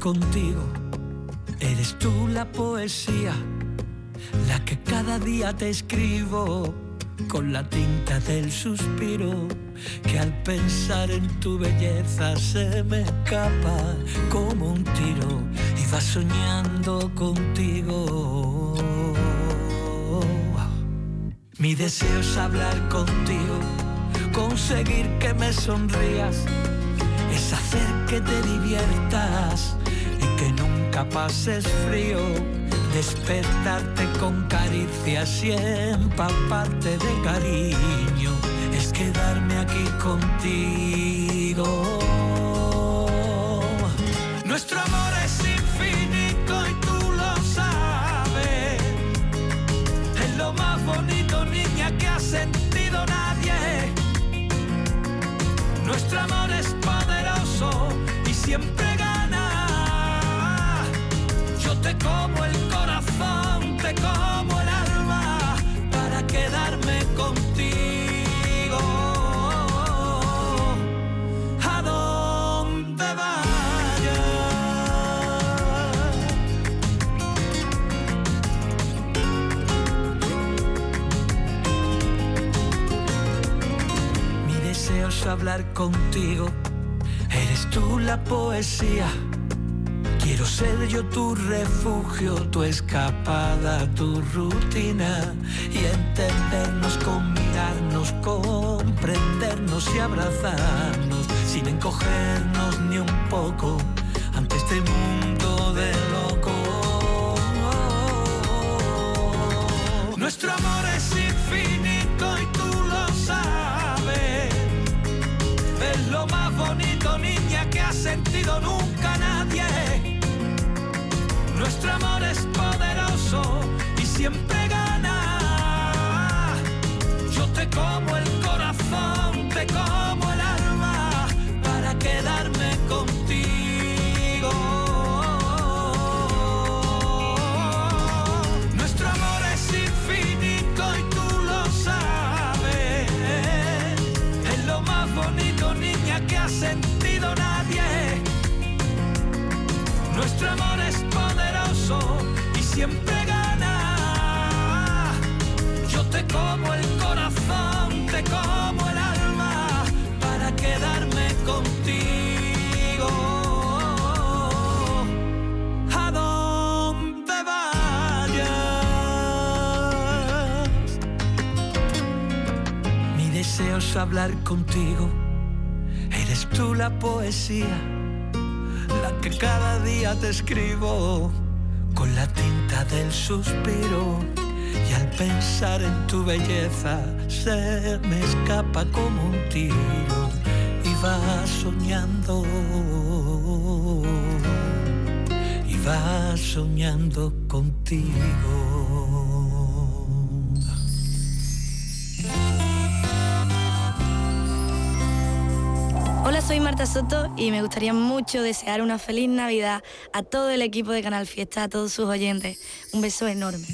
contigo. Eres tú la poesía, la que cada día te escribo con la tinta del suspiro que al pensar en tu belleza se me escapa como un tiro y va soñando contigo. Mi deseo es hablar contigo, conseguir que me sonrías, es hacer que te diviertas nunca pases frío despertarte con caricias y empaparte de cariño, es quedarme aquí contigo. Nuestro amor es infinito y tú lo sabes. Es lo más bonito, niña, que ha sentido nadie. Nuestro amor es poderoso y siempre te como el como el alma para quedarme contigo. A donde vaya. Mi deseo es hablar contigo. Eres tú la poesía ser yo tu refugio, tu escapada, tu rutina y entendernos mirarnos, comprendernos y abrazarnos sin encogernos ni un poco ante este mundo de loco. Nuestro amor es infinito y tú lo sabes. Es lo más bonito, niña, que ha sentido nunca nadie nuestro amor es poderoso y siempre gana. Yo te como el hablar contigo. Eres tú la poesía, la que cada día te escribo con la tinta del suspiro y al pensar en tu belleza se me escapa como un tiro y va soñando y va soñando contigo. Hola, soy Marta Soto y me gustaría mucho desear una feliz Navidad a todo el equipo de Canal Fiesta, a todos sus oyentes. Un beso enorme.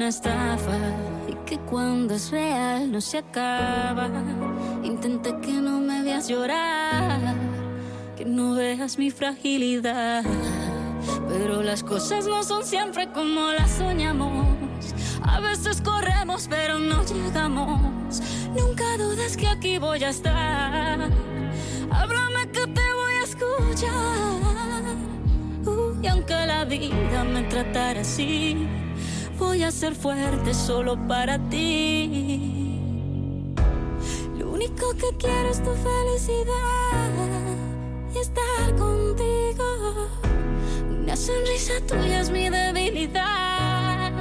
Una estafa y que cuando es real no se acaba. Intenté que no me veas llorar, que no veas mi fragilidad. Pero las cosas no son siempre como las soñamos. A veces corremos pero no llegamos. Nunca dudes que aquí voy a estar. Háblame que te voy a escuchar. Y aunque la vida me tratara así, voy ser fuerte solo para ti. Lo único que quiero es tu felicidad y estar contigo. Una sonrisa tuya es mi debilidad.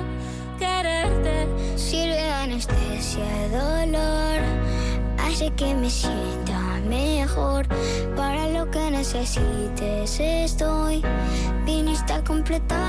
Quererte sirve de anestesia, dolor, hace que me sienta mejor. Para lo que necesites estoy. Viniste a completar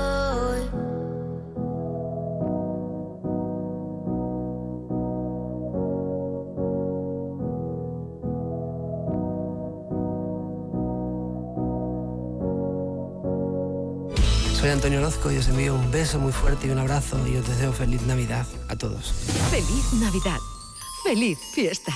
Antonio Orozco y os envío un beso muy fuerte y un abrazo y os deseo feliz Navidad a todos. Feliz Navidad. Feliz fiesta.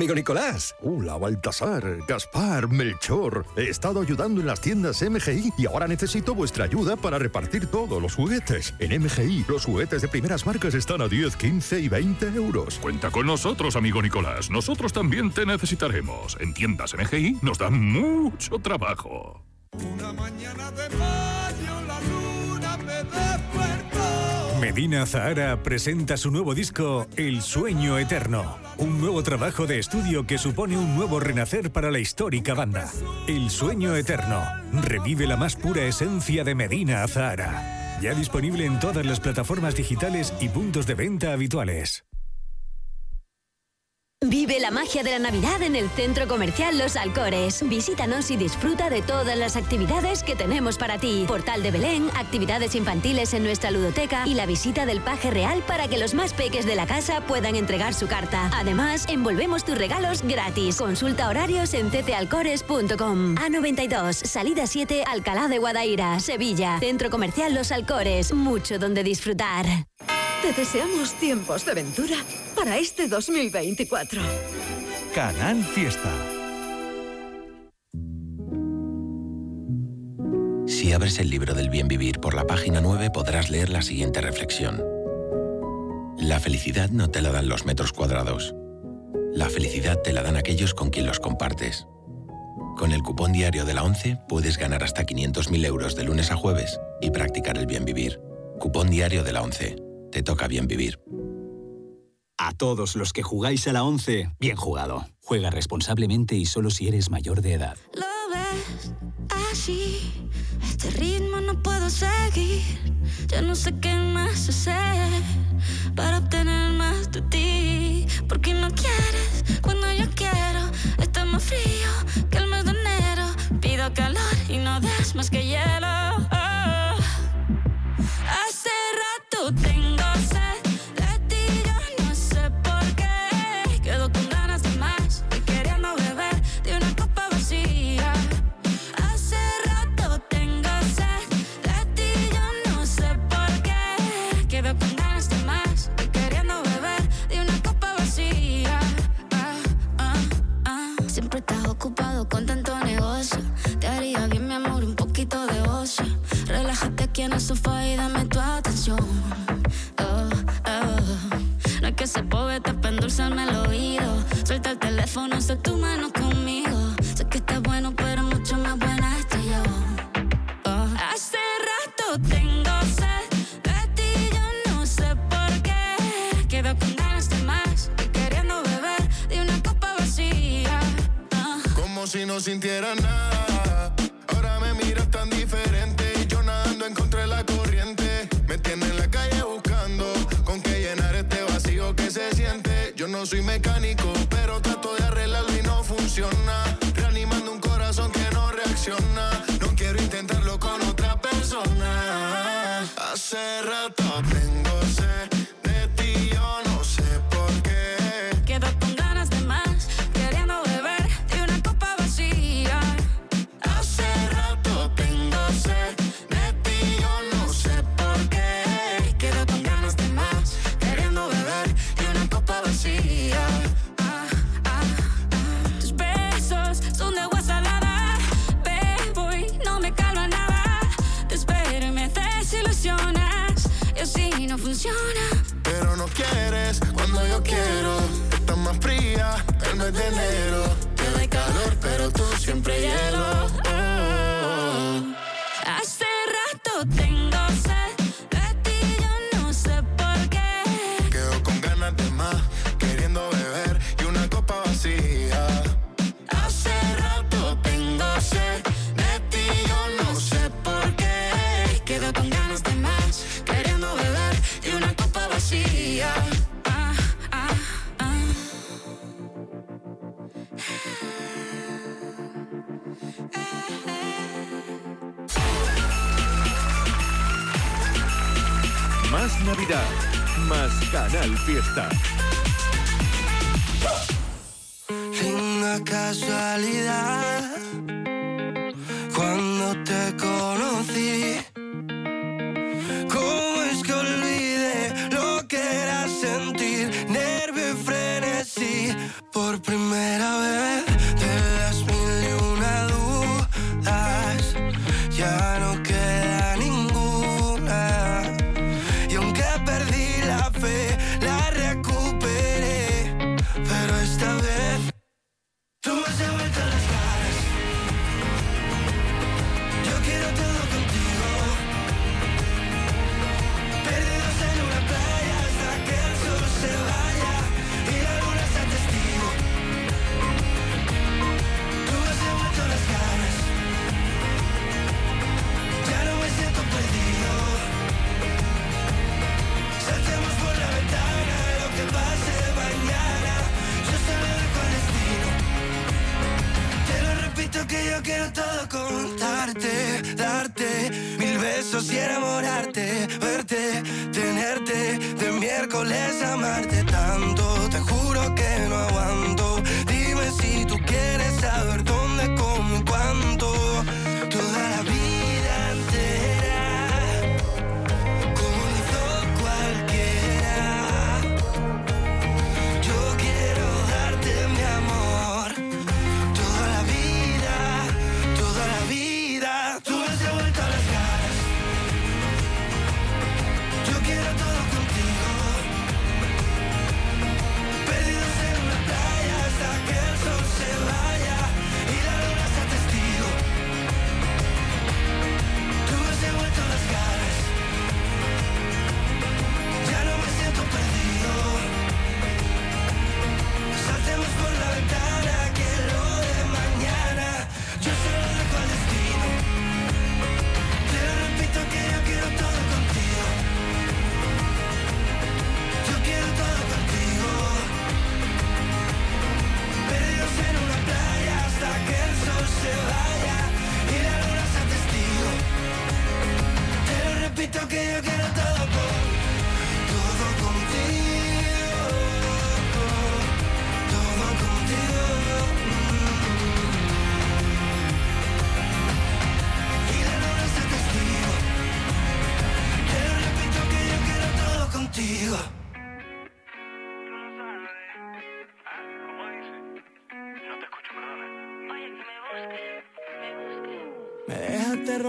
Amigo Nicolás. Hola, Baltasar, Gaspar, Melchor. He estado ayudando en las tiendas MGI y ahora necesito vuestra ayuda para repartir todos los juguetes. En MGI, los juguetes de primeras marcas están a 10, 15 y 20 euros. Cuenta con nosotros, amigo Nicolás. Nosotros también te necesitaremos. En tiendas MGI nos da mucho trabajo. Una mañana de mayo la luna me despertó. Medina Zahara presenta su nuevo disco El Sueño Eterno, un nuevo trabajo de estudio que supone un nuevo renacer para la histórica banda. El Sueño Eterno revive la más pura esencia de Medina Zahara. Ya disponible en todas las plataformas digitales y puntos de venta habituales. De la Navidad en el Centro Comercial Los Alcores. Visítanos y disfruta de todas las actividades que tenemos para ti. Portal de Belén, actividades infantiles en nuestra ludoteca y la visita del paje real para que los más peques de la casa puedan entregar su carta. Además, envolvemos tus regalos gratis. Consulta horarios en ccalcores.com. A92, salida 7, Alcalá de Guadaira, Sevilla. Centro Comercial Los Alcores. Mucho donde disfrutar. Te deseamos tiempos de aventura para este 2024. Canal Fiesta. Si abres el libro del bien vivir por la página 9 podrás leer la siguiente reflexión. La felicidad no te la dan los metros cuadrados. La felicidad te la dan aquellos con quien los compartes. Con el cupón diario de la 11 puedes ganar hasta 500.000 euros de lunes a jueves y practicar el bien vivir. Cupón diario de la 11. Te toca bien vivir. A todos los que jugáis a la 11, bien jugado. Juega responsablemente y solo si eres mayor de edad. Lo ves así, este ritmo no puedo seguir. Ya no sé qué más hacer para obtener más de ti. Porque no quieres cuando yo quiero. Está más frío que el mes de enero. Pido calor y no das más que hielo. Sintiera nada.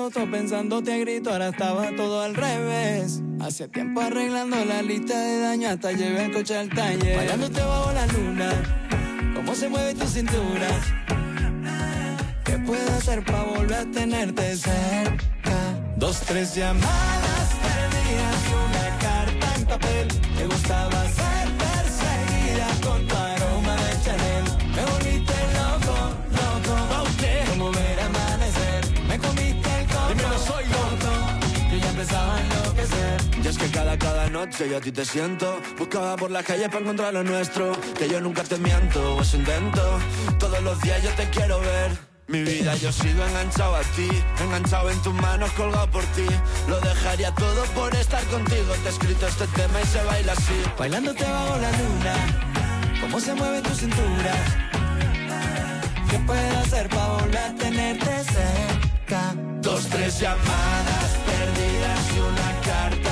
Roto pensándote a grito, ahora estaba todo al revés. Hace tiempo arreglando la lista de daño, hasta llevé el coche al taller. Bailándote bajo la luna, cómo se mueve tu cintura. ¿Qué puedo hacer para volver a tenerte cerca? Dos, tres llamadas perdidas y una carta en papel. Me gustaba cada, cada noche yo a ti te siento. Buscaba por la calle para encontrar lo nuestro. Que yo nunca te miento, o eso intento. Todos los días yo te quiero ver. Mi vida yo sigo enganchado a ti. Enganchado en tus manos, colgado por ti. Lo dejaría todo por estar contigo. Te he escrito este tema y se baila así. Bailándote bajo la luna, cómo se mueve tu cintura. ¿Qué puedo hacer para volver a tenerte cerca? Dos, tres llamadas perdidas y una carta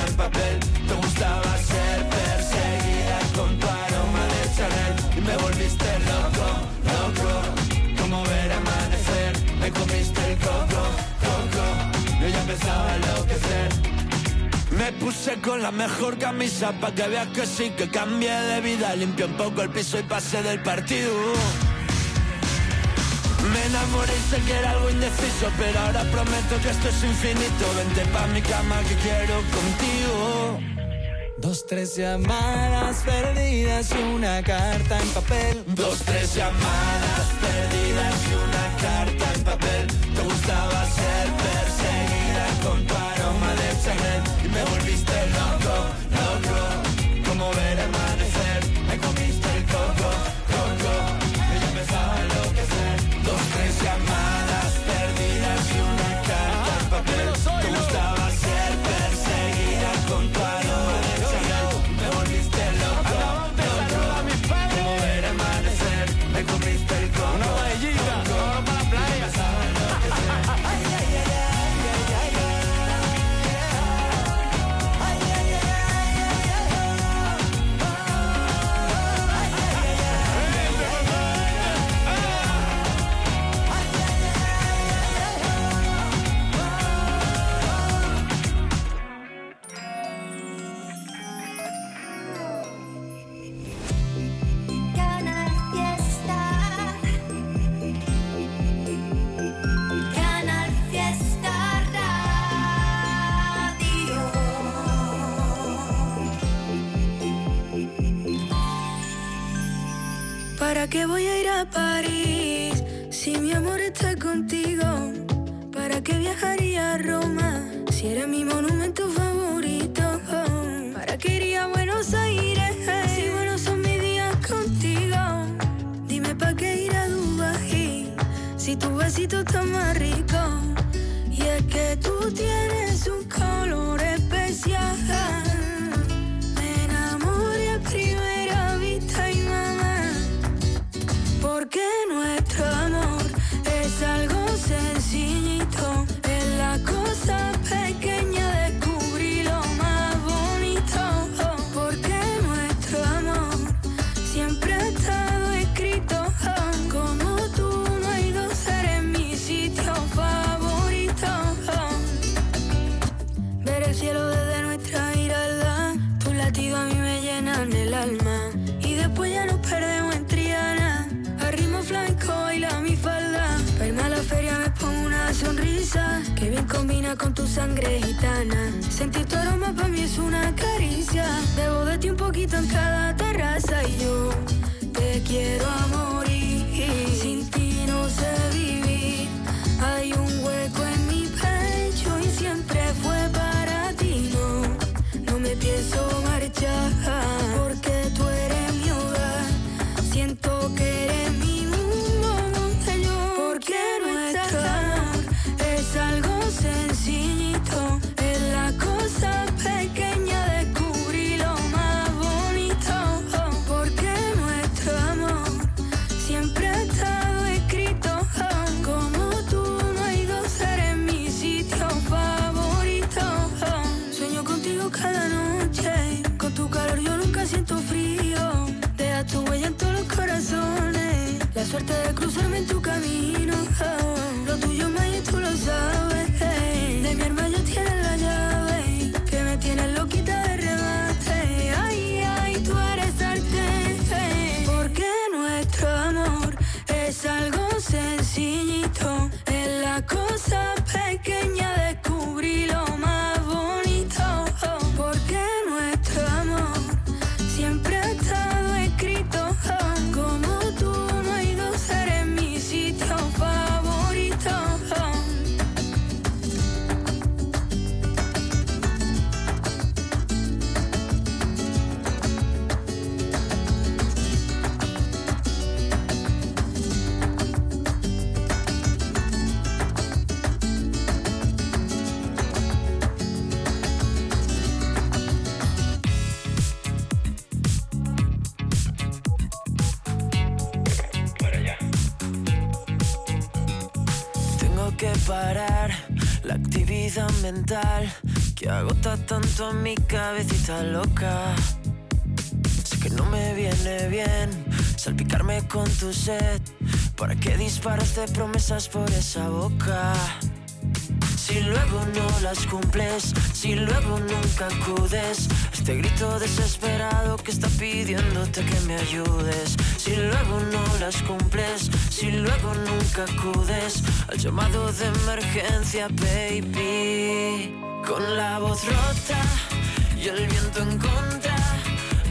Me puse con la mejor camisa pa' que veas que sí que cambié de vida. Limpié un poco el piso y pasé del partido. Me enamoré y sé que era algo indeciso Pero ahora prometo que esto es infinito Vente pa' mi cama que quiero contigo Dos, tres llamadas perdidas y una carta en papel. Dos, tres llamadas perdidas y una carta en papel Te gustaba ser perseguida me volviste ¿Para qué voy a ir a París si mi amor está contigo? ¿Para qué viajaría a Roma si eres mi monumento favorito? ¿Para qué iría a Buenos Aires si buenos son mis días contigo? Dime para qué ir a Dubai si tu besito está más que agota tanto a mi cabecita loca. Sé que no me viene bien salpicarme con tu sed. ¿Para qué dispararte promesas por esa boca? Si luego no las cumples, si luego nunca acudes, este grito desesperado que está pidiéndote que me ayudes. Si luego no las cumples, si luego nunca acudes al llamado de emergencia, baby. Con la voz rota y el viento en contra,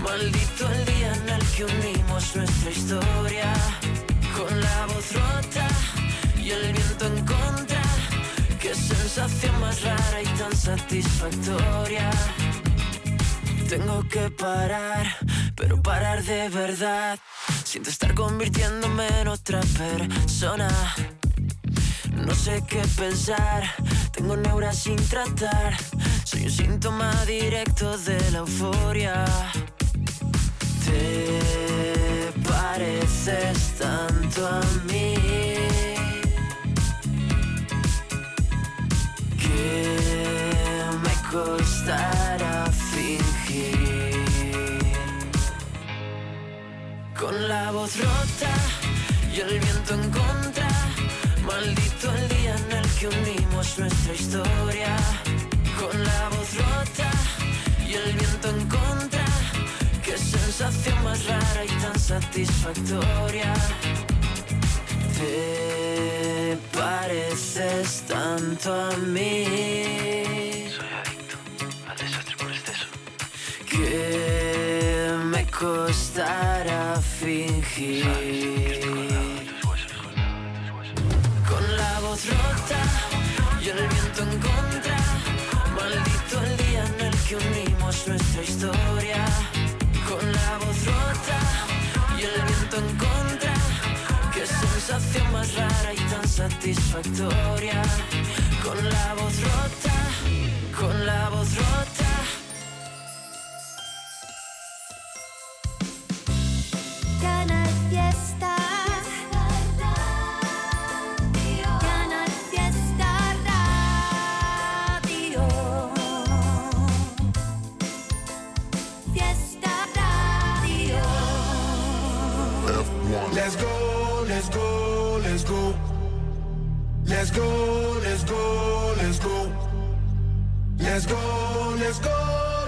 maldito el día en el que unimos nuestra historia. Con la voz rota y el viento en contra. Qué sensación más rara y tan satisfactoria. Tengo que parar, pero parar de verdad. Convirtiéndome en otra persona. No sé qué pensar, tengo neuras sin tratar. Soy un síntoma directo de la euforia. Te pareces tanto a mí. que me costará voz rota y el viento en contra, maldito el día en el que unimos nuestra historia. Con la voz rota y el viento en contra, qué sensación más rara y tan satisfactoria. Te pareces tanto a mí. Con la voz rota y el viento en contra. Maldito el día en el que unimos nuestra historia. Con la voz rota y el viento en contra. Qué sensación más rara y tan satisfactoria. Con la voz rota, con la voz rota.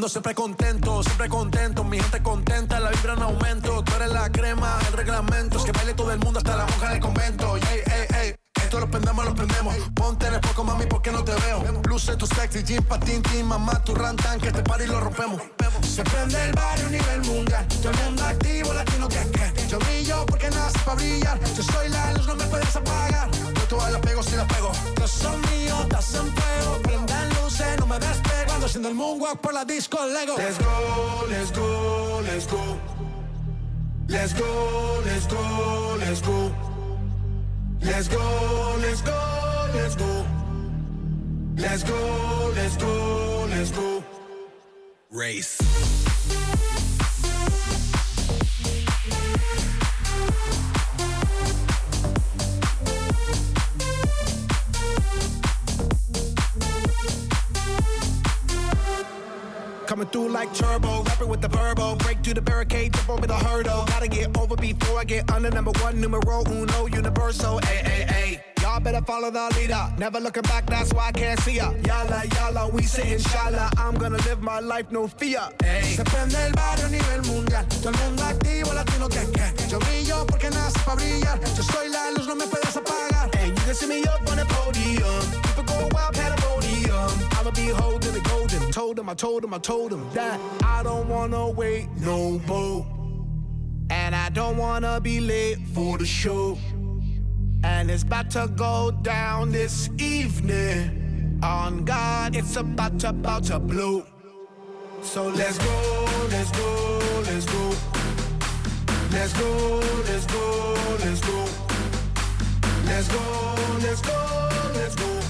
Ando siempre contento, siempre contento, mi gente contenta, la vibra en aumento. Tú eres la crema, el reglamento, es que baile todo el mundo hasta la monja del convento. Ey, ey, ey, esto lo prendemos, lo prendemos. Ponte en el poco, mami, porque no te veo. Luce tu sexy, jean, patín, tin, mamá, tu rantan, que este party lo rompemos. Se prende el barrio a nivel mundial, todo mundo activo, latino que que. Yo brillo porque nace para brillar, yo soy la luz, no me puedes apagar. Yo todas las pego si las pego. Todos son míos, estás en fuego, prendan luces, no me despego. Ando haciendo el moonwalk por la disco Lego. Let's go, let's go, let's go. Let's go, let's go, let's go. Let's go, let's go, let's go. Let's go, let's go, let's go. Race. Coming through like turbo, rapping with the verbo. Break through the barricade, jump over the hurdle. Gotta get over before I get under number one, numero uno, universal. Ay, ay, ay. Y'all better follow the leader. Never looking back, that's why I can't see ya. Yala, yala, we say inshallah. I'm gonna live my life, no fear. Ay. Se prende el barrio a nivel mundial. Todo el mundo activo, latino que que. Yo brillo porque nace para brillar. Yo soy la luz, no me puedes apagar. And you can see me up on the podium. People go wild. I'ma be holding the golden. Told him, I told him, I told him that I don't wanna wait no more. And I don't wanna be late for the show. And it's about to go down this evening. On God, it's about to, about to blow. So let's go, let's go, let's go. Let's go, let's go, let's go. Let's go, let's go, let's go. Let's go,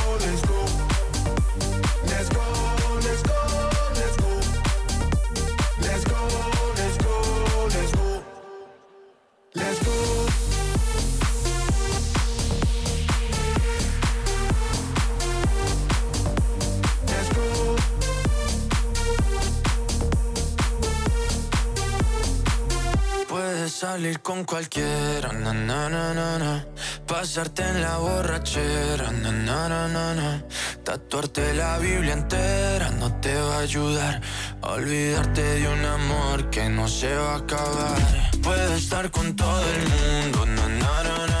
Salir con cualquiera, na, na, na, na, na. Pasarte en la borrachera, na, na, na, na, na. Tatuarte la Biblia entera no te va a ayudar olvidarte de un amor que no se va a acabar. Puedes estar con todo el mundo, na,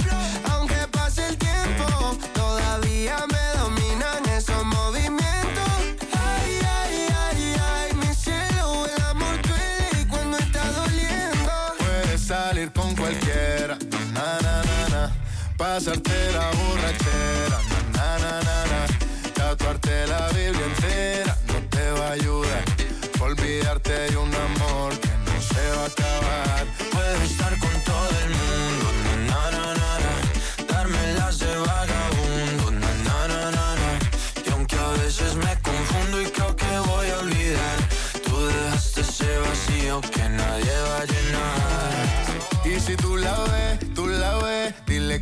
La borrachera, na na na na. Tatuarte la Biblia entera no te va a ayudar. Olvidarte de un amor que no se va a acabar. Puedo estar con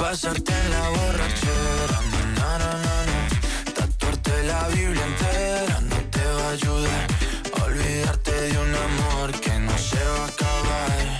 Pasarte en la borrachera, na, na, na, na. Tatuarte la Biblia entera no te va a ayudar. Olvidarte de un amor que no se va a acabar.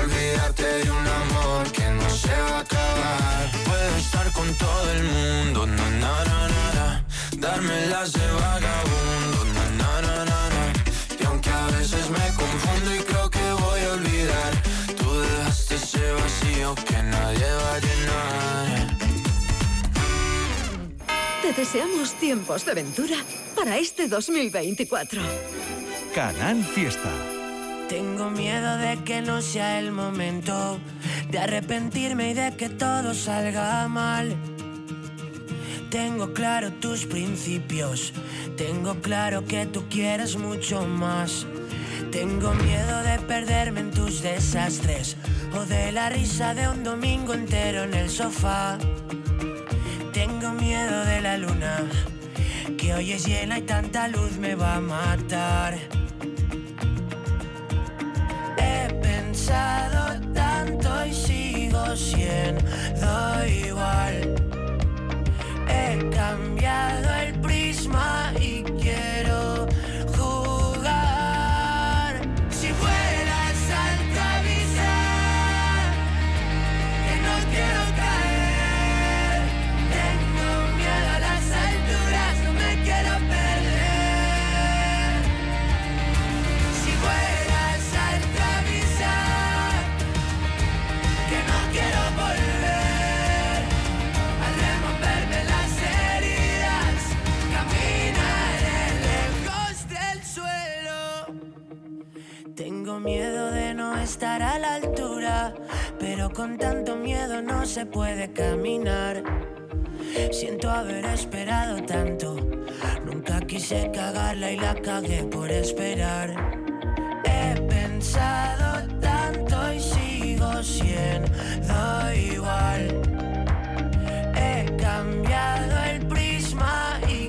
Olvidarte de un amor que no se va a acabar. Puedo estar con todo el mundo, na na na na na. Darme las de vagabundo, na na na na na. Y aunque a veces me confundo y creo que voy a olvidar, tú dejaste ese vacío que nadie va a llenar. Te deseamos tiempos de aventura para este 2024. Canal Fiesta. Tengo miedo de que no sea el momento de arrepentirme y de que todo salga mal. Tengo claro tus principios, tengo claro que tú quieres mucho más. Tengo miedo de perderme en tus desastres o de la risa de un domingo entero en el sofá. Tengo miedo de la luna, que hoy es llena y tanta luz me va a matar. Pensado tanto y sigo siendo igual. He cambiado el prisma y quiero Tengo miedo de no estar a la altura, pero con tanto miedo no se puede caminar. Siento haber esperado tanto, nunca quise cagarla y la cagué por esperar. He pensado tanto y sigo siendo igual. He cambiado el prisma y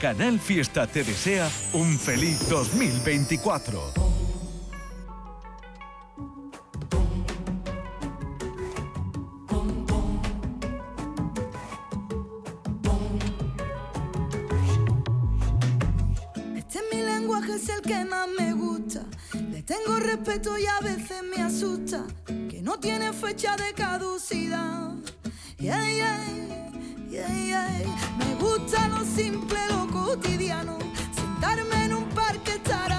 Canal Fiesta te desea un feliz 2024. Este es mi lenguaje, es el que más me gusta. Le tengo respeto y a veces me asusta. Que no tiene fecha de caducidad. Yeah, yeah, Me gusta lo simple, lo cotidiano. Sentarme en un parque, estar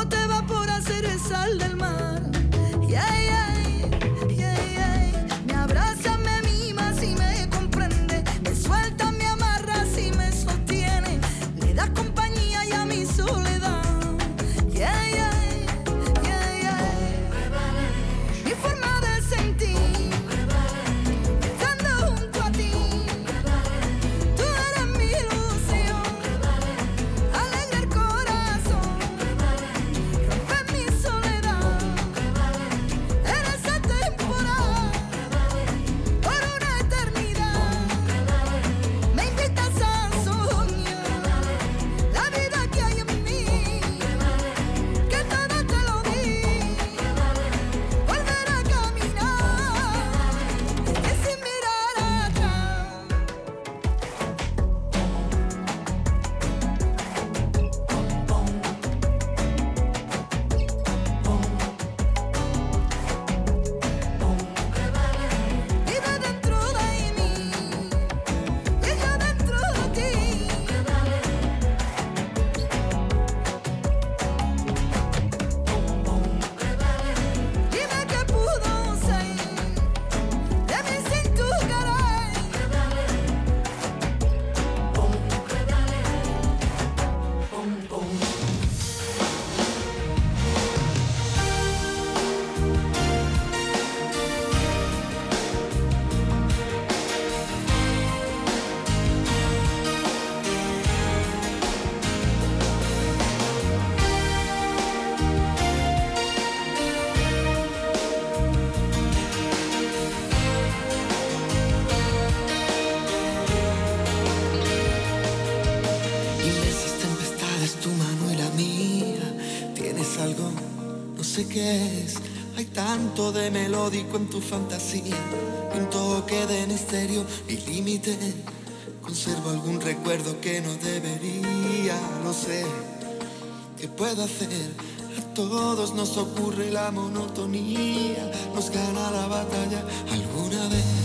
no te vas por hacer el sal del mar. De melódico en tu fantasía. Un toque de misterio y límite. Conservo algún recuerdo que no debería, no sé. ¿Qué puedo hacer? A todos nos ocurre la monotonía. Nos gana la batalla alguna vez.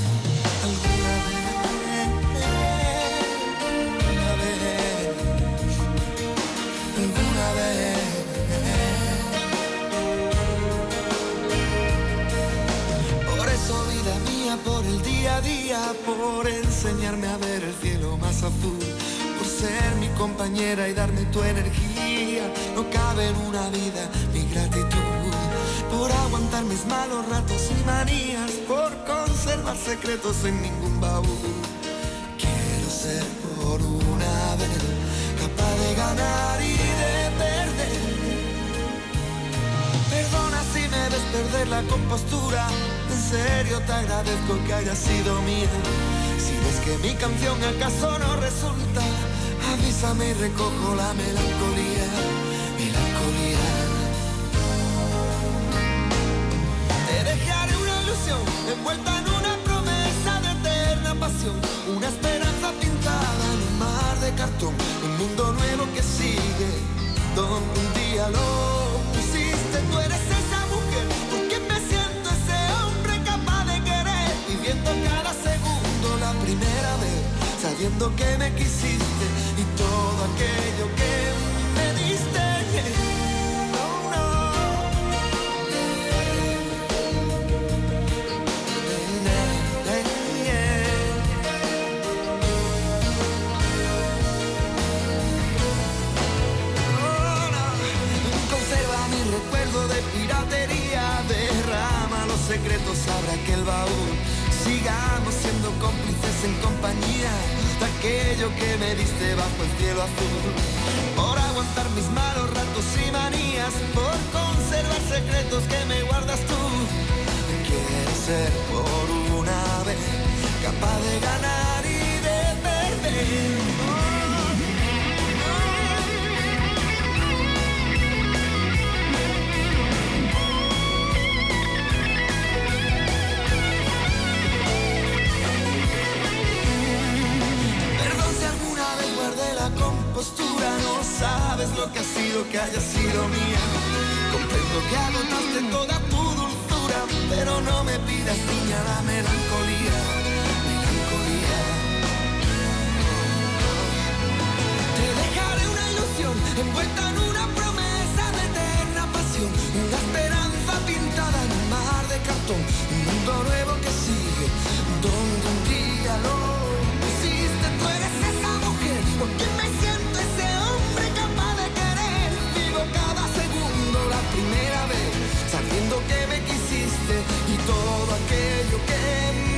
Por enseñarme a ver el cielo más azul, por ser mi compañera y darme tu energía, no cabe en una vida mi gratitud, por aguantar mis malos ratos y manías, por conservar secretos en ningún baúl. Quiero ser por una vez capaz de ganar y de perder. Perdona si me ves perder la compostura. Serio te agradezco que haya sido mía. Si ves que mi canción acaso no resulta, avísame y recojo la. Melancolía. melancolía. Te dejaré una ilusión envuelta en una promesa de eterna pasión, una esperanza pintada en un mar de cartón, un mundo nuevo que sigue, donde un día lo que me quisiste y todo aquello que me diste. Oh, no. Conserva mi recuerdo de piratería, derrama los secretos, abre aquel baúl. Sigamos siendo cómplices en compañía aquello que me diste bajo el cielo azul. Por aguantar mis malos ratos y manías, por conservar secretos que me guardas tú. Quiero ser por una vez capaz de ganar y de perder. La compostura, no sabes lo que ha sido que haya sido mía. Comprendo que agotaste toda tu dulzura, pero no me pidas niña la melancolía. Melancolía. Te dejaré una ilusión envuelta en una promesa de eterna pasión, una esperanza pintada en un mar de cartón, un mundo nuevo que sigue, donde un día lo que me diste.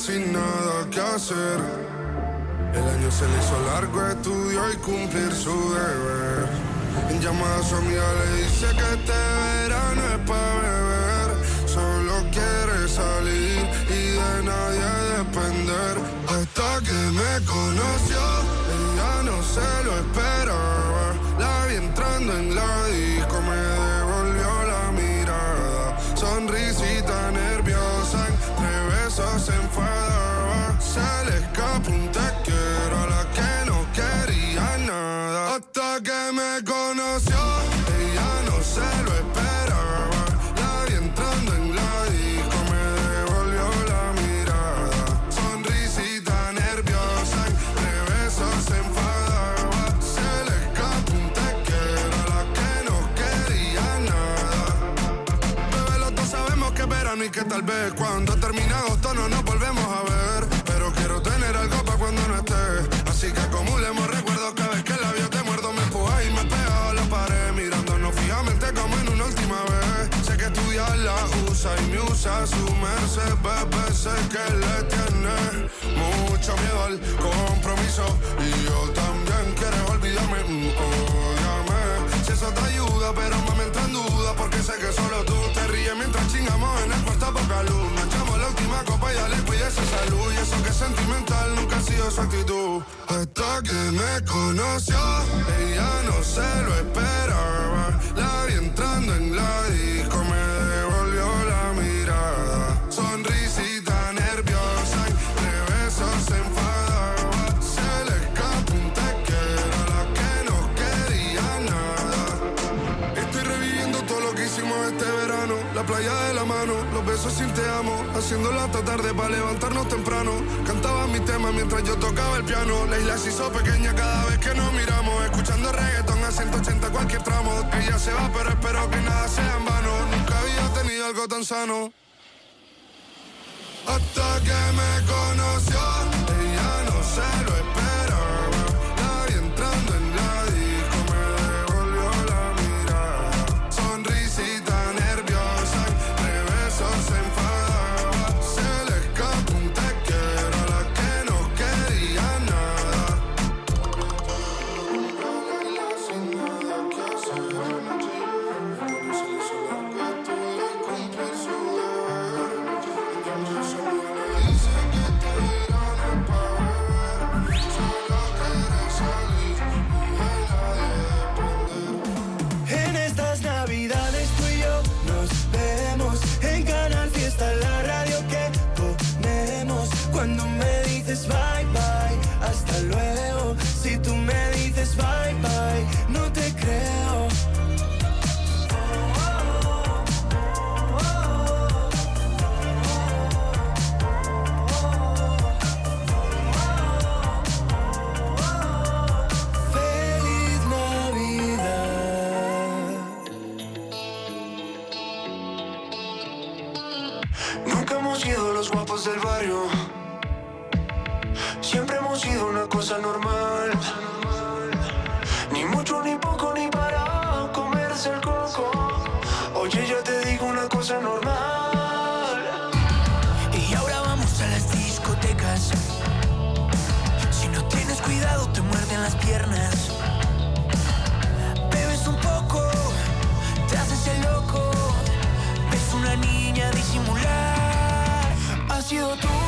Sin nada que hacer. El año se le hizo largo, estudió y cumplir su deber. En llamada a su amiga le dice que este verano es para beber. Solo quiere salir y de nadie depender. Hasta que me conoció, ella no se lo esperaba. La vi entrando en la disco, me conoció, ella no se lo esperaba. La vi entrando en la disco, me devolvió la mirada. Sonrisita nerviosa, entre besos se enfadaba. Se le escapó un te quiero a la que no quería nada. Bebé, los dos sabemos que verano y que tal vez cuando termine agosto no nos volvemos a ver. Pero quiero tener algo para cuando no esté. Así que acumulemos y me usa su merced, bebé. Sé que le tiene mucho miedo al compromiso. Y yo también quiero olvidarme, mm, óyame. Si eso te ayuda, pero me entra en duda porque sé que solo tú te ríes mientras chingamos en el cuarto poca luz. Nos echamos la última copa y ya le esa salud. Y eso que es sentimental nunca ha sido su actitud. Hasta que me conoció, ella no se lo esperaba. La vi entrando en la disco, me playa de la mano, los besos sin te amo. Haciéndolo hasta tarde para levantarnos temprano. Cantaba mi tema mientras yo tocaba el piano. La isla se hizo pequeña cada vez que nos miramos. Escuchando reggaetón a 180 cualquier tramo. Ella se va, pero espero que nada sea en vano. Nunca había tenido algo tan sano. Hasta que me conoció, ella no se lo you. do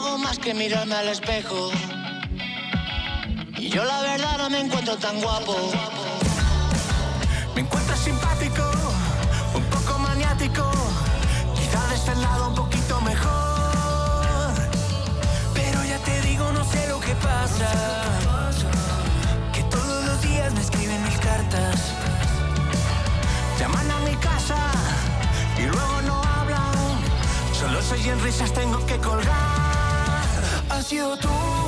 hago más que mirarme al espejo. Y yo la verdad no me encuentro tan guapo. Me encuentro simpático, un poco maniático. Quizá de este lado un poquito mejor. Pero ya te digo, no sé lo que pasa. Que todos los días me escriben mis cartas. Llaman a mi casa y luego no hablan. Solo soy en risas, tengo que colgar. 就多。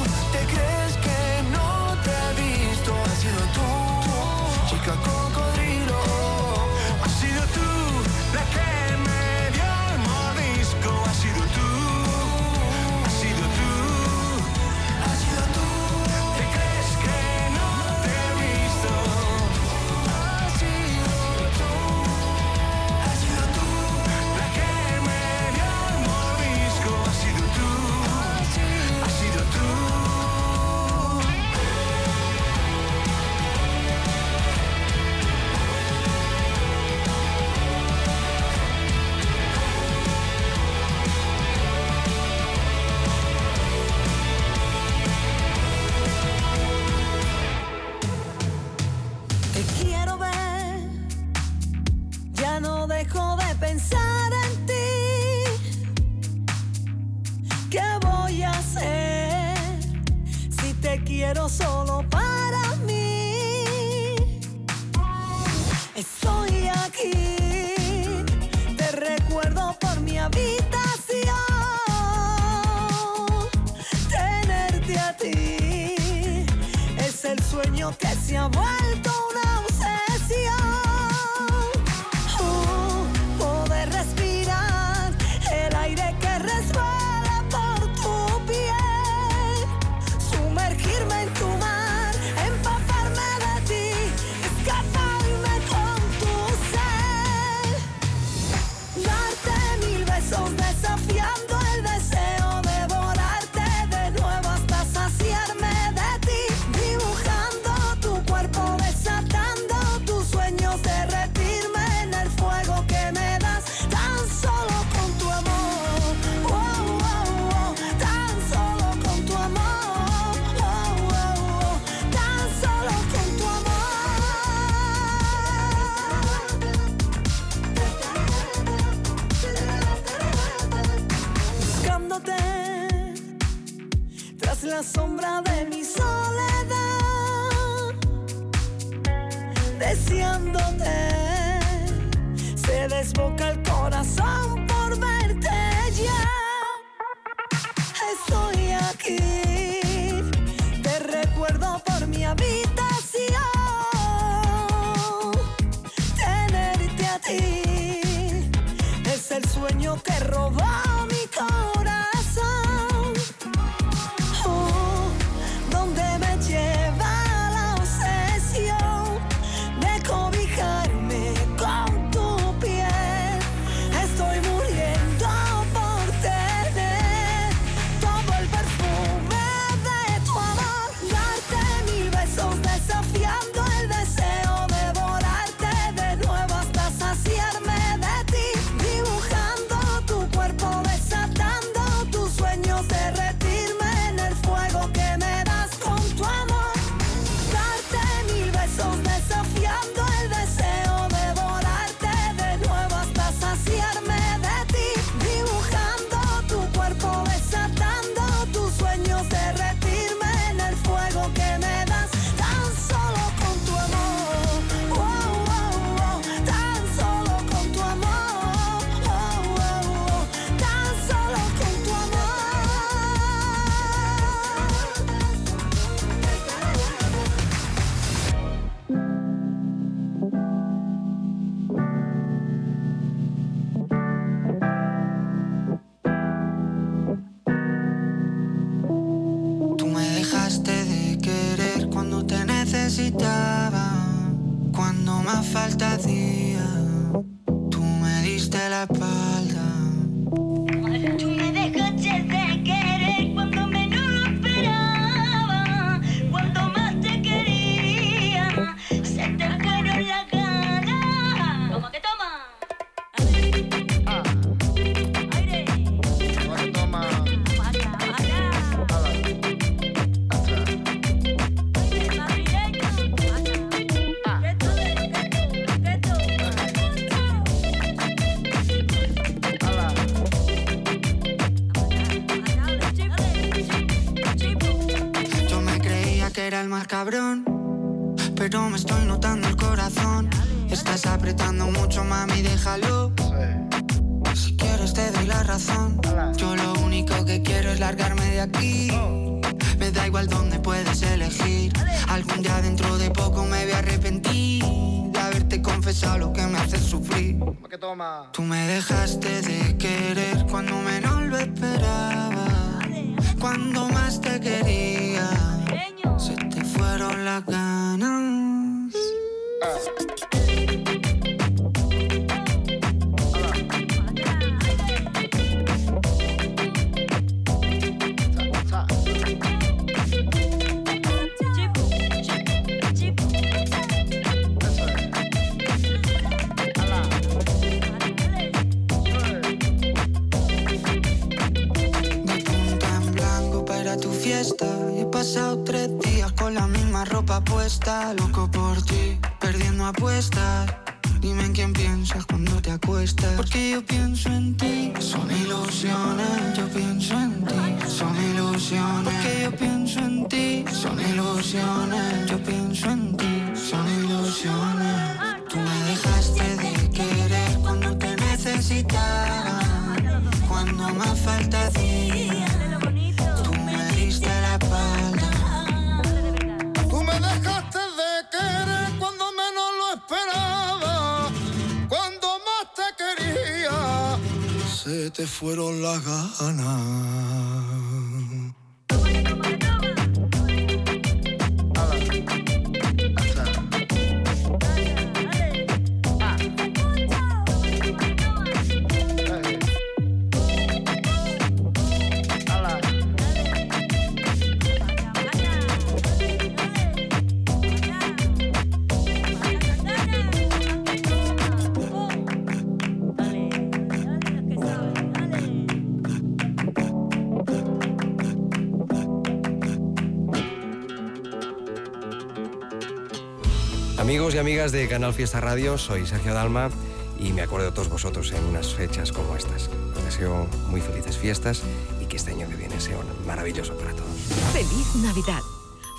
de Canal Fiesta Radio, soy Sergio Dalma y me acuerdo de todos vosotros en unas fechas como estas. Os deseo muy felices fiestas y que este año que viene sea un maravilloso para todos. Feliz Navidad,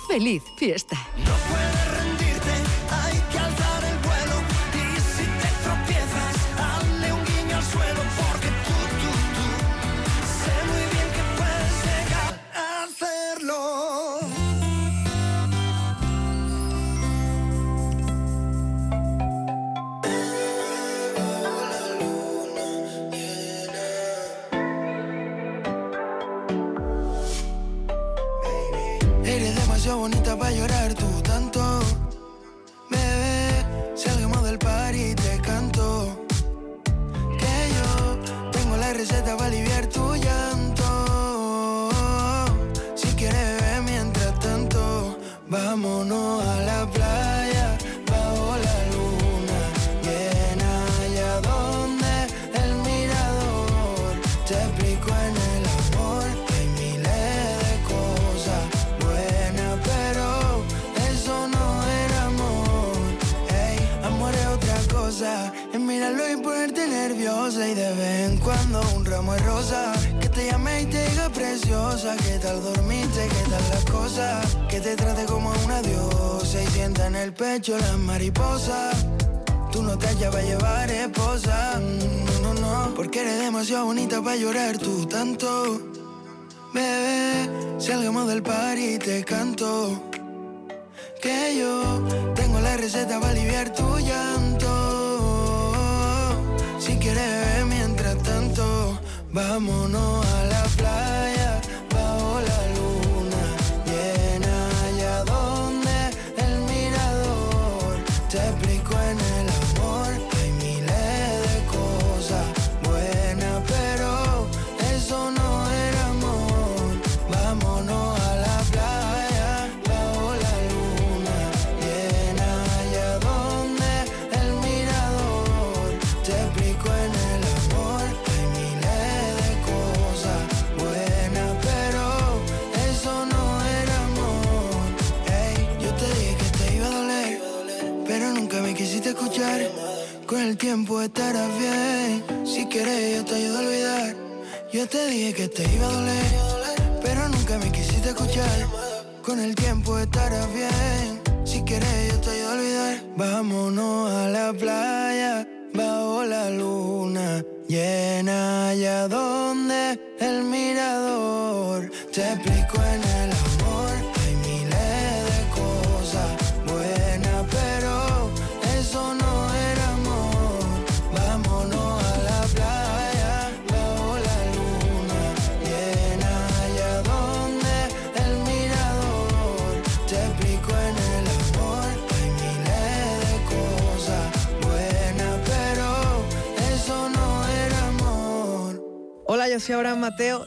feliz fiesta.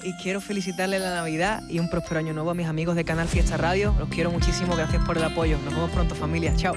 Y quiero felicitarle la Navidad y un próspero año nuevo a mis amigos de Canal Fiesta Radio. Los quiero muchísimo, gracias por el apoyo. Nos vemos pronto familia, chao.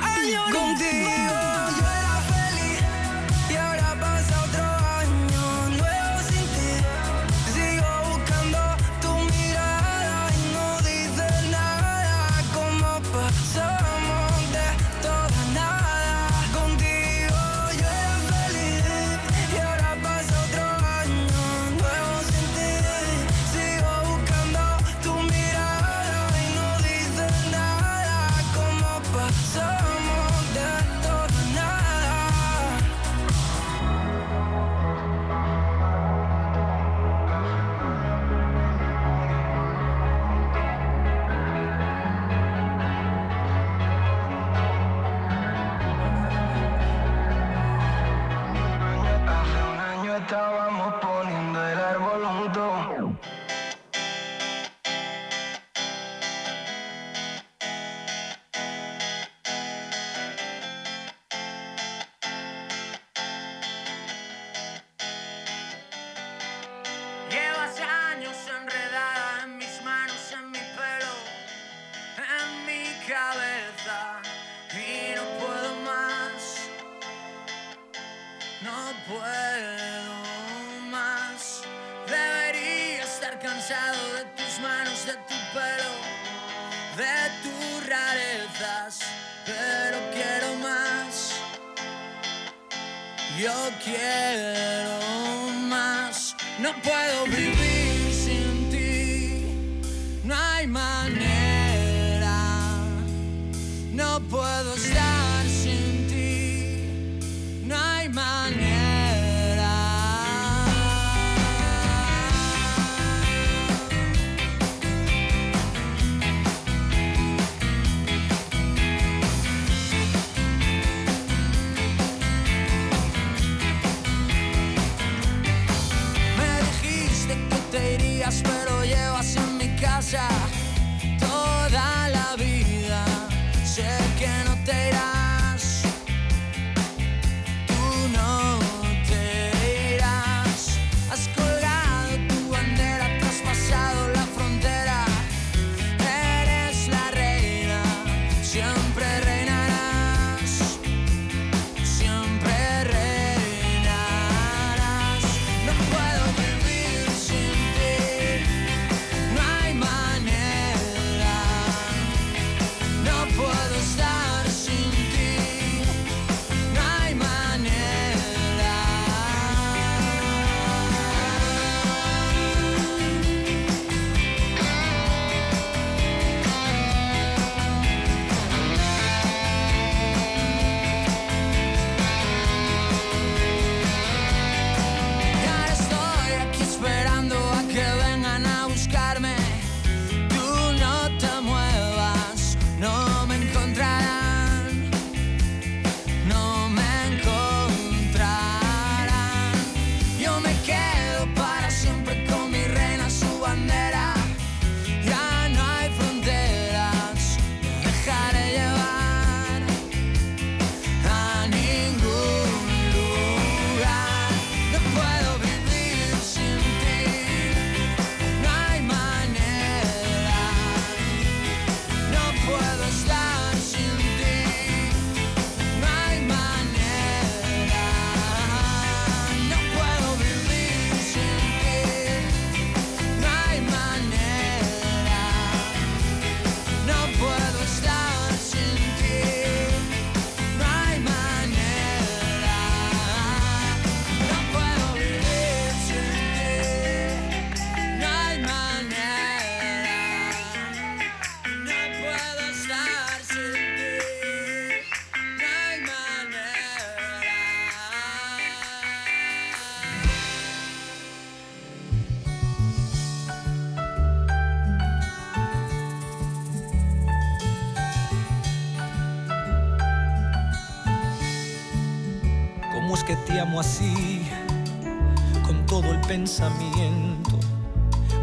pensamiento.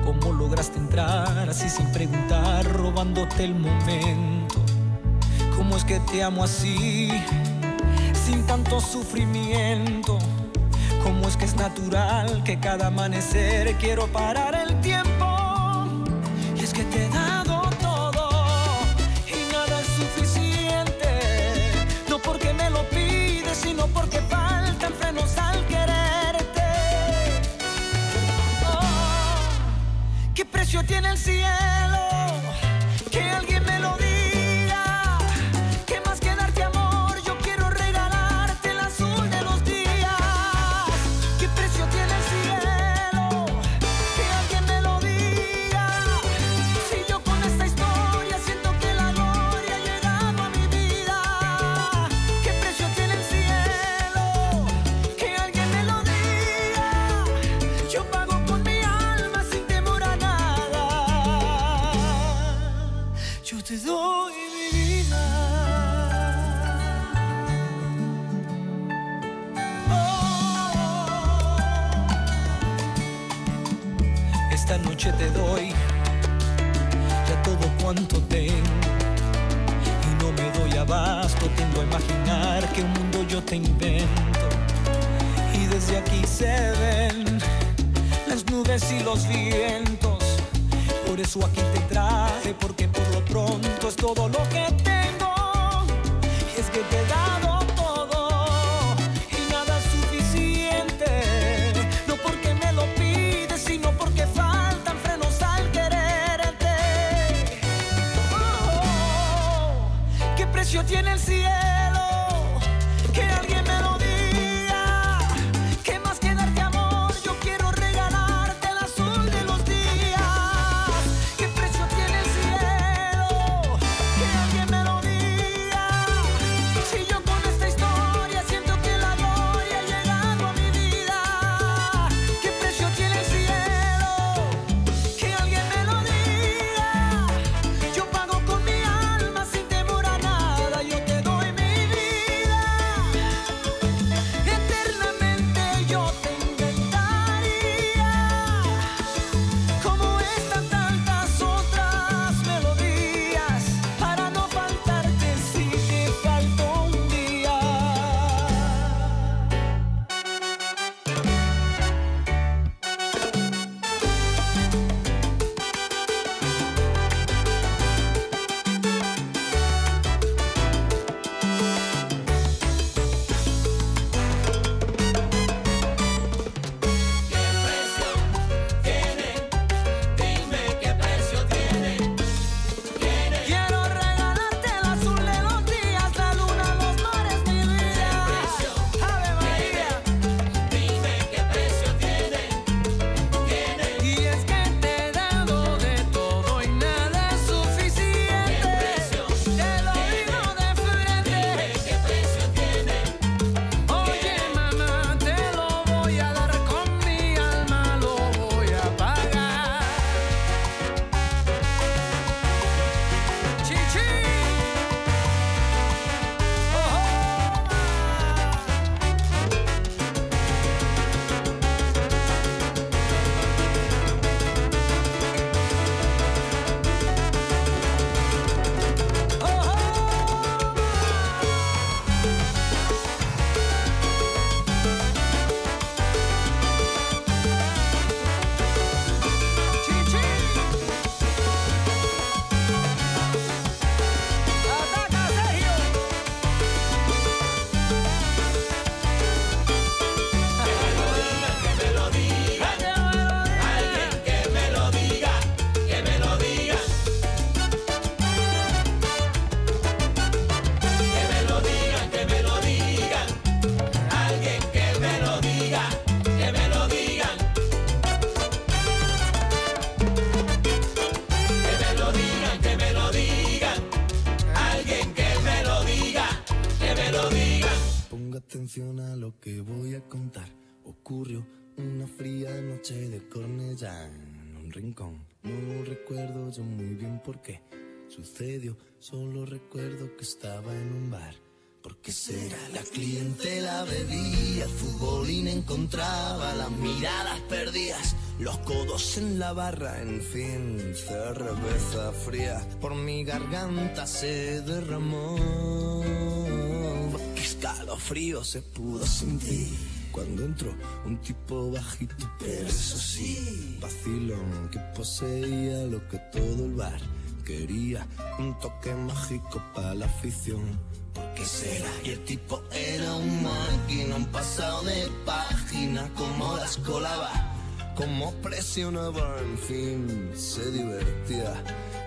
¿Cómo lograste entrar así sin preguntar, robándote el momento? ¿Cómo es que te amo así, sin tanto sufrimiento? ¿Cómo es que es natural que cada amanecer quiero parar? Barra, en fin, cerveza fría por mi garganta se derramó. Qué escalofrío se pudo sentir cuando entró un tipo bajito, pero eso sí, vacilón que poseía lo que todo el bar quería, un toque mágico para la afición. ¿Por qué será? Y el tipo era un máquina, un pasado de página, como las colaba, como presionaba, en fin, se divertía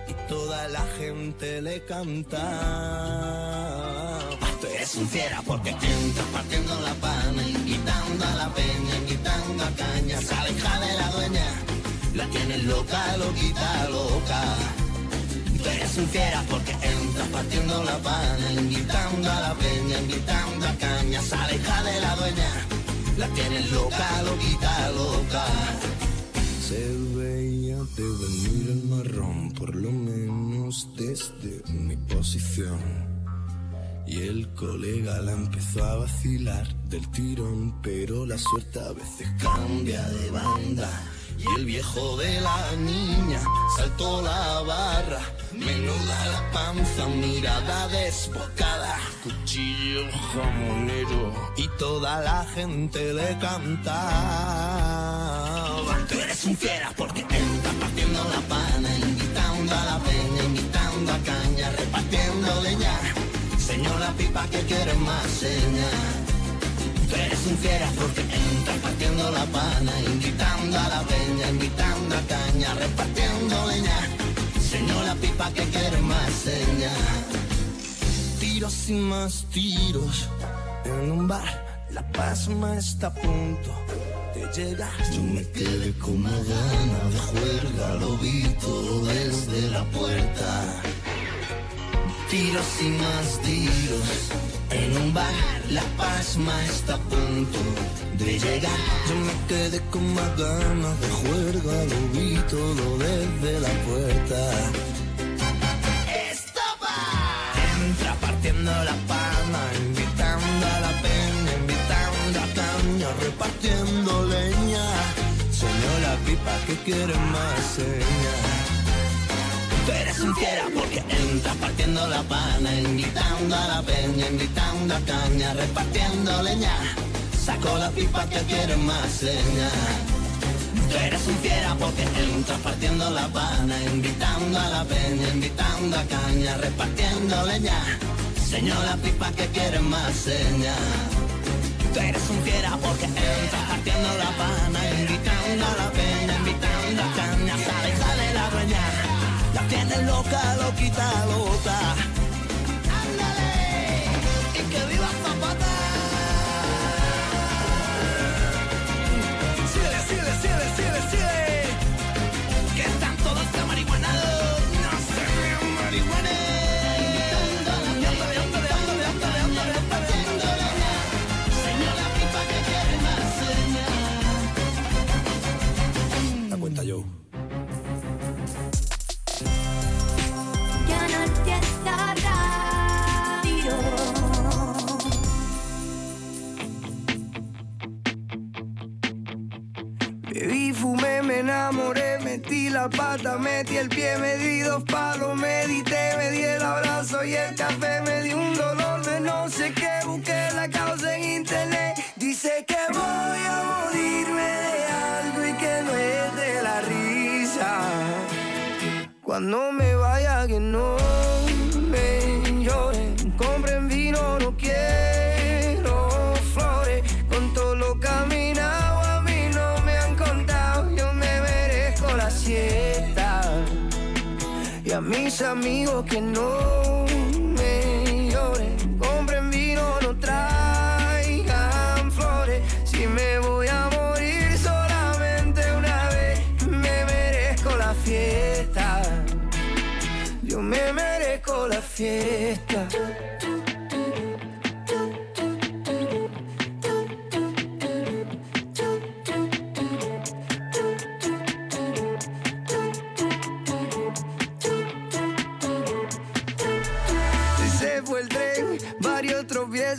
y toda la gente le cantaba. Tú eres fiera porque entras partiendo la pana, invitando a la peña, invitando a caña, se aleja de la dueña, la tienes loca, loquita, loca. Tú eres fiera porque entras partiendo la pana, invitando a la peña, invitando a caña, se aleja de la dueña, la tienes loca, loquita, loca. Se veía de venir el marrón, por lo menos desde mi posición. Y el colega la empezó a vacilar del tirón, pero la suerte a veces cambia de banda. Y el viejo de la niña saltó la barra, menuda la panza, mirada desbocada, cuchillo jamonero y toda la gente le cantaba. Tú eres un fiera porque entras partiendo la pana, invitando a la peña, invitando a caña, repartiendo leña. Señora pipa que quiere más señas. Tú eres un fiera porque entras partiendo la pana, invitando a la peña, invitando a caña, repartiendo leña. Señora pipa que quiere más señas. Tiros y más tiros en un bar. La pasma está a punto de llegar. Yo me quedé con una gana de juerga, lo vi todo desde la puerta. Tiros y más tiros en un bar. La pasma está a punto de llegar. Yo me quedé con más ganas de juerga, lo vi todo desde la puerta. Entra partiendo la palma, invitando a la peña, invitando a caña, repartiendo leña. Señora pipa que quiere más señas. Tú eres un fiera porque entras partiendo la pana, invitando a la peña, invitando a caña, repartiendo leña. Saco la pipa que quiere más señas. Tú eres un fiera porque entras partiendo la pana, invitando a la peña, invitando a caña, repartiendo leña. Señora pipa que quiere más señas. Tú eres un fiera porque entras partiendo la pana, invitando a la peña, tienes loca, loquita, loca. Ándale, y que viva Zapata. Síguele, síguele, síguele, síguele, síguele. Que están todos de metí la pata, metí el pie, me di dos palos, medité, me di el abrazo y el café, me di un dolor de no sé qué, busqué la causa en internet, dice que voy a morirme de algo y que no es de la risa. Cuando me vaya que no mis amigos que no me lloren, compren vino, no traigan flores, si me voy a morir solamente una vez, me merezco la fiesta. Yo me merezco la fiesta.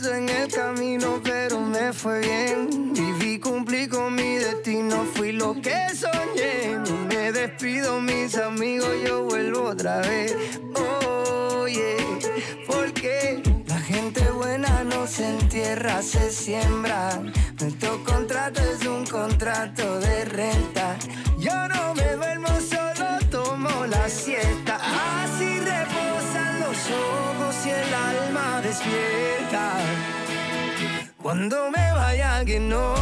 En el camino, pero me fue bien. Viví, cumplí con mi destino, fui lo que soñé. Me despido, mis amigos, yo vuelvo otra vez. Oye, porque la gente buena no se entierra, se siembra. Nuestro contrato es un contrato de renta. Yo no me duermo, Cuando me vaya, que no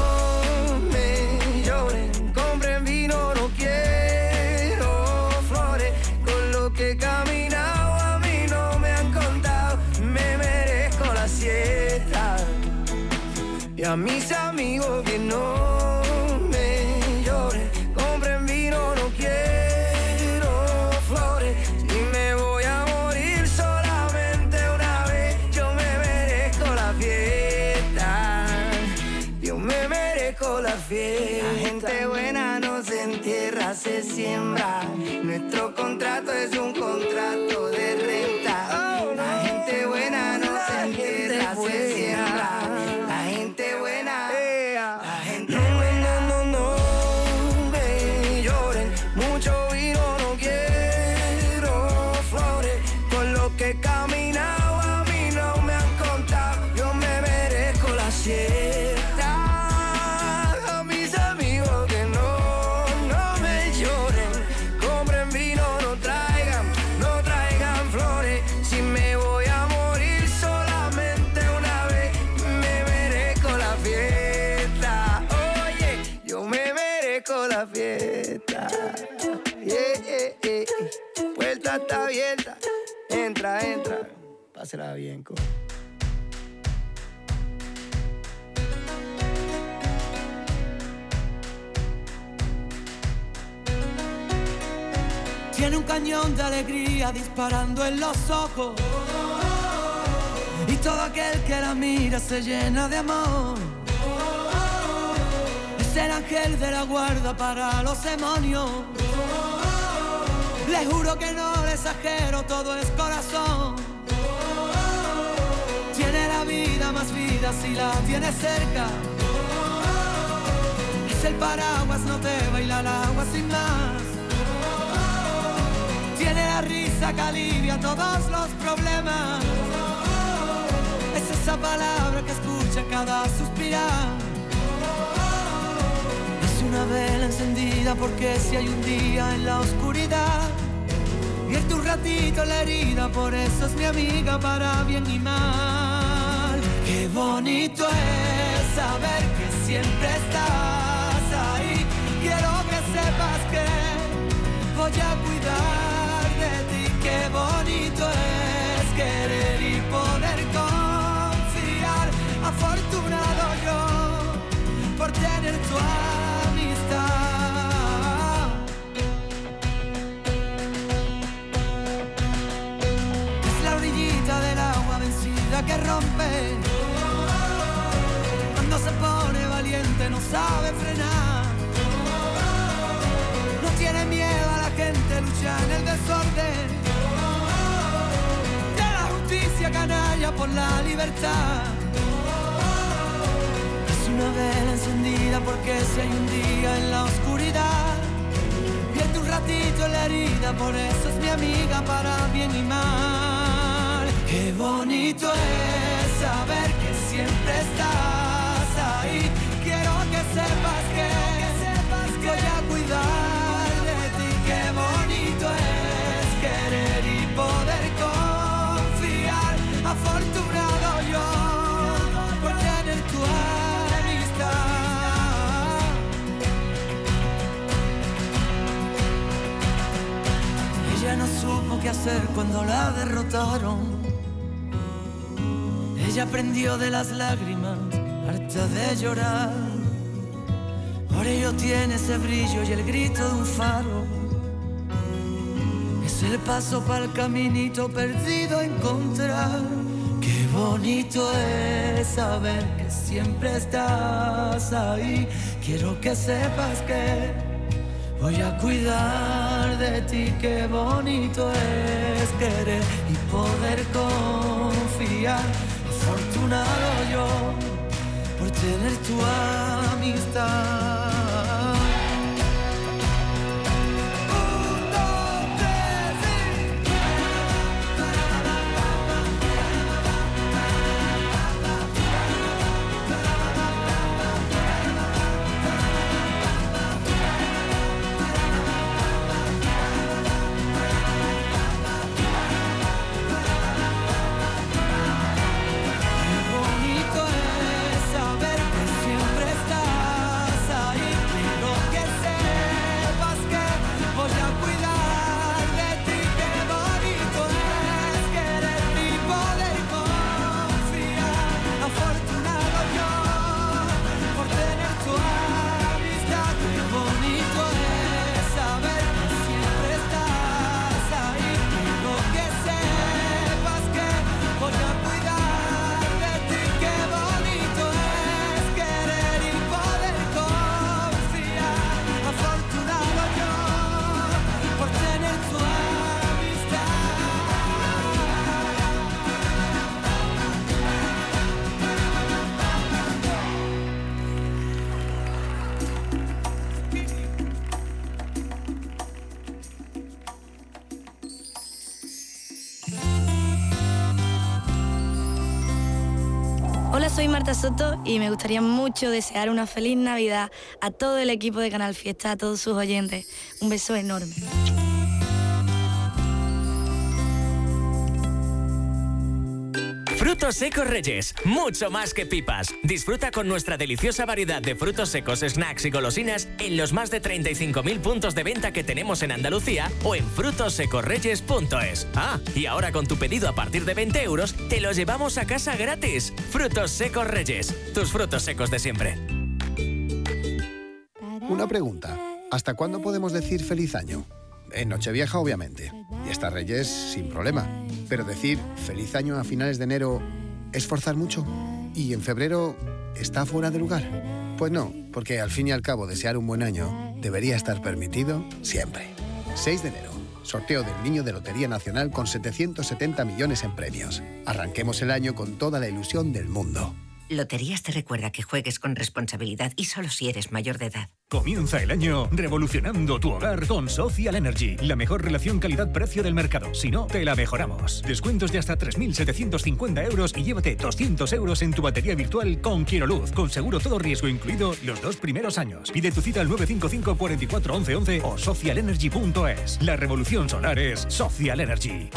me lloren. Compren vino, no quiero flores. Con lo que he caminado, a mí no me han contado. Me merezco la siesta. Y a mis Nuestro contrato es un contrato Entra, entra. Pásela bien, co. Tiene un cañón de alegría disparando en los ojos. Y todo aquel que la mira se llena de amor. Es el ángel de la guarda para los demonios. Le juro que no le exagero, todo es corazón. Tiene la vida más vida si la tiene cerca. Es el paraguas, no te baila el agua sin más. Tiene la risa que alivia todos los problemas. Es esa palabra que escucha cada suspirar. Una vela encendida porque si hay un día en la oscuridad, vierte un ratito la herida, por eso es mi amiga para bien y mal. Qué bonito es saber que siempre estás ahí. Quiero que sepas que voy a cuidar de ti. Qué bonito es querer y poder confiar. Afortunado yo por tener tu amistad. Que rompe. Cuando se pone valiente no sabe frenar. No tiene miedo a la gente, lucha en el desorden. De la justicia canalla por la libertad. Es una vela encendida porque si hay un día en la oscuridad, vierte un ratito en la herida, por eso es mi amiga para bien y mal. Qué bonito es saber que siempre estás ahí. Quiero que sepas que, voy a cuidar de ti. Qué bonito es querer y poder confiar. Afortunado yo por tener tu amistad. Ella no supo qué hacer cuando la derrotaron. Ella aprendió de las lágrimas, harta de llorar. Por ello tiene ese brillo y el grito de un faro. Es el paso para el caminito perdido a encontrar. Qué bonito es saber que siempre estás ahí. Quiero que sepas que voy a cuidar de ti. Qué bonito es querer y poder confiar afortunado yo por tener tu amistad. Soto y me gustaría mucho desear una feliz Navidad a todo el equipo de Canal Fiesta, a todos sus oyentes. Un beso enorme. Frutos secos Reyes, mucho más que pipas. Disfruta con nuestra deliciosa variedad de frutos secos, snacks y golosinas en los más de 35.000 puntos de venta que tenemos en Andalucía o en frutosecorreyes.es. Ah, y ahora con tu pedido a partir de 20 euros, te los llevamos a casa gratis. Frutos secos Reyes, tus frutos secos de siempre. Una pregunta. ¿Hasta cuándo podemos decir feliz año? En Nochevieja, obviamente. Y hasta Reyes, sin problema. Pero decir feliz año a finales de enero es forzar mucho. ¿Y en febrero está fuera de lugar? Pues no, porque al fin y al cabo desear un buen año debería estar permitido siempre. 6 de enero. Sorteo del Niño de Lotería Nacional con 770 millones en premios. Arranquemos el año con toda la ilusión del mundo. Loterías te recuerda que juegues con responsabilidad y solo si eres mayor de edad. Comienza el año revolucionando tu hogar con Social Energy, la mejor relación calidad-precio del mercado. Si no, te la mejoramos. Descuentos de hasta 3.750 euros y llévate 200 euros en tu batería virtual con Quiero Luz, con seguro todo riesgo incluido los dos primeros años. Pide tu cita al 955 44 11 11 o socialenergy.es. La revolución solar es Social Energy.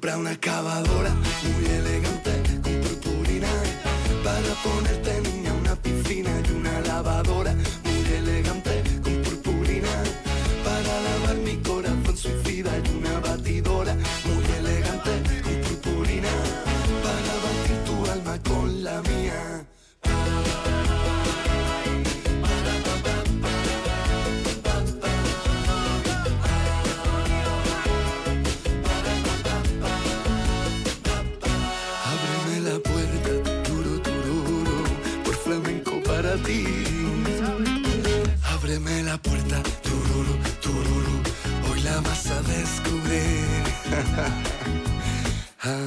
Compra una cavadora muy elegante con purpurina para ponerte niña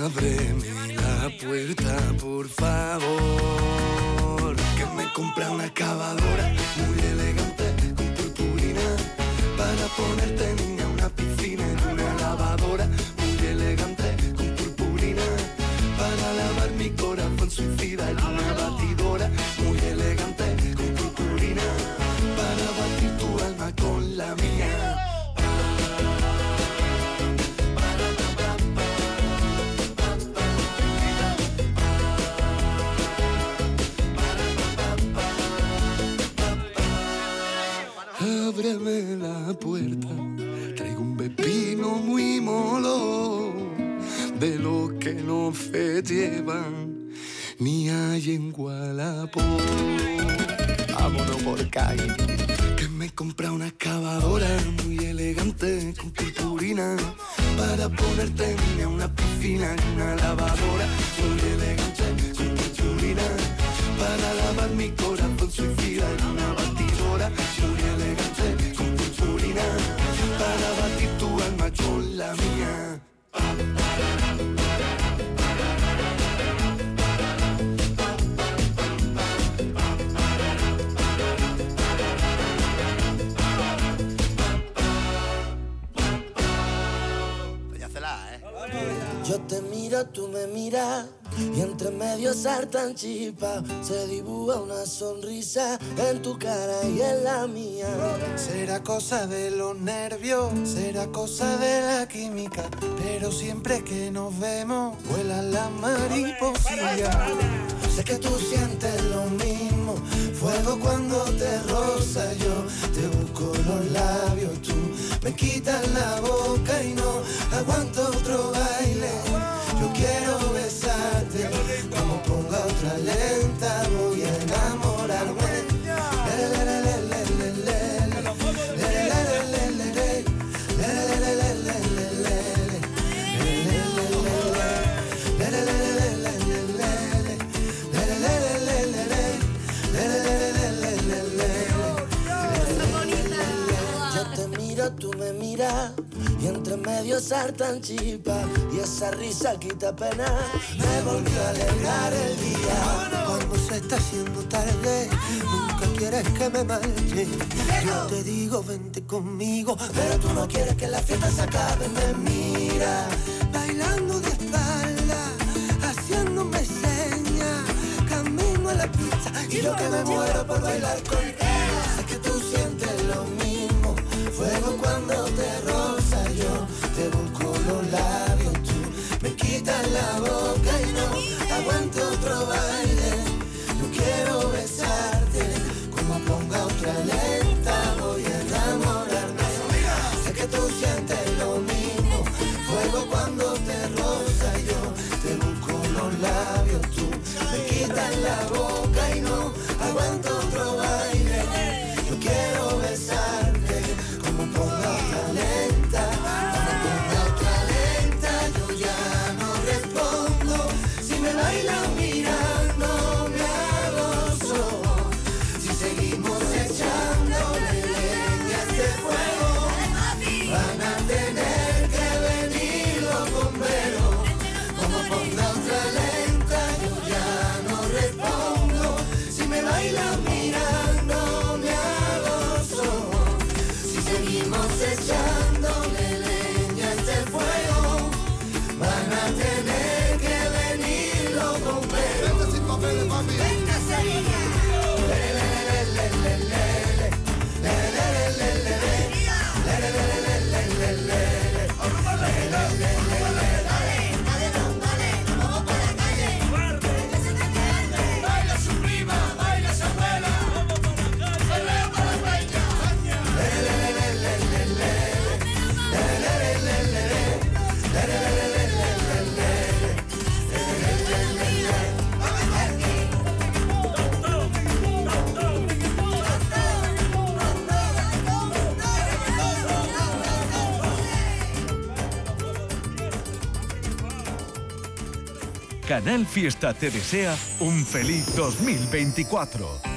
Ábreme la puerta, por favor, que me compra una cavadora muy elegante con purpurina para ponerte niña Ábreme la puerta, traigo un pepino muy molo, de lo que no se llevan. ni hay en Gualapó. Vámonos por calle, que me compra una excavadora muy elegante con purpurina para ponerte en una piscina y una lavadora muy elegante con purpurina para lavar mi corazón suicida en una para batir tu alma con la mía. Yo te miro, tú me miras y entre medio saltan chispas. Se dibuja una sonrisa en tu cara y en la mía. Será cosa de los nervios, será cosa de la química, pero siempre que nos vemos vuelan las mariposillas. Sé que tú sientes lo mismo, fuego cuando te roza yo, te busco los labios, tú me quitas la boca y no aguanto y entre medio saltan chispas y esa risa quita pena. Me volvió a alegrar el día. Cuando se está haciendo tarde, nunca quieres que me marche. Yo te digo, vente conmigo, Pero tú no quieres que la fiesta se acabe, me mira. bailando de espalda, haciéndome señas, camino a la pista Y yo que me muero por bailar contigo. Sé que tú sientes lo mismo. Fuego cuando te roza yo. Los labios, tú me quitas la boca y no aguanto otro baile. Canal Fiesta te desea un feliz 2024.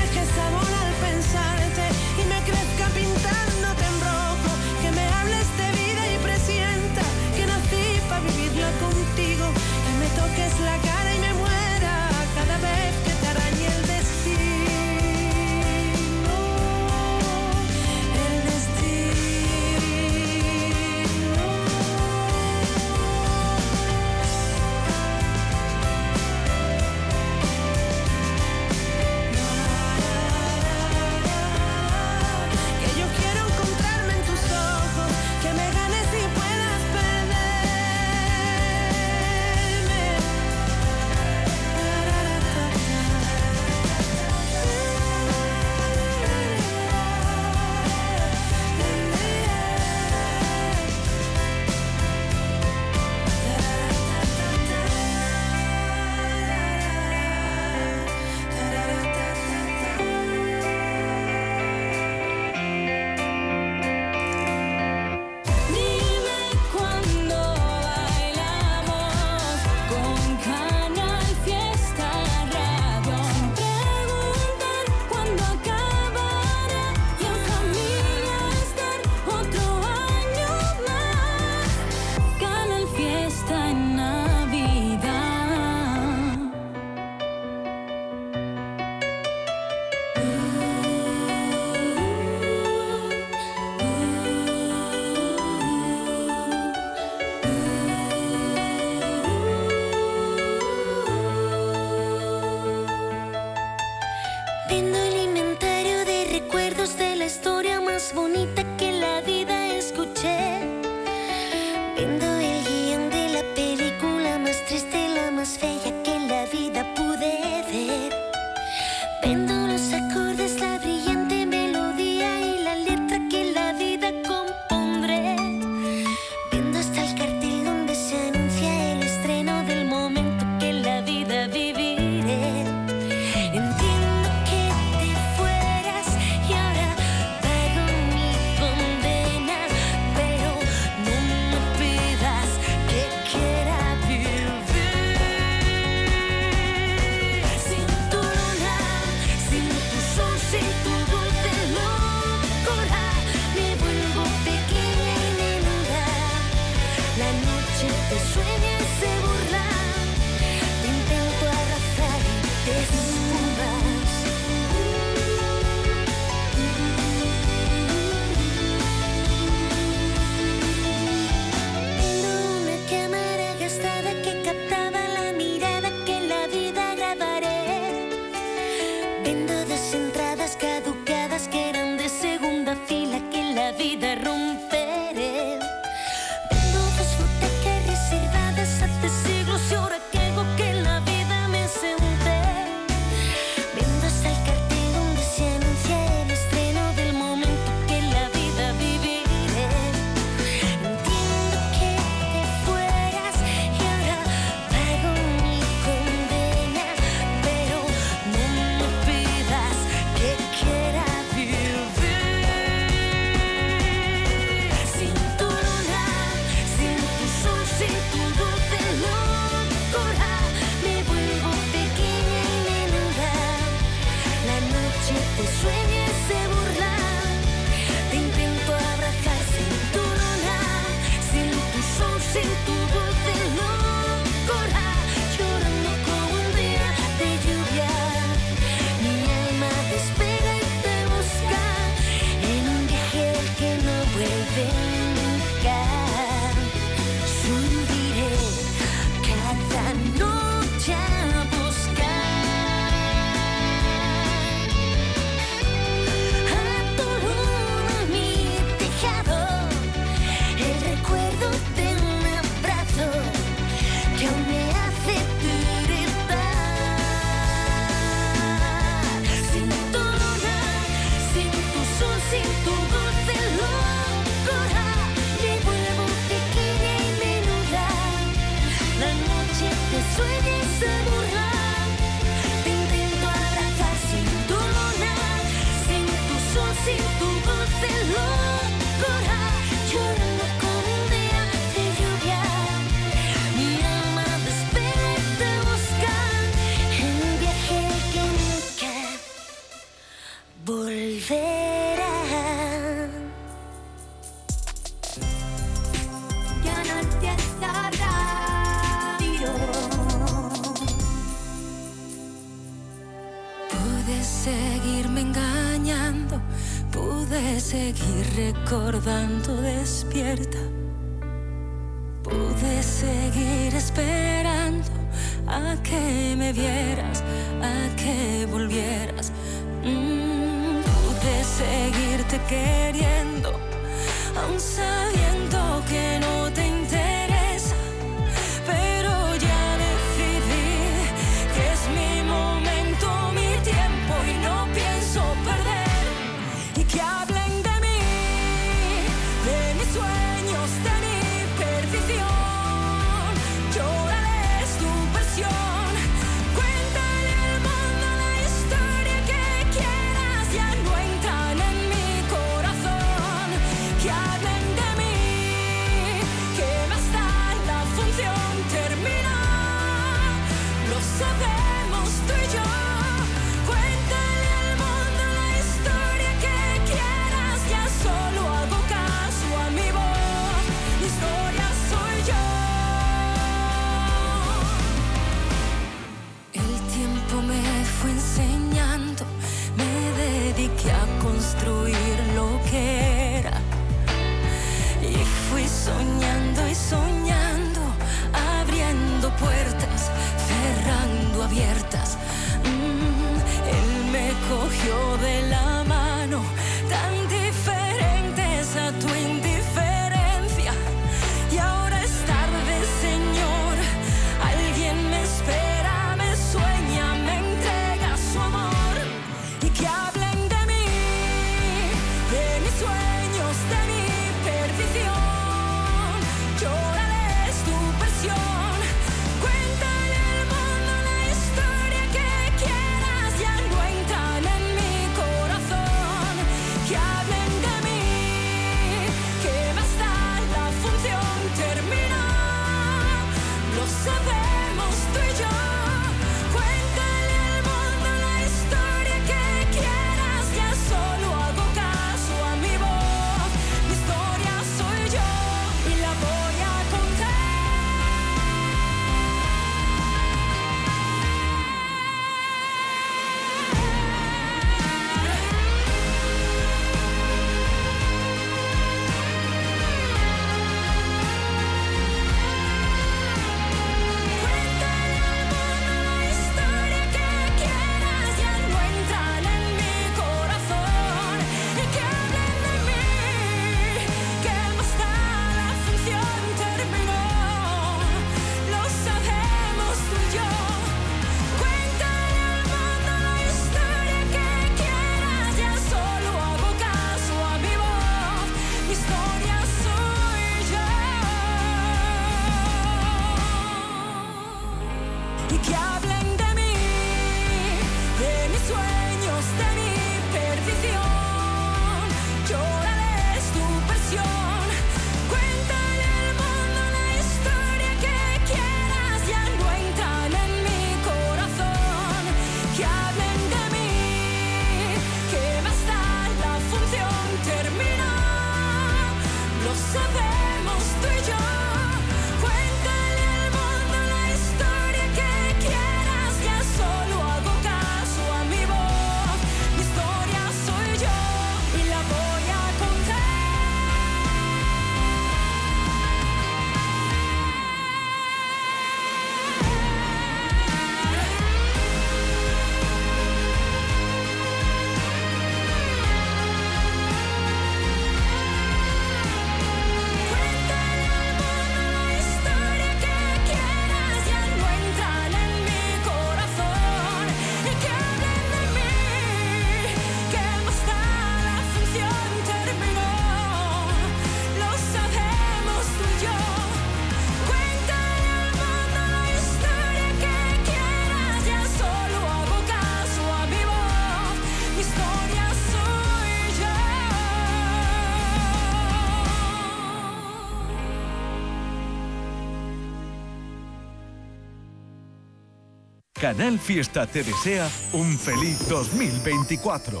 Canal Fiesta te desea un feliz 2024.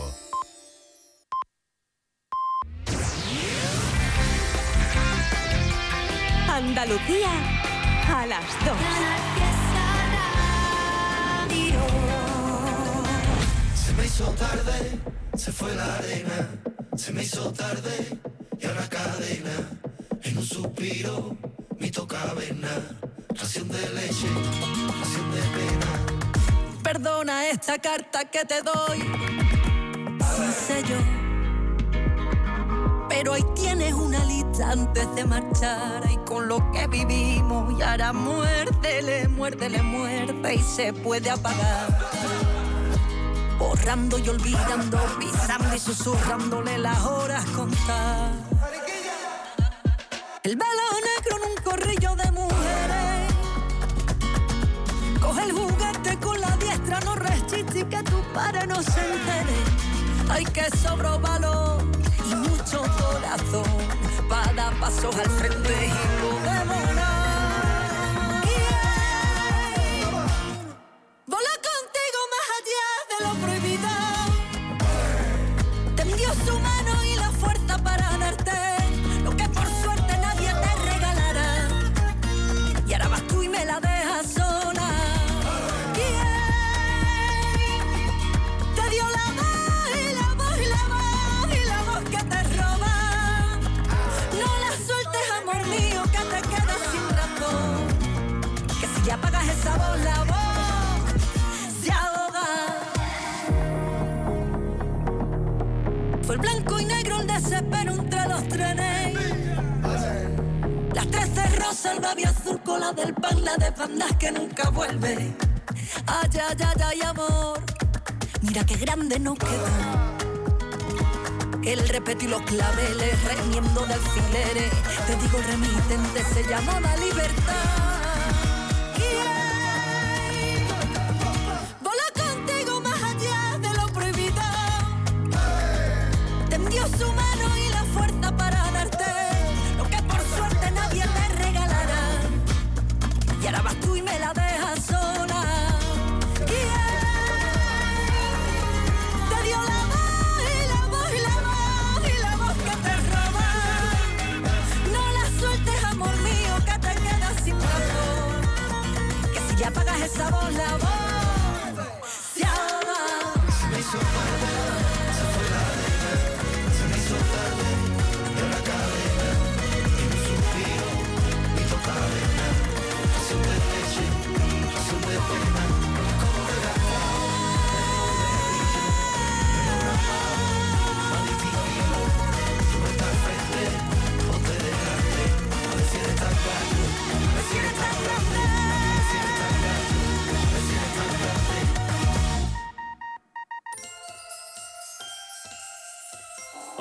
Andalucía a las 2. Se me hizo tarde, se fue la arena, se me hizo tarde Perdona esta carta que te doy, sin sello. Pero ahí tienes una lista antes de marchar y con lo que vivimos y ahora muérdele, muérdele, muerde y se puede apagar. Borrando y olvidando, pisando y susurrándole las horas contar. El velo negro en un corrillo de mujeres. Coge el con la diestra, no resiste que tu padre no se entere. Hay que sobró valor y mucho corazón para dar pasos al frente el babi azul, cola del pan, la de bandas que nunca vuelve. Ay, ay, ay, ay, amor. Mira qué grande nos queda. El repetir los claveles, remiendo de alfileres. Te digo, el remitente se llamaba libertad. Voló contigo más allá de lo prohibido. Tendió su mano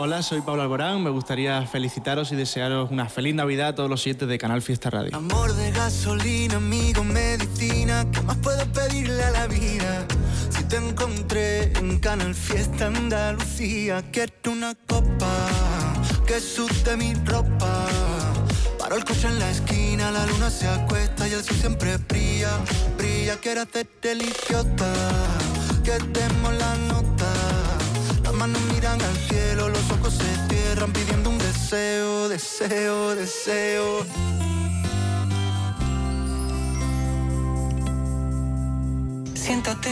Hola, soy Pablo Alborán. Me gustaría felicitaros y desearos una feliz Navidad a todos los siguientes de Canal Fiesta Radio. Amor de gasolina, amigo, medicina. ¿Qué más puedo pedirle a la vida? Si te encontré en Canal Fiesta Andalucía, quiero una copa que sude mi ropa. Paro el coche en la esquina, la luna se acuesta y el sol siempre brilla, brilla. Quiero hacerte el idiota, que demos la nota. Manos miran al cielo, los ojos se cierran pidiendo un deseo, deseo, deseo. Siéntate,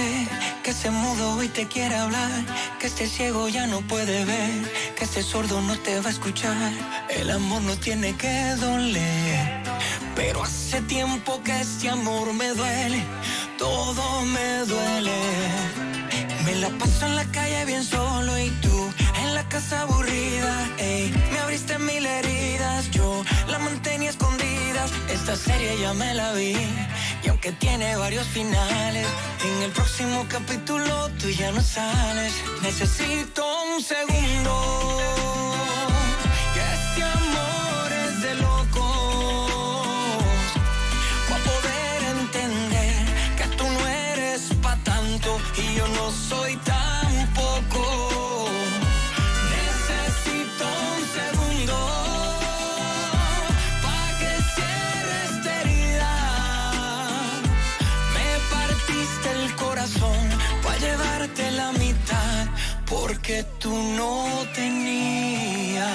que ese mudo hoy te quiere hablar, que este ciego ya no puede ver, que este sordo no te va a escuchar. El amor no tiene que doler, pero hace tiempo que este amor me duele, todo me duele. Me la paso en la calle bien solo y tú en la casa aburrida. ey. me abriste mil heridas, yo la mantenía escondidas. Esta serie ya me la vi y aunque tiene varios finales, en el próximo capítulo tú ya no sales. Necesito un segundo. Porque tú no tenías.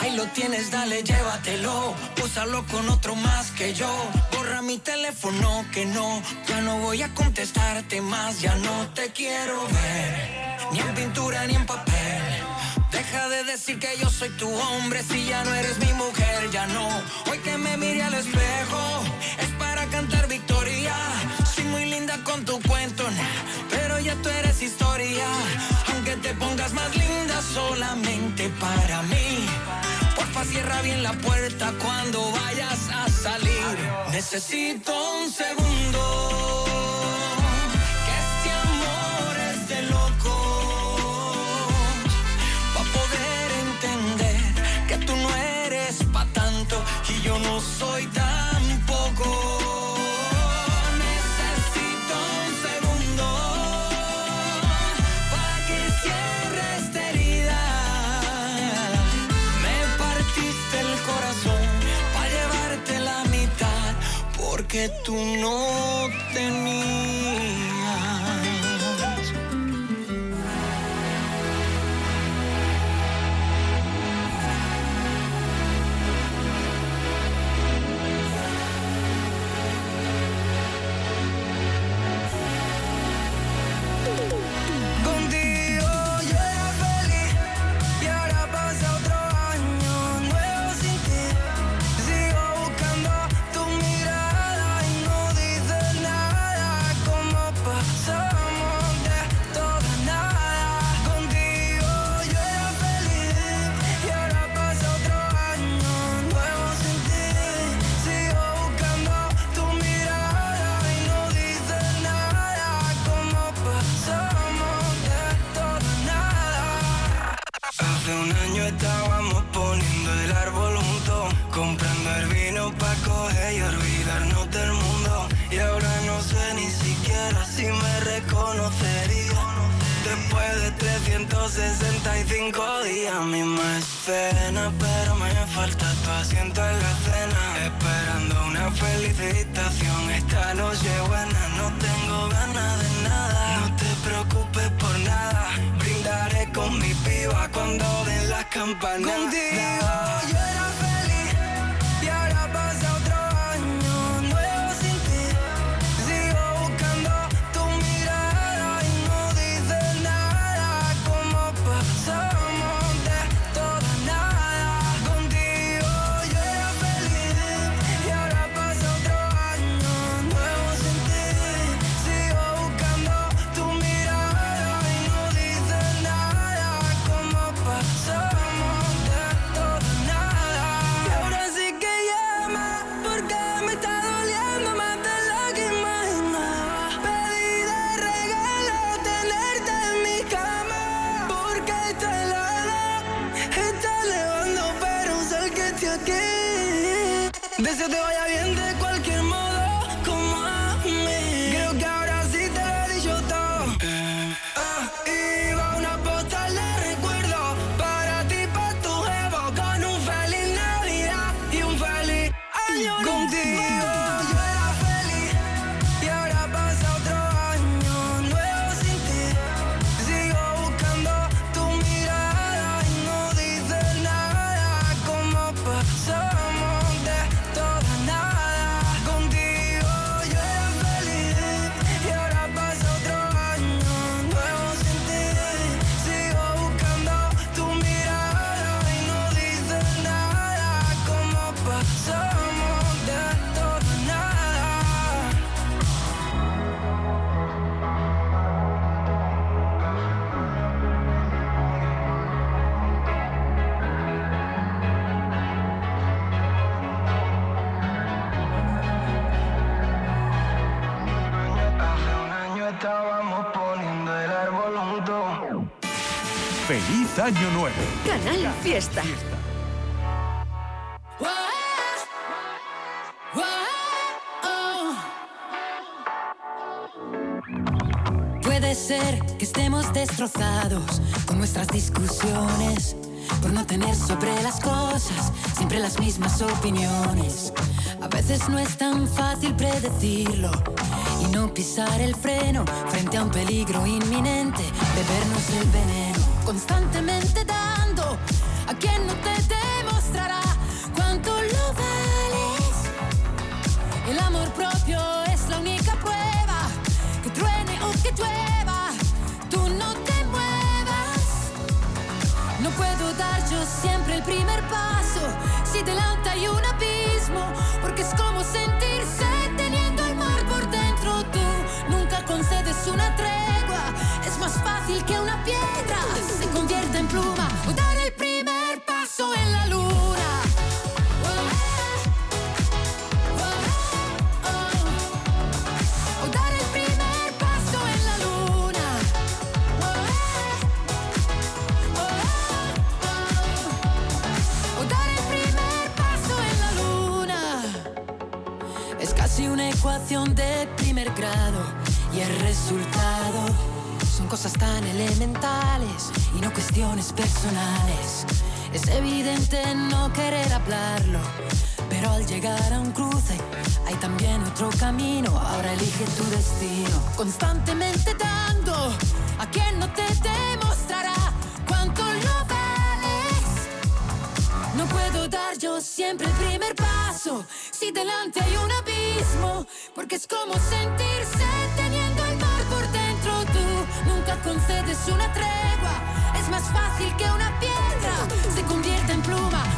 Ay, lo tienes, dale, llévatelo. Úsalo con otro más que yo. Borra mi teléfono que no, ya no voy a contestarte más, ya no te quiero ver. Ni en pintura ni en papel. Deja de decir que yo soy tu hombre si ya no eres mi mujer, ya no. Hoy que me mire al espejo es para cantar victoria. Soy muy linda con tu cuento, nah, ya tú eres historia. Aunque te pongas más linda solamente para mí. Porfa, cierra bien la puerta cuando vayas a salir. Necesito un segundo. Porque tú no Hace un año estábamos poniendo el árbol juntos, comprando el vino pa' coger y olvidarnos del mundo. Y ahora no sé ni siquiera si me reconocería. Después de 365 días, misma escena, pero me falta tu asiento en la cena. Esperando una felicitación, esta noche buena, no tengo ganas de nada. No te preocupes por nada, brindaré con mi piba cuando den las campanas. Deseo te vaya bien Año Nuevo. Canal Fiesta. Puede ser que estemos destrozados con nuestras discusiones, por no tener sobre las cosas siempre las mismas opiniones. A veces no es tan fácil predecirlo y no pisar el freno frente a un peligro inminente, bebernos el veneno, constantemente dando a quien no te demostrará cuánto lo vales. El amor propio es la única prueba que truene o que llueva, tú no te muevas. No puedo dar yo siempre el primer paso si delante hay un abismo, porque es como sentirse teniendo el mar por dentro. Tú nunca concedes una tregua, es más fácil que una piedra. resultado. Son cosas tan elementales y no cuestiones personales. Es evidente no querer hablarlo, pero al llegar a un cruce hay también otro camino. Ahora elige tu destino. Constantemente dando a quien no te demostrará cuánto lo vales. No puedo dar yo siempre el primer paso si delante hay un abismo, porque es como sentirse concedes una tregua, es más fácil que una piedra se convierta en pluma.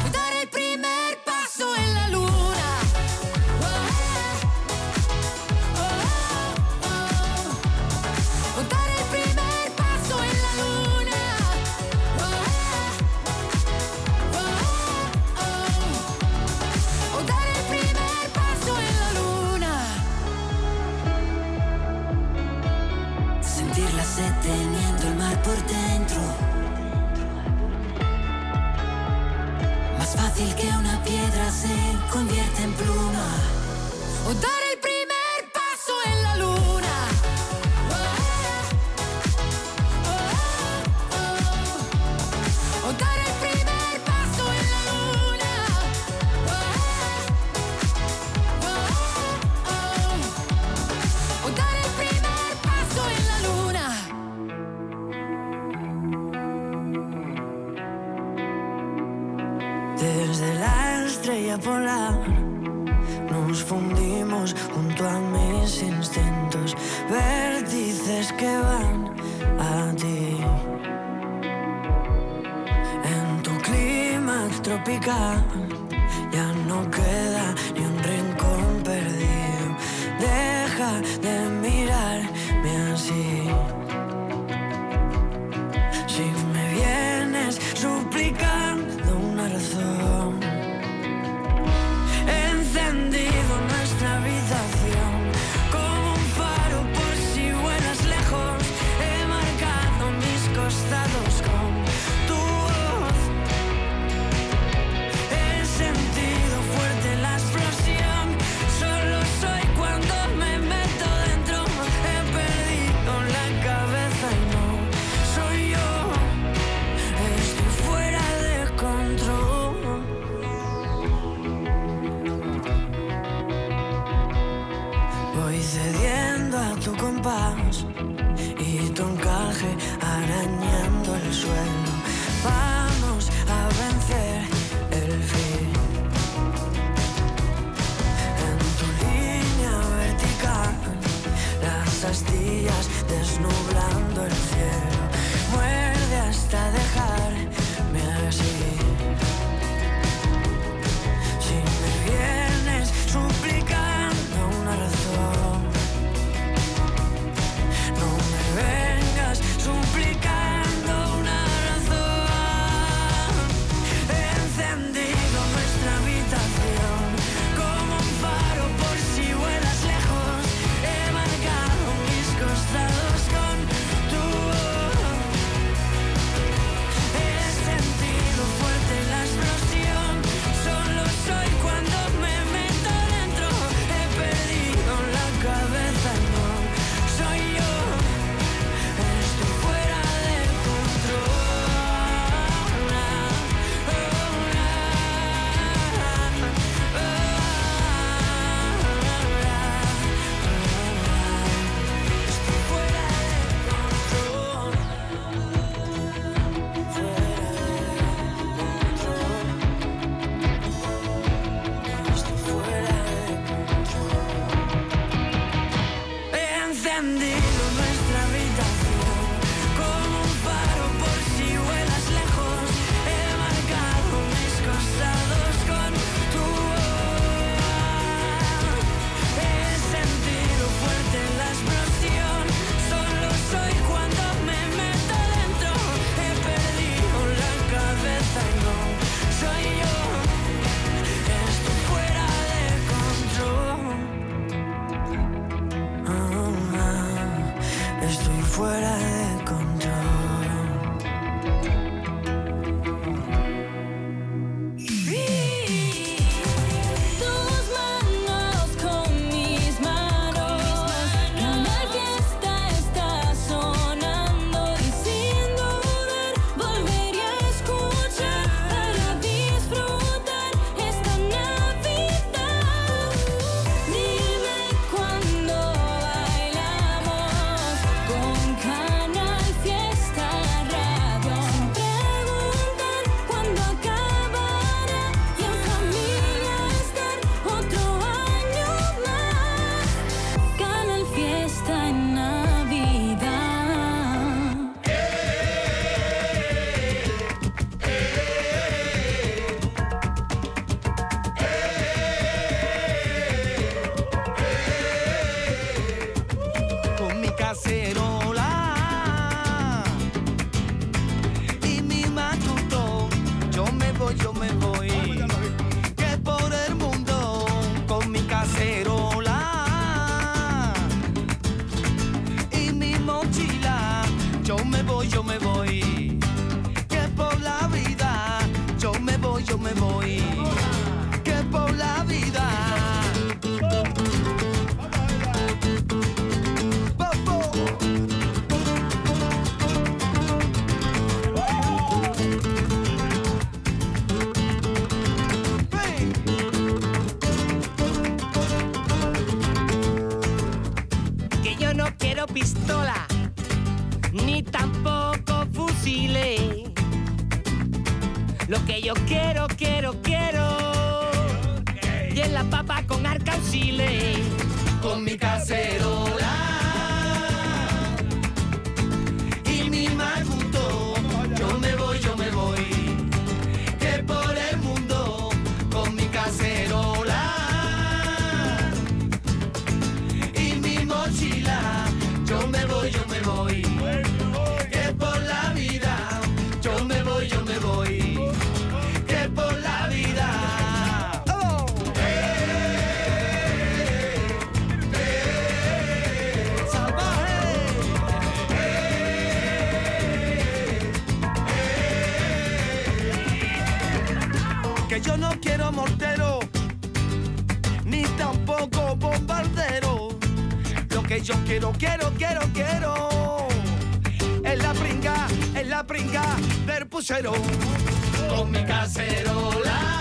Demostró pistola, ni tampoco fusiles. Lo que yo quiero, quiero, quiero. Y en la papa con arcauciles. Con mi cacerola. Quiero, quiero, quiero, quiero. Es la pringa, es la pringa del pusero. Con mi cacerola.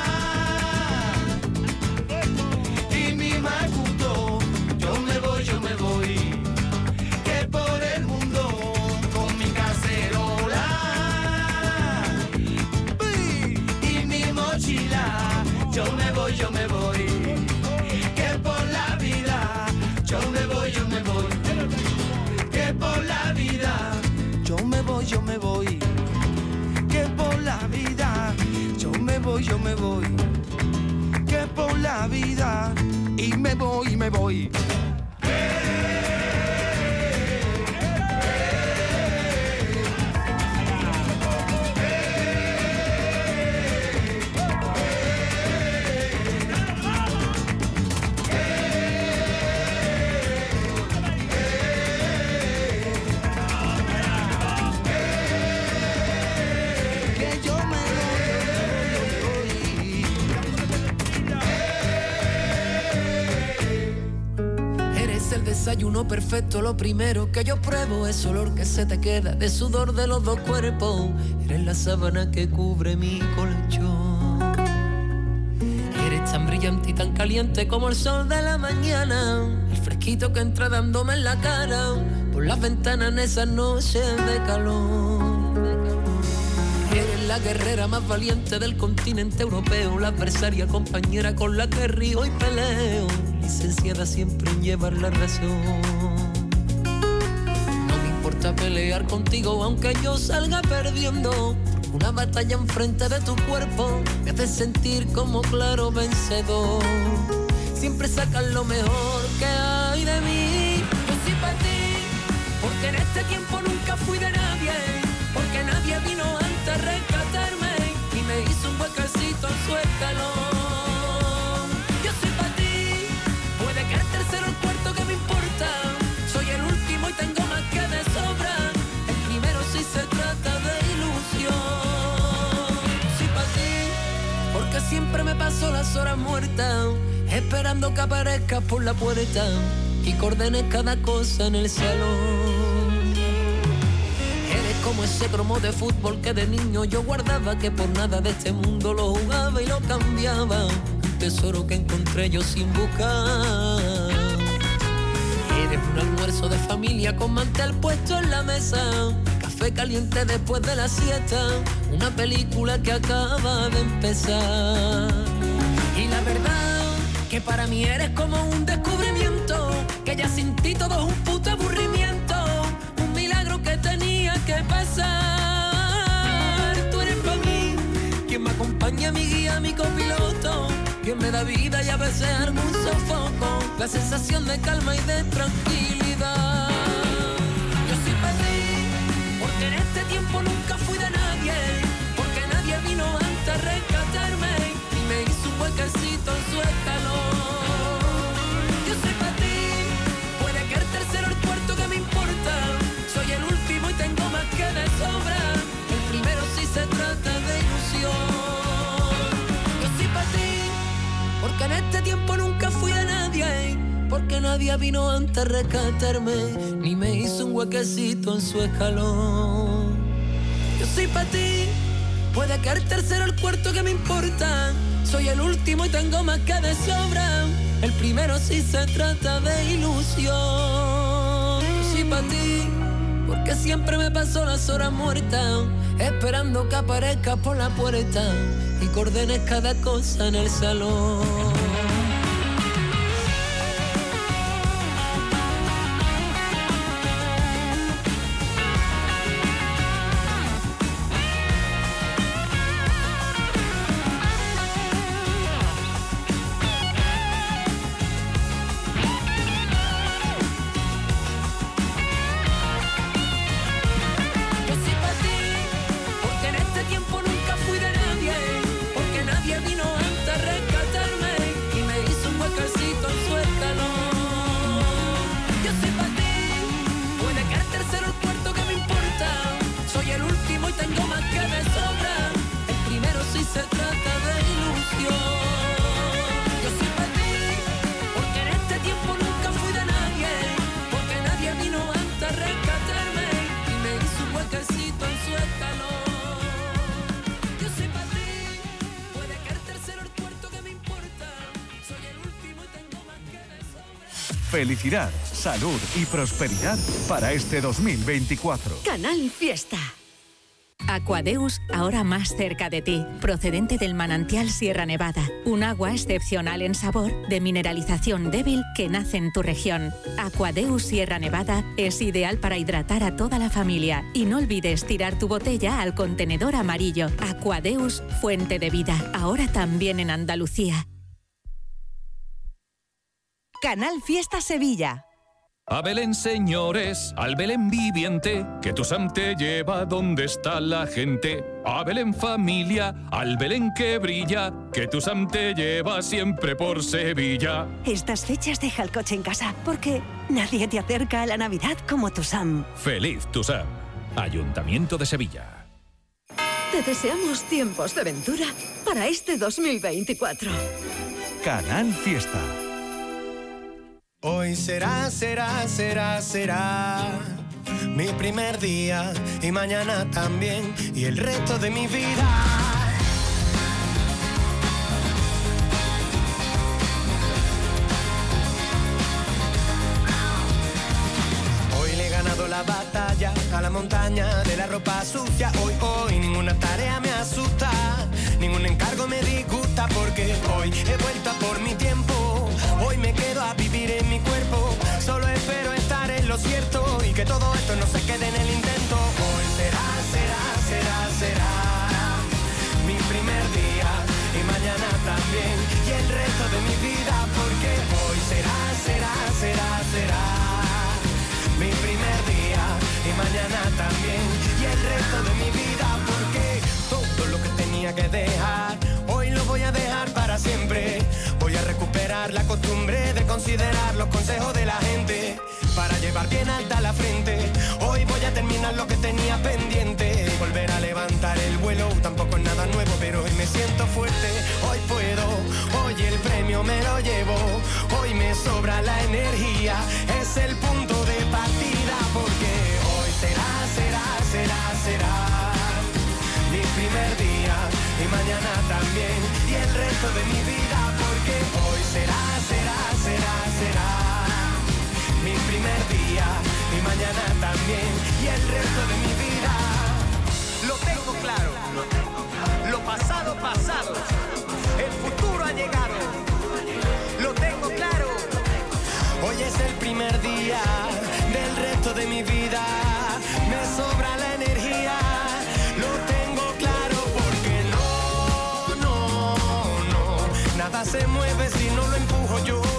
Yo me voy. Que por la vida, yo me voy, yo me voy. Que por la vida, y me voy, y me voy. Desayuno perfecto, lo primero que yo pruebo es olor que se te queda de sudor de los dos cuerpos. Eres la sábana que cubre mi colchón. Eres tan brillante y tan caliente como el sol de la mañana. El fresquito que entra dándome en la cara por las ventanas en esas noches de calor. Eres la guerrera más valiente del continente europeo, la adversaria compañera con la que río y peleo, licenciada siempre en llevar la razón. No me importa pelear contigo aunque yo salga perdiendo. Una batalla enfrente de tu cuerpo me hace sentir como claro vencedor. Siempre sacas lo mejor que hay de mí. Yo soy para ti, porque en este tiempo nunca fui de nadie. Porque nadie vino antes a rescatarme y me hizo un huequecito en las horas muertas, esperando que aparezcas por la puerta y que ordenes cada cosa en el salón. Eres como ese cromo de fútbol que de niño yo guardaba, que por nada de este mundo lo jugaba y lo cambiaba. Un tesoro que encontré yo sin buscar. Eres un almuerzo de familia con mantel puesto en la mesa. Café caliente después de la siesta. Una película que acaba de empezar. Verdad que para mí eres como un descubrimiento. Que ya sin ti todo es un puto aburrimiento. Un milagro que tenía que pasar. Tú eres para mí quien me acompaña, mi guía, mi copiloto. Quien me da vida y a veces algún sofoco. La sensación de calma y de tranquilidad. En este tiempo nunca fui de nadie. Porque nadie vino antes a rescatarme, ni me hizo un huequecito en su escalón. Yo soy para ti, puede que el tercero el cuarto que me importa. Soy el último y tengo más que de sobra. El primero si se trata de ilusión. Soy para ti, porque siempre me paso las horas muertas, esperando que aparezca por la puerta y coordenes cada cosa en el salón. Felicidad, salud y prosperidad para este 2024. Canal Fiesta. Aquadeus, ahora más cerca de ti, procedente del manantial Sierra Nevada, un agua excepcional en sabor, de mineralización débil que nace en tu región. Aquadeus Sierra Nevada es ideal para hidratar a toda la familia y no olvides tirar tu botella al contenedor amarillo. Aquadeus, fuente de vida, ahora también en Andalucía. Canal Fiesta Sevilla. A Belén, señores, al Belén viviente, que tu Sam te lleva donde está la gente. A Belén, familia, al Belén que brilla, que tu Sam te lleva siempre por Sevilla. Estas fechas deja el coche en casa, porque nadie te acerca a la Navidad como tu Sam. Feliz tu Sam. Ayuntamiento de Sevilla. Te deseamos tiempos de aventura para este 2024. Canal Fiesta. Hoy será, será, será, será mi primer día y mañana también y el resto de mi vida. Hoy le he ganado la batalla a la montaña de la ropa sucia. Hoy, hoy, ninguna tarea me asusta, ningún encargo me disgusta porque hoy he vuelto a cierto y que todo esto no se quede en el intento. Hoy será, será, será, será mi primer día y mañana también y el resto de mi vida porque hoy será, será, será, será mi primer día y mañana también y el resto de mi vida porque todo lo que tenía que dejar hoy lo voy a dejar para siempre voy a recuperar la costumbre de considerar los consejos de la gente para llevar bien alta la frente. Hoy voy a terminar lo que tenía pendiente. Volver a levantar el vuelo tampoco es nada nuevo pero hoy me siento fuerte. Hoy puedo hoy el premio me lo llevo. Hoy me sobra la energía es el punto de partida porque hoy será será será será mi primer día y mañana también y el resto de mi vida porque hoy será primer día y mañana también y el resto de mi vida. Lo tengo claro lo pasado pasado el futuro ha llegado. Lo tengo claro hoy es el primer día del resto de mi vida. Me sobra la energía lo tengo claro porque no no no nada se mueve si no lo empujo yo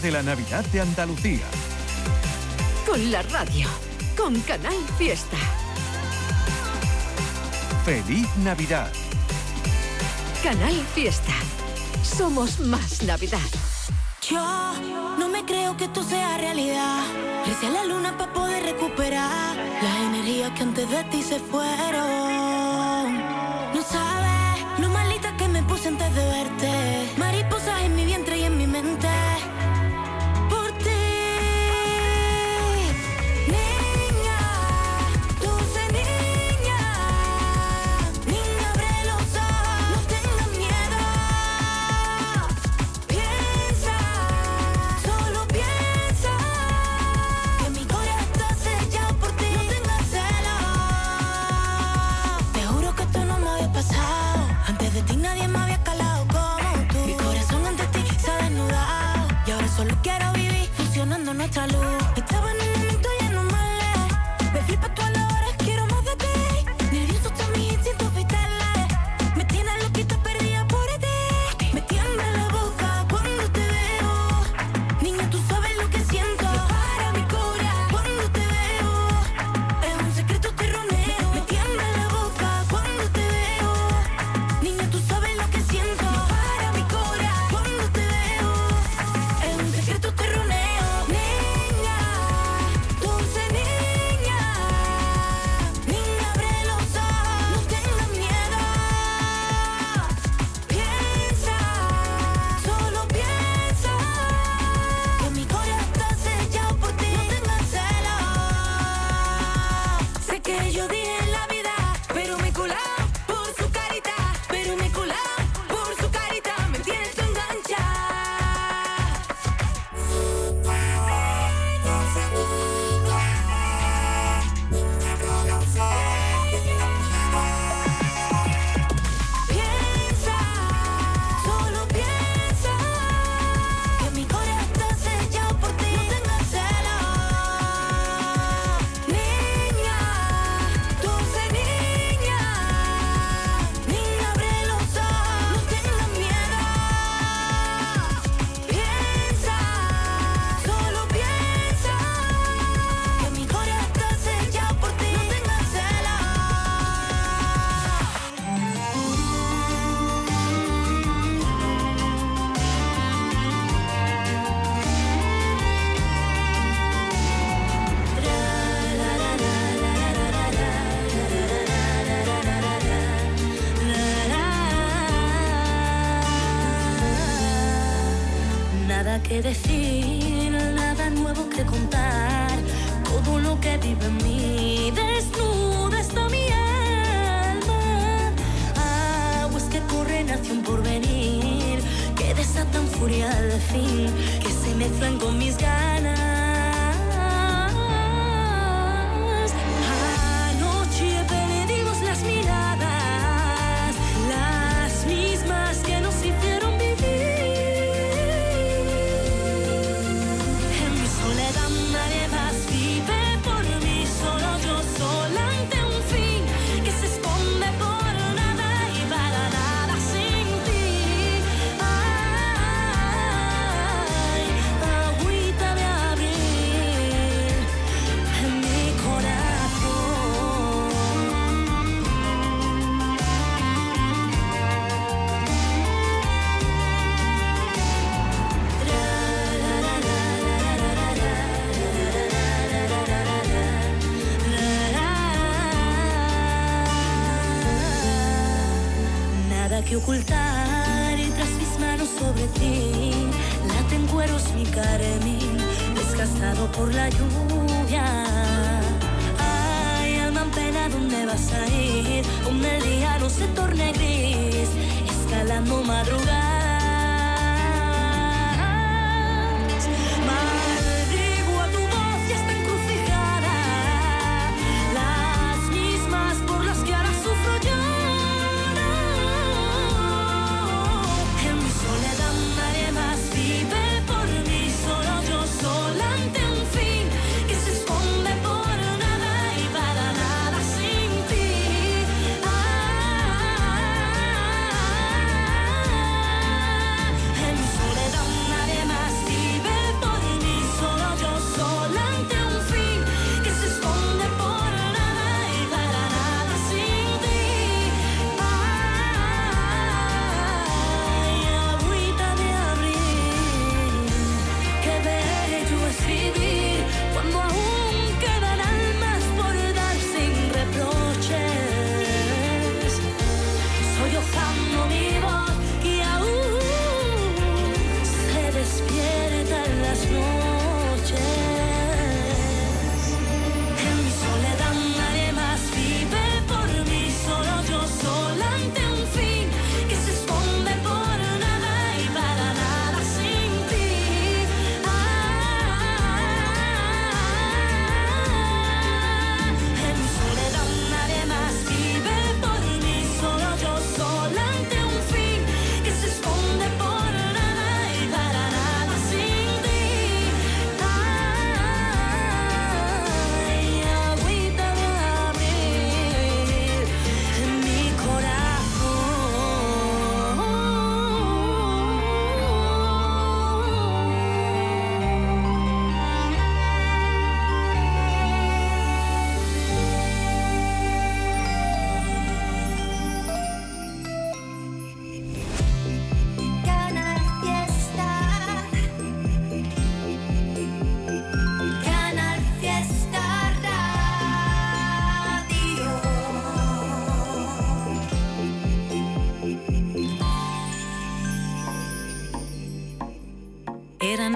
de la Navidad de Andalucía. Con la radio, con Canal Fiesta. Feliz Navidad. Canal Fiesta. Somos más Navidad. Yo no me creo que esto sea realidad. Rece a la luna para poder recuperar las energías que antes de ti se fueron.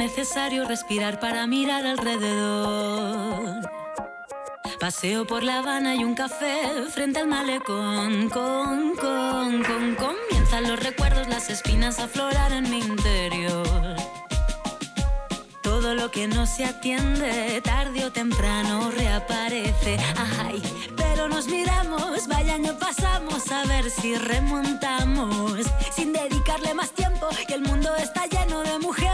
Necesario respirar para mirar alrededor. Paseo por La Habana y un café frente al malecón. Con, con, con, comienzan los recuerdos, las espinas a aflorar en mi interior. Todo lo que no se atiende, tarde o temprano reaparece. Ay, pero nos miramos, vaya año pasamos a ver si remontamos. Sin dedicarle más tiempo, y el mundo está lleno de mujeres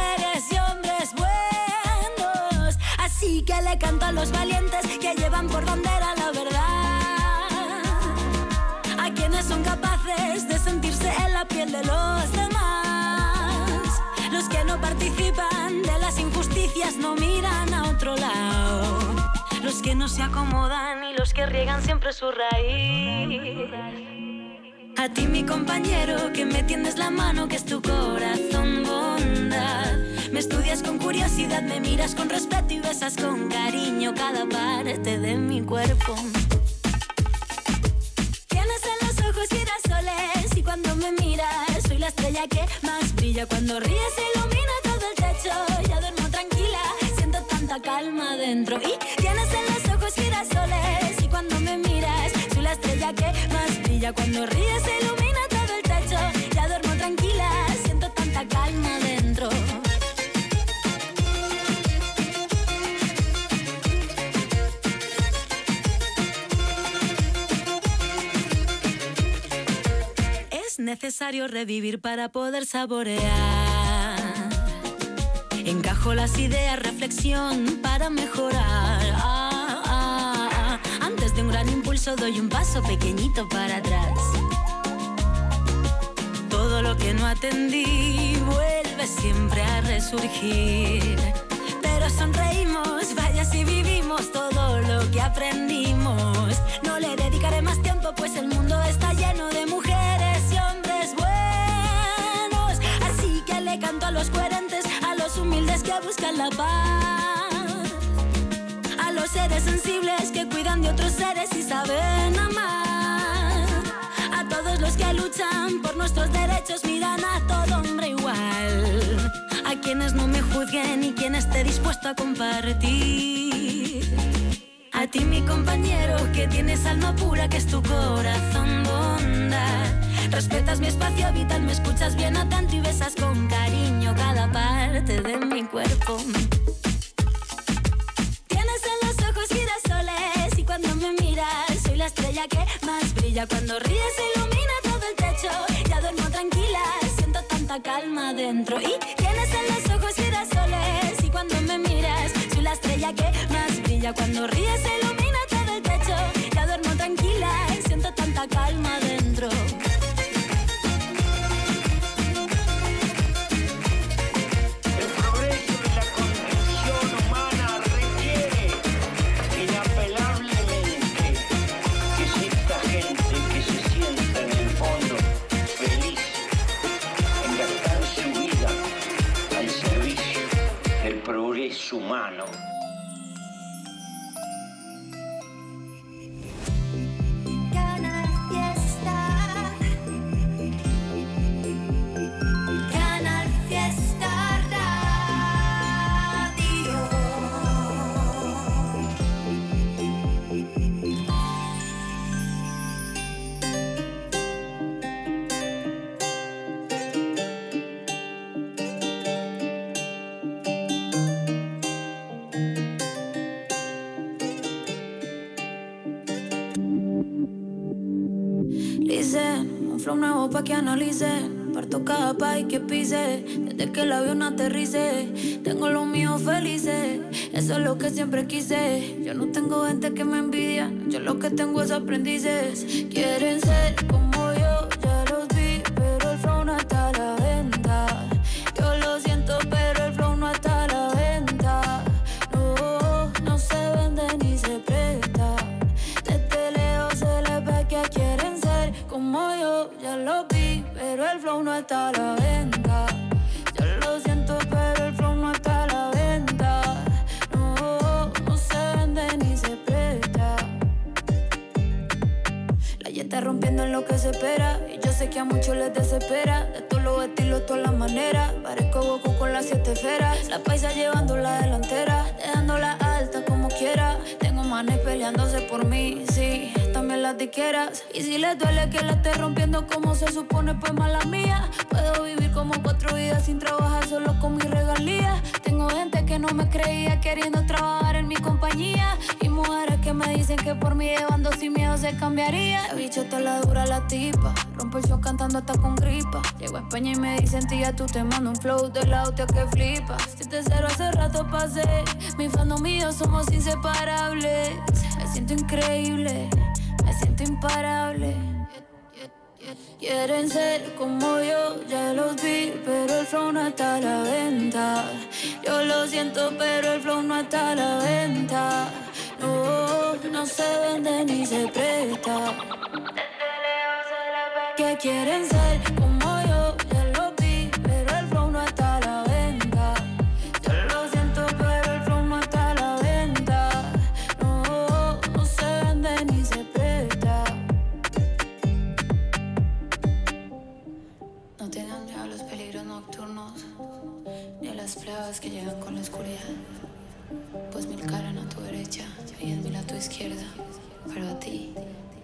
canto a los valientes que llevan por bandera la verdad. A quienes son capaces de sentirse en la piel de los demás. Los que no participan de las injusticias no miran a otro lado. Los que no se acomodan y los que riegan siempre su raíz. A ti mi compañero que me tiendes la mano que es tu corazón. Estudias con curiosidad, me miras con respeto y besas con cariño cada parte de mi cuerpo. Tienes en los ojos girasoles y cuando me miras soy la estrella que más brilla. Cuando ríes ilumina todo el techo, ya duermo tranquila, siento tanta calma dentro. Y tienes en los ojos girasoles y cuando me miras soy la estrella que más brilla. Cuando ríes ilumina necesario revivir para poder saborear. Encajo las ideas, reflexión para mejorar. Ah, ah, ah. Antes de un gran impulso doy un paso pequeñito para atrás. Todo lo que no atendí vuelve siempre a resurgir. Pero sonreímos, vaya si vivimos todo lo que aprendimos. No le dedicaré más tiempo, pues el mundo A los seres sensibles que cuidan de otros seres y saben amar. A todos los que luchan por nuestros derechos miran a todo hombre igual. A quienes no me juzguen y quien esté dispuesto a compartir. A ti mi compañero que tienes alma pura que es tu corazón bondad. Respetas mi espacio vital, me escuchas bien atento y besas con cariño cada parte de mi cuerpo. Tienes en los ojos girasoles y cuando me miras soy la estrella que más brilla. Cuando ríes ilumina todo el techo, ya duermo tranquila, siento tanta calma dentro. Y tienes en los ojos girasoles y cuando me miras soy la estrella que más brilla. Cuando ríes ilumina humano. Flow nuevo pa' que analicen. Parto cada país que pise. Desde que el avión aterrice, tengo los míos felices. Eso es lo que siempre quise. Yo no tengo gente que me envidia. Yo lo que tengo es aprendices. Quieren ser como pero el flow no está a la venta. Yo lo siento, pero el flow no está a la venta. No, no se vende ni se presta. La gente rompiendo en lo que se espera. Y yo sé que a muchos les desespera. De todos los estilos, todas las maneras. Parezco Goku con las siete esferas. La paisa llevando la delantera. Dejándola alta como quiera. Tengo manes peleándose por mí, sí también las diquieras. Y si les duele que la esté rompiendo como se supone, pues mala mía. Puedo vivir como cuatro vidas sin trabajar solo con mis regalías. Tengo gente que no me creía queriendo trabajar en mi compañía. Y mujeres que me dicen que por mí llevando sin miedo se cambiaría. El bicho te la dura la tipa. Rompo el show cantando hasta con gripa. Llego a España y me dicen, tía, tú te mando un flow de la hostia que flipa. Si te cero hace rato pasé. Mi fan mío somos inseparables. Me siento increíble. Me siento imparable. Quieren ser como yo, ya los vi, pero el flow no está a la venta. Yo lo siento, pero el flow no está a la venta. No, no se vende ni se presta. Que quieren ser Cargan a tu derecha y Edmil a tu izquierda, pero a ti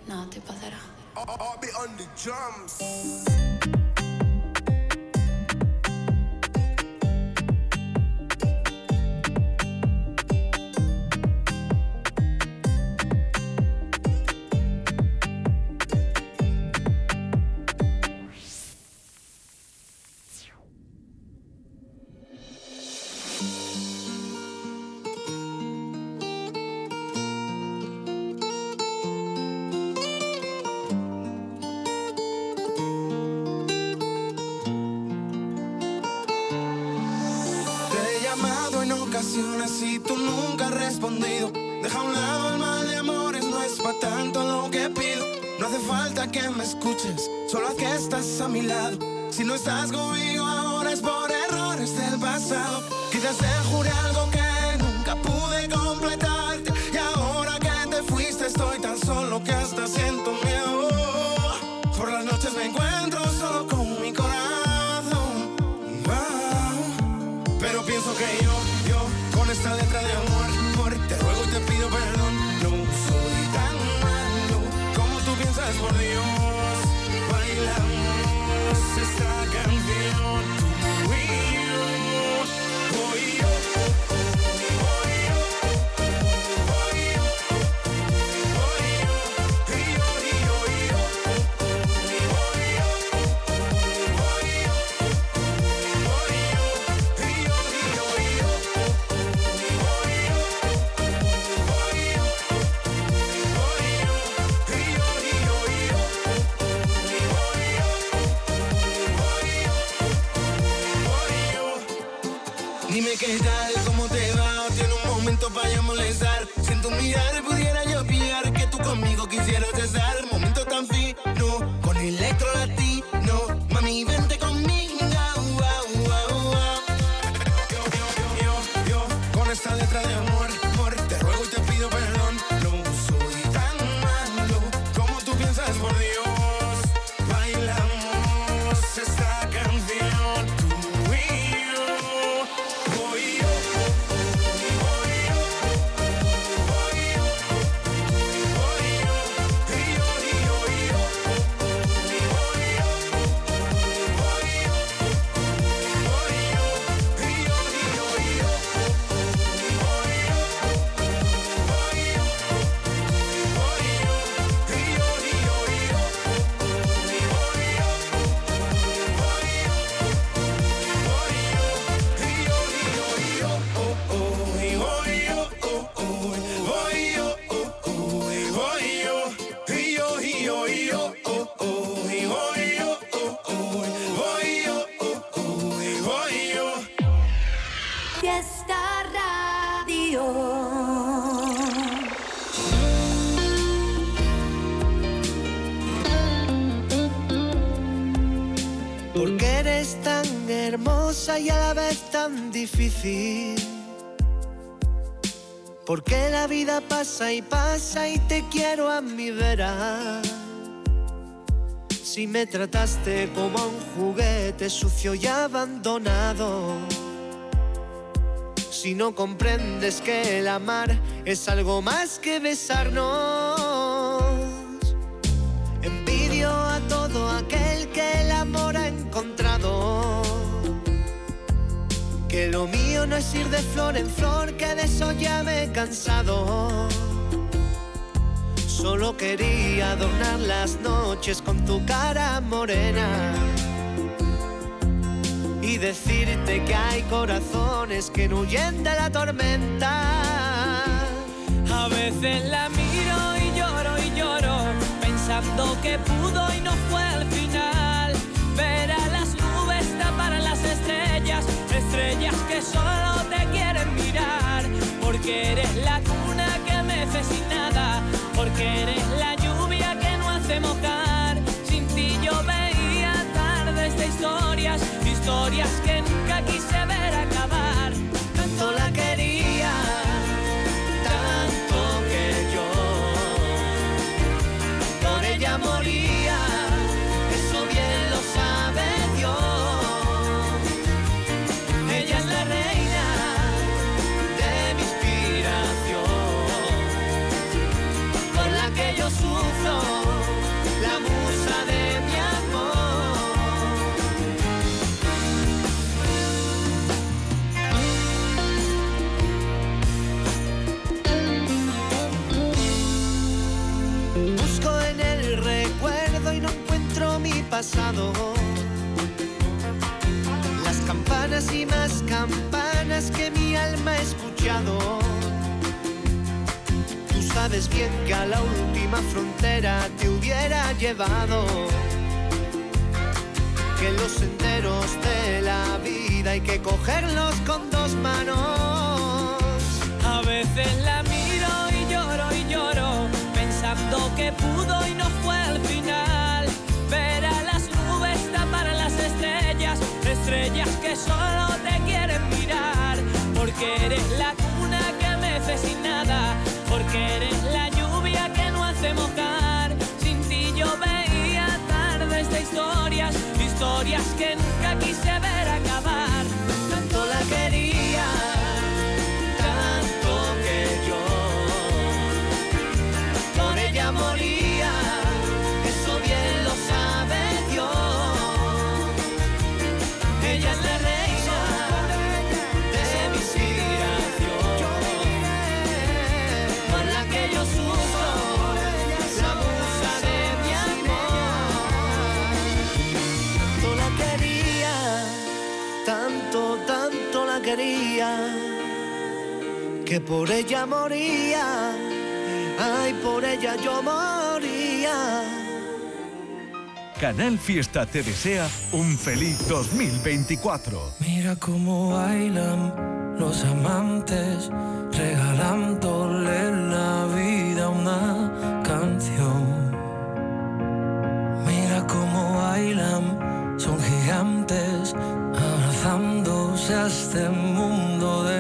nada te pasará. I'll be on the drums. signs go Porque la vida pasa y pasa y te quiero a mi vera. Si me trataste como un juguete sucio y abandonado. Si no comprendes que el amar es algo más que besarnos. De flor en flor, que de eso ya me he cansado. Solo quería adornar las noches con tu cara morena y decirte que hay corazones que no huyen de la tormenta. A veces la historias que nunca quise ver acabar. Las campanas y más campanas que mi alma ha escuchado. Tú sabes bien que a la última frontera te hubiera llevado. Que los senderos de la vida hay que cogerlos con dos manos. A veces la miro y lloro y lloro, pensando que pudo y no fue al final. Estrellas, que solo te quieren mirar. Porque eres la cuna que mece sin nada, porque eres la lluvia que no hace mojar. Sin ti yo veía tardes de historias, historias que nunca quise ver acabar. Que por ella moría. Ay, por ella yo moría. Canal Fiesta te desea un feliz 2024. Mira cómo bailan los amantes, regalándole la vida a una canción. Mira cómo bailan, son gigantes, abrazándose a este mundo de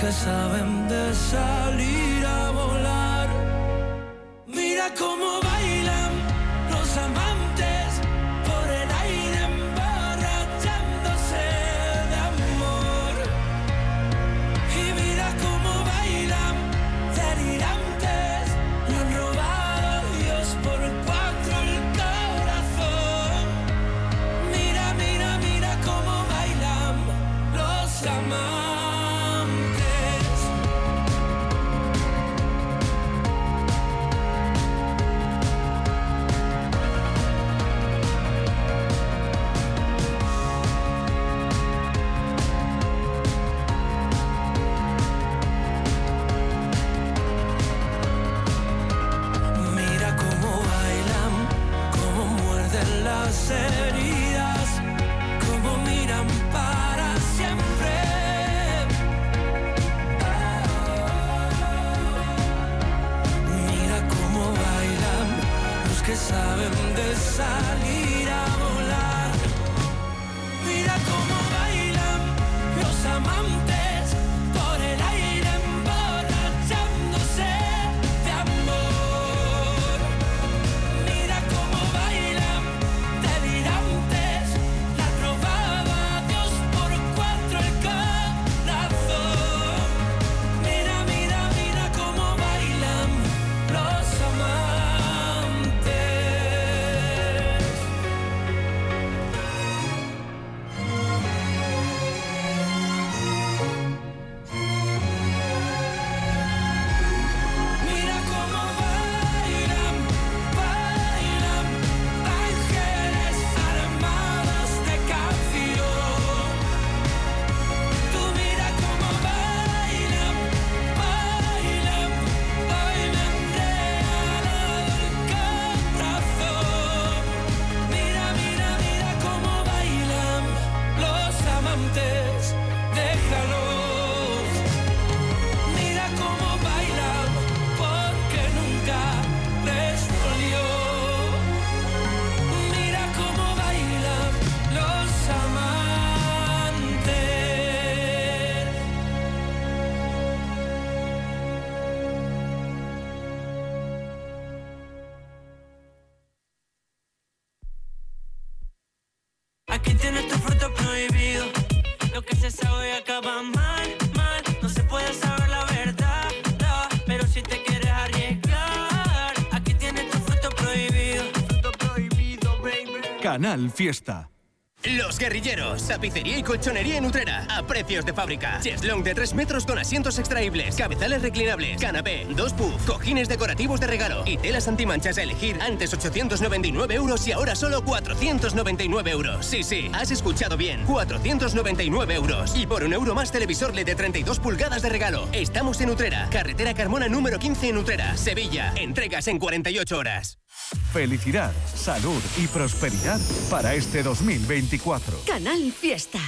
que saben de salir a volar. Mira cómo bailan Canal Fiesta. Los Guerrilleros, tapicería y colchonería en Utrera, a precios de fábrica. Cheslong de 3 metros con asientos extraíbles, cabezales reclinables, canapé, dos puff, cojines decorativos de regalo y telas antimanchas a elegir antes 899 euros y ahora solo 499 euros. Sí, sí, has escuchado bien, 499 euros. Y por un euro más televisor LED de 32 pulgadas de regalo. Estamos en Utrera, carretera Carmona número 15 en Utrera, Sevilla. Entregas en 48 horas. Felicidad, salud y prosperidad para este 2024. Canal Fiesta.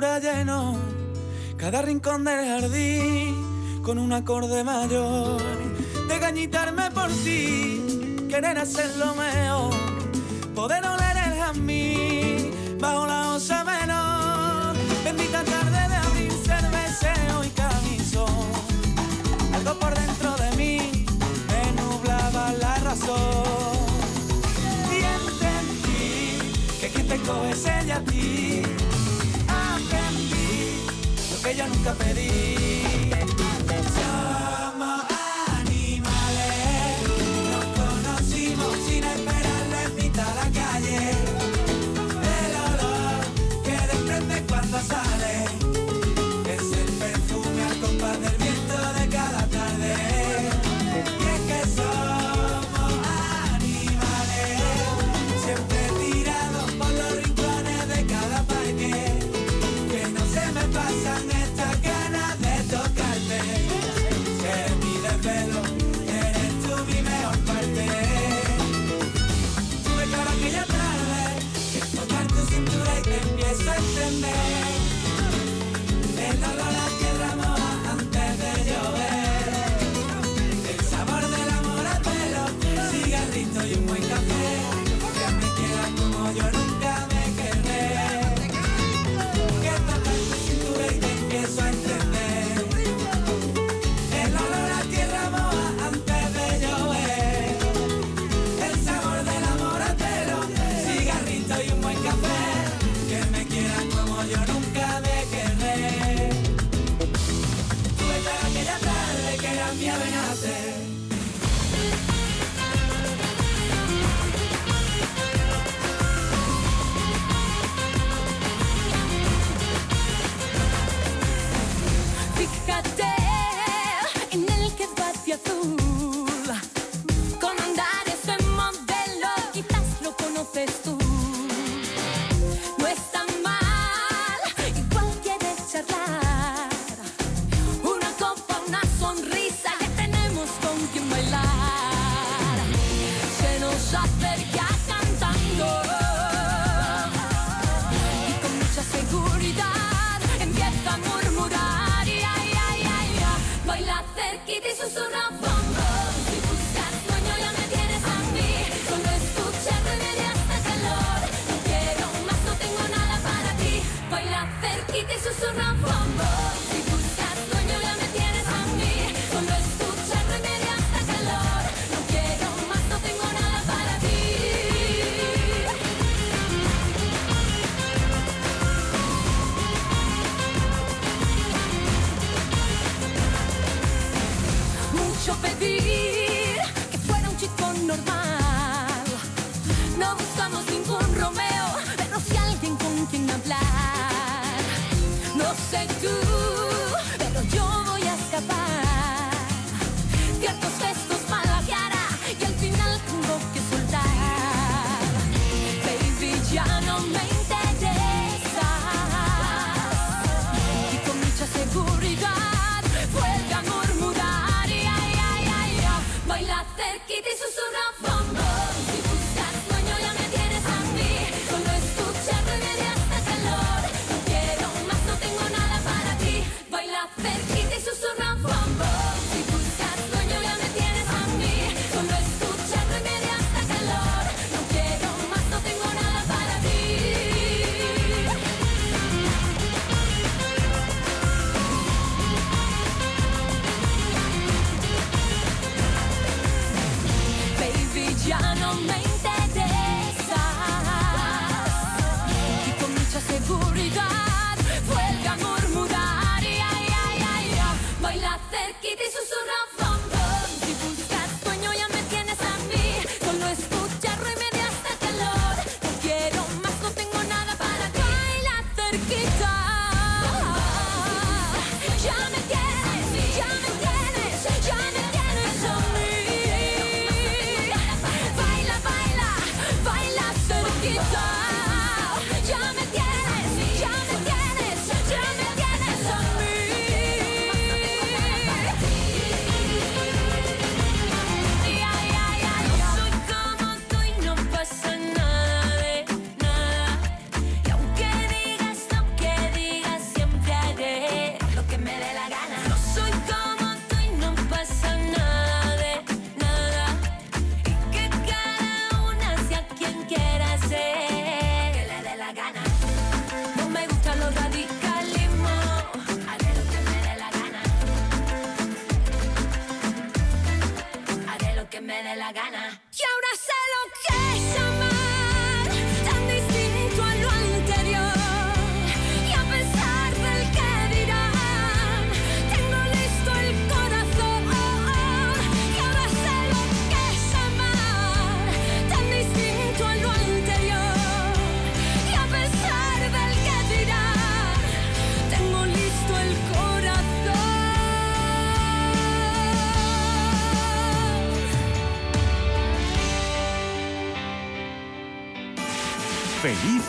Lleno, cada rincón del jardín, con un acorde mayor, de gañitarme por ti, querer hacer lo mejor, poder oler el jazmín, bajo la osa menor, bendita tarde de abril, cerveceo y camisón, algo por dentro de mí me nublaba la razón. Y entendí que quien te coge es ella a ti. Que yo nunca pedí. surround from.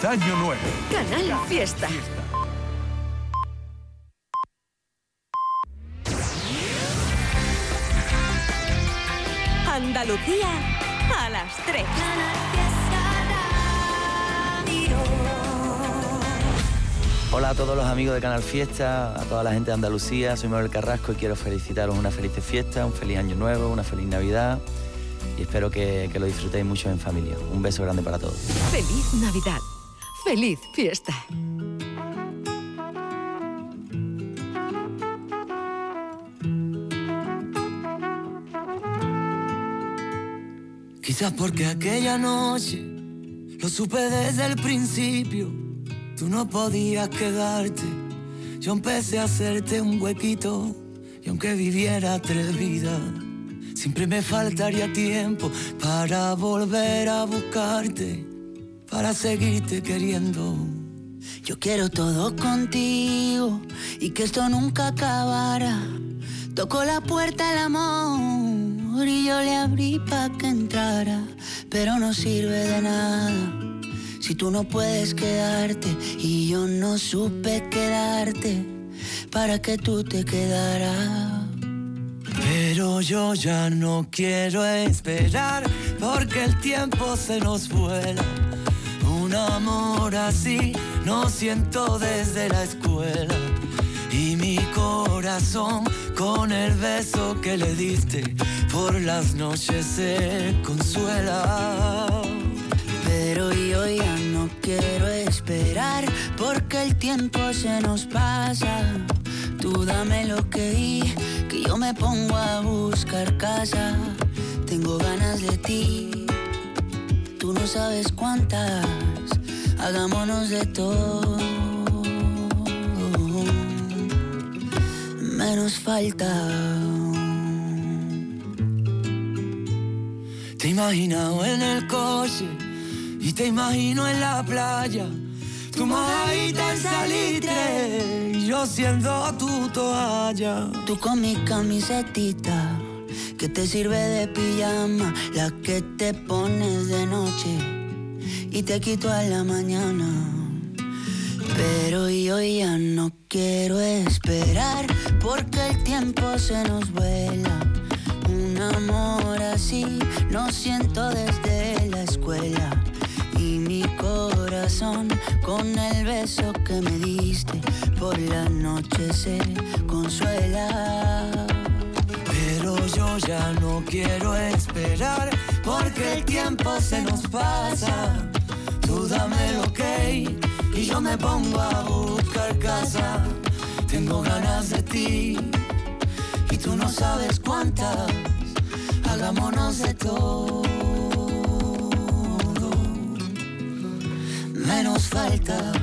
Año Nuevo. Canal Fiesta. Andalucía a las 3. Hola a todos los amigos de Canal Fiesta, a toda la gente de Andalucía, soy Manuel Carrasco y quiero felicitaros una feliz fiesta, un feliz año nuevo, una feliz Navidad y espero que, que lo disfrutéis mucho en familia. Un beso grande para todos. Feliz Navidad feliz fiesta. Quizás porque aquella noche lo supe desde el principio, tú no podías quedarte. Yo empecé a hacerte un huequito y aunque viviera tres vidas, siempre me faltaría tiempo para volver a buscarte para seguirte queriendo. Yo quiero todo contigo y que esto nunca acabara. Tocó la puerta el amor y yo le abrí pa' que entrara, pero no sirve de nada. Si tú no puedes quedarte y yo no supe quedarte para que tú te quedaras. Pero yo ya no quiero esperar porque el tiempo se nos vuela. Un amor así no siento desde la escuela. Y mi corazón con el beso que le diste por las noches se consuela. Pero yo ya no quiero esperar porque el tiempo se nos pasa. Tú dame lo que di, que yo me pongo a buscar casa. Tengo ganas de ti, tú no sabes cuántas. Hagámonos de todo. Menos falta. Te imaginado en el coche y te imagino en la playa. Tu mojadita en salitre y yo siendo tu toalla. Tú con mi camisetita que te sirve de pijama, la que te pones de noche y te quito a la mañana. Pero yo ya no quiero esperar porque el tiempo se nos vuela. Un amor así lo siento desde la escuela. Y mi corazón con el beso que me diste por la noche se consuela. Pero yo ya no quiero esperar porque el tiempo se nos pasa. Tú dame el ok y yo me pongo a buscar casa. Tengo ganas de ti y tú no sabes cuántas. Hagámonos de todo. Menos falta.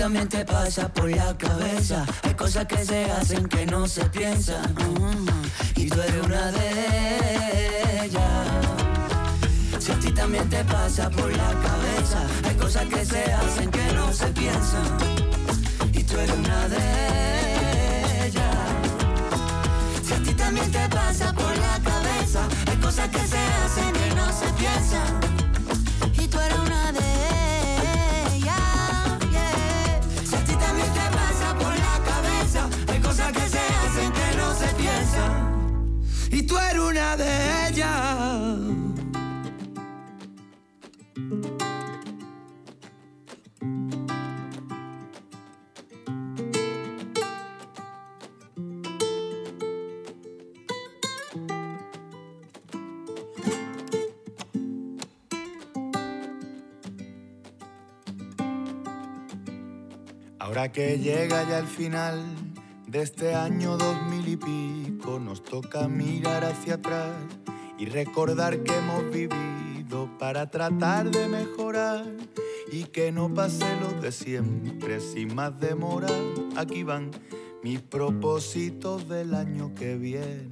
También te pasa por la cabeza, hay cosas que se hacen que no se piensan. Y tú eres una de ellas. Si a ti también te pasa por la cabeza, hay cosas que se hacen que no se piensan. Y tú eres una de Que llega ya el final de este año dos mil y pico, nos toca mirar hacia atrás y recordar que hemos vivido para tratar de mejorar y que no pase lo de siempre sin más demora. Aquí van mis propósitos del año que viene.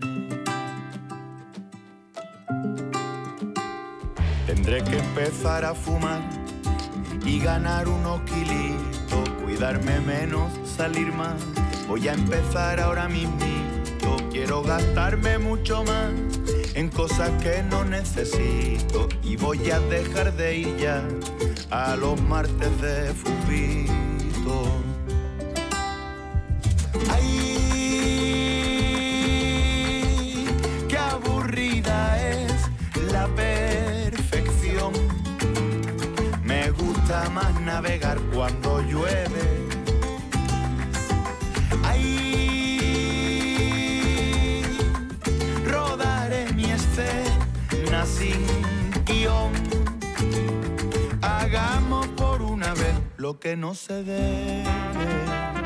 Tendré que empezar a fumar y ganar unos kilitos, cuidarme menos, salir más. Voy a empezar ahora mismito, quiero gastarme mucho más en cosas que no necesito y voy a dejar de ir ya a los martes de fubito. Ay, navegar cuando llueve. Ay, rodaré mi escena sin guion. Hagamos por una vez lo que no se debe.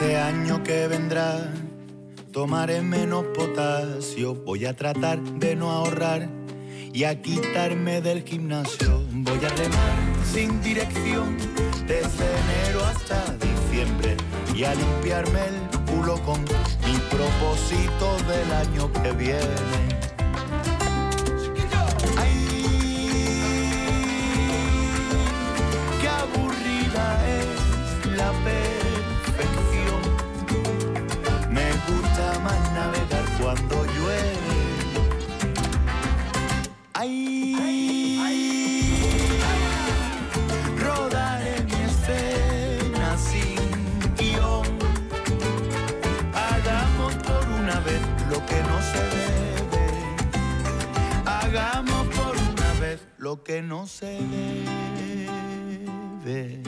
Este año que vendrá tomaré menos potasio, voy a tratar de no ahorrar y a quitarme del gimnasio. Voy a remar sin dirección desde enero hasta diciembre y a limpiarme el culo con mi propósito del año que viene. Ay, rodar en mi escena sin guion. Hagamos por una vez lo que no se debe. Hagamos por una vez lo que no se debe.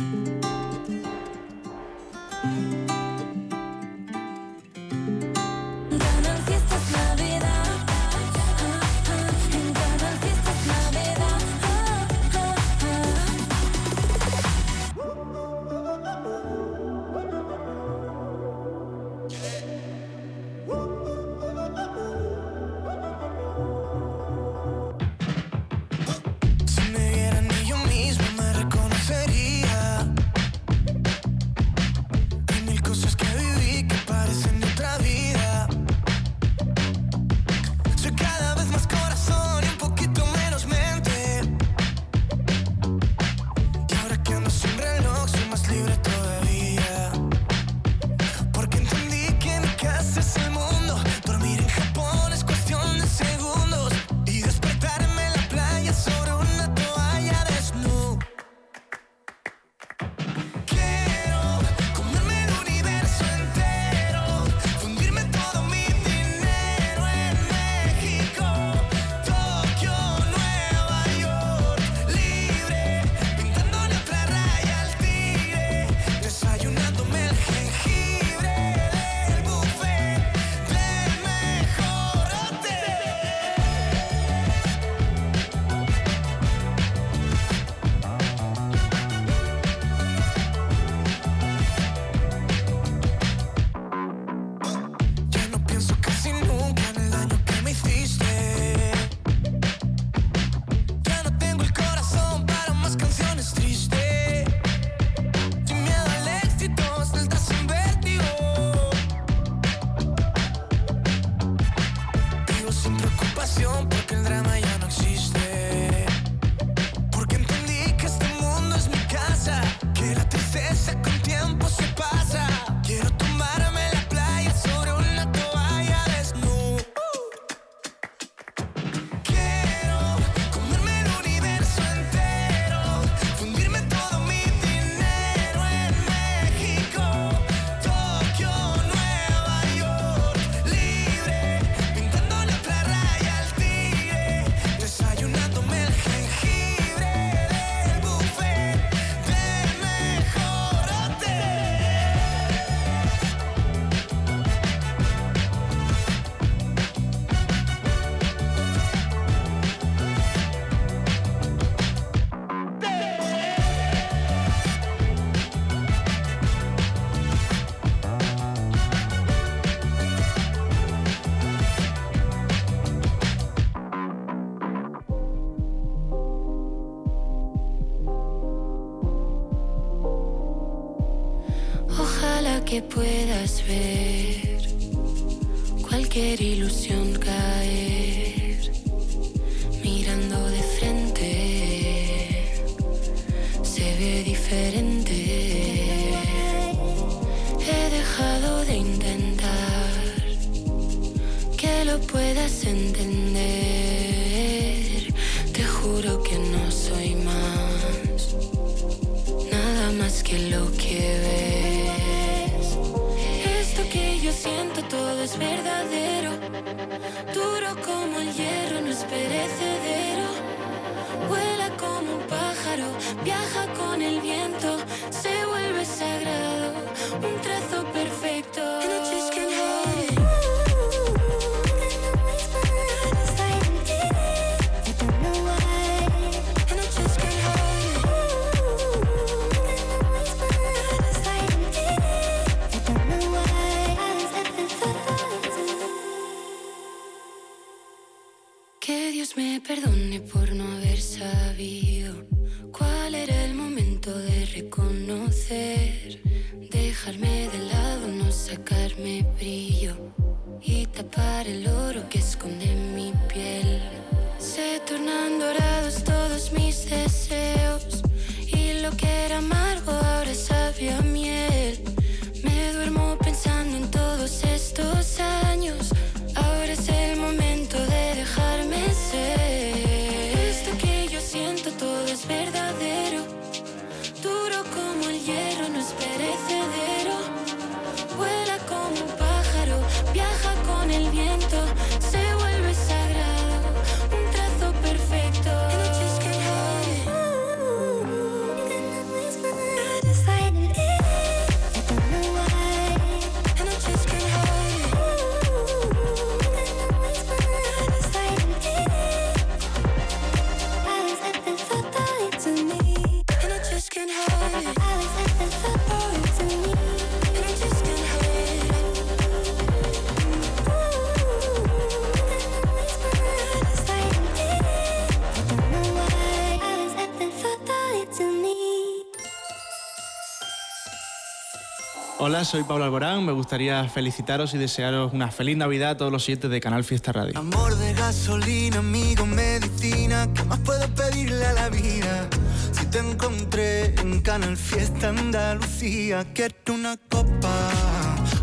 soy Pablo Alborán. Me gustaría felicitaros y desearos una feliz Navidad a todos los siguientes de Canal Fiesta Radio. Amor de gasolina, amigo, medicina, ¿qué más puedo pedirle a la vida? Si te encontré en Canal Fiesta Andalucía, quiero una copa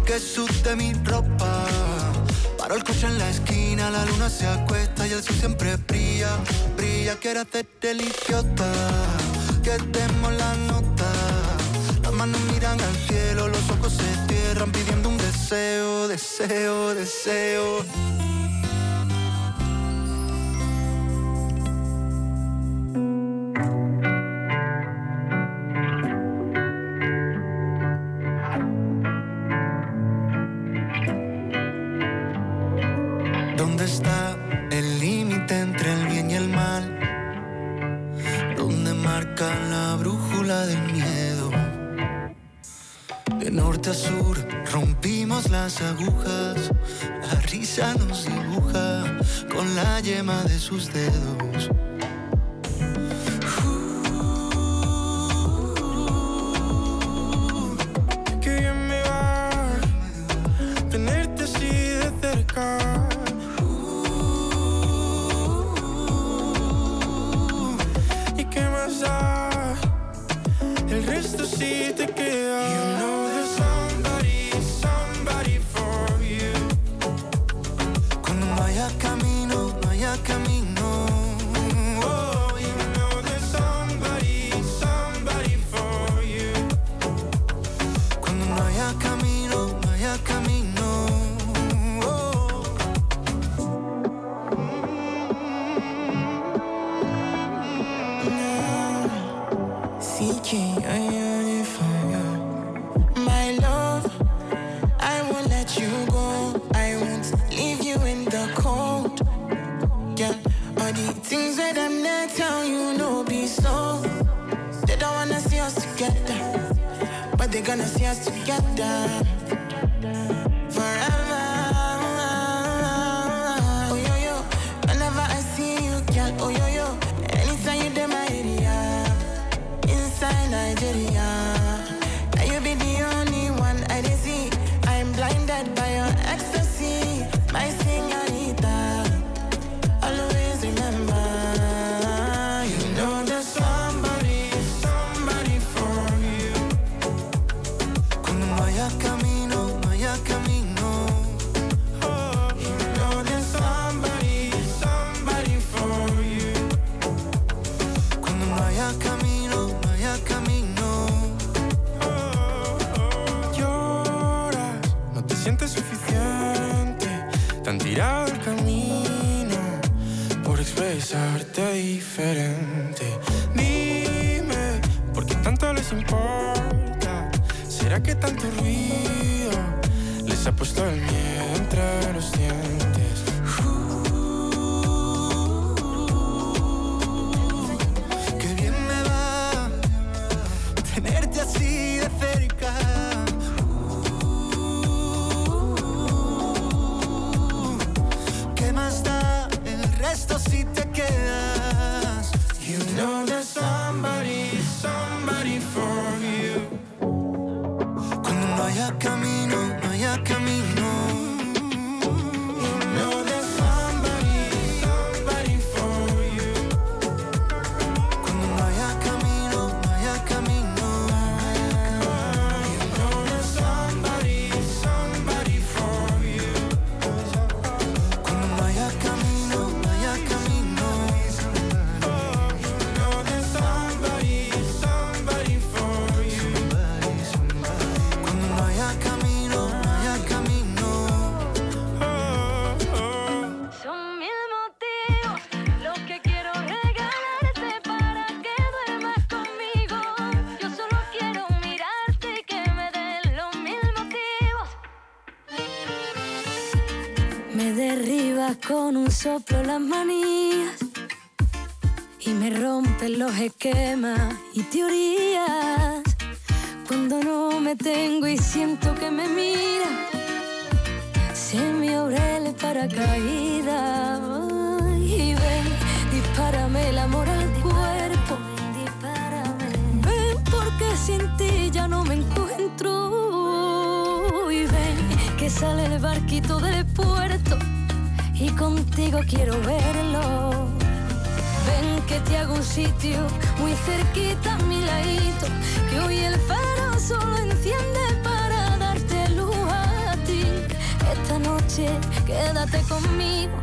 que suste mi ropa. Paro el coche en la esquina, la luna se acuesta y el sol siempre brilla. Brilla, quiero hacerte el idiota, que te molan deseo, deseo. sus dedos. Soplo las manías y me rompes los esquemas y teorías. Cuando no me tengo y siento que me mira, se me abre el paracaídas. Y ven, dispárame el amor al cuerpo. Ven, porque sin ti ya no me encuentro. Y ven, que sale el barquito del quiero verlo. Ven que te hago un sitio muy cerquita a mi ladito, que hoy el faro solo enciende para darte luz a ti. Esta noche quédate conmigo,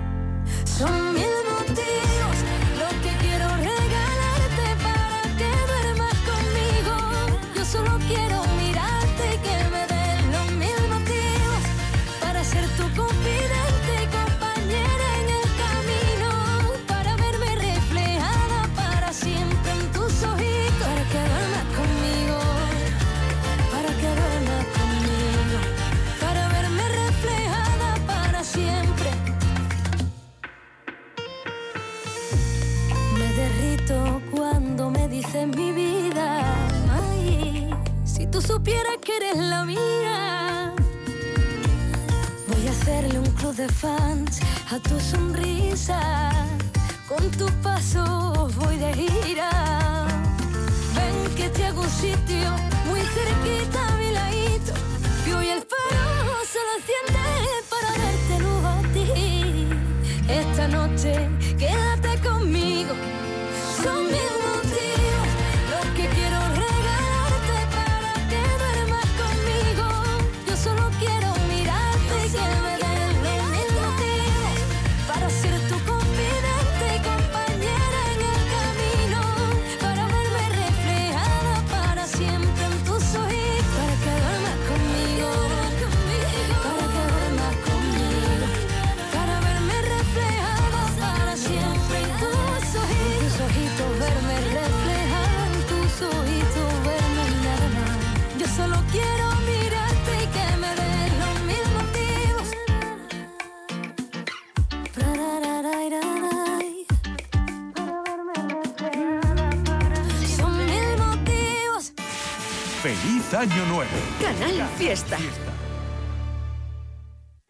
Canal Fiesta.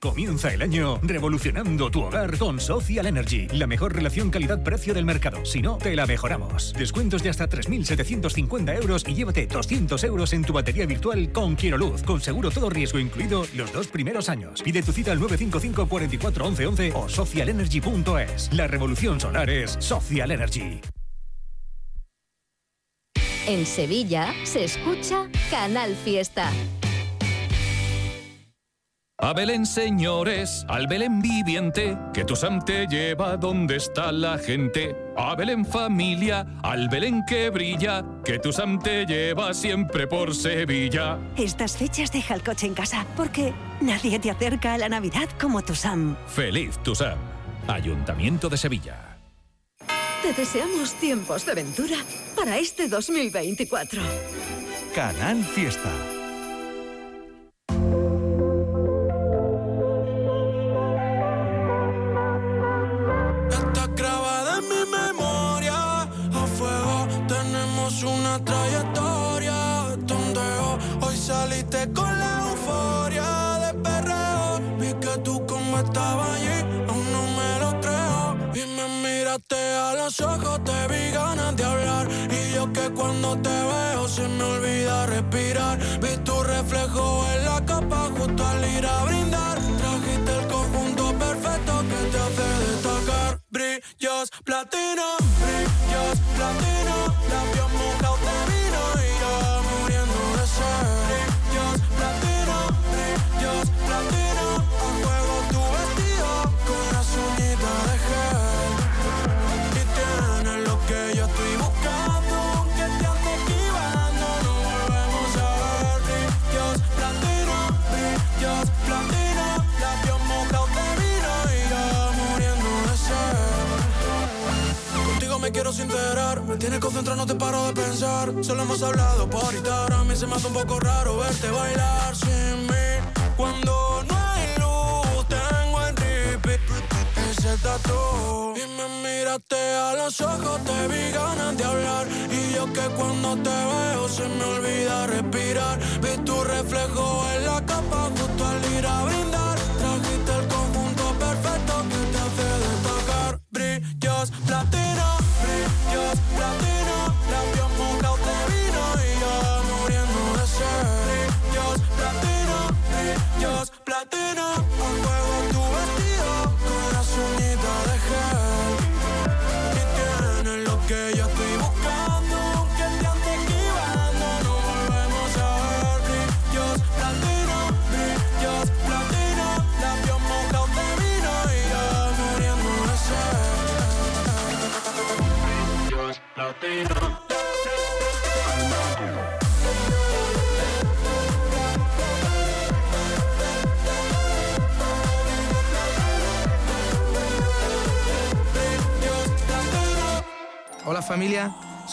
Comienza el año revolucionando tu hogar con Social Energy, la mejor relación calidad-precio del mercado. Si no, te la mejoramos. Descuentos de hasta 3.750 euros y llévate 200 euros en tu batería virtual con Quiero Luz, con seguro todo riesgo incluido los dos primeros años. Pide tu cita al 955 44 11 11 o socialenergy.es. La revolución solar es Social Energy. En Sevilla se escucha Canal Fiesta. A Belén, señores, al Belén viviente, que tu Sam te lleva donde está la gente. A Belén, familia, al Belén que brilla, que tu Sam te lleva siempre por Sevilla. Estas fechas deja el coche en casa, porque nadie te acerca a la Navidad como tu Sam. Feliz tu Sam. Ayuntamiento de Sevilla. Te deseamos tiempos de aventura para este 2024. Canal Fiesta.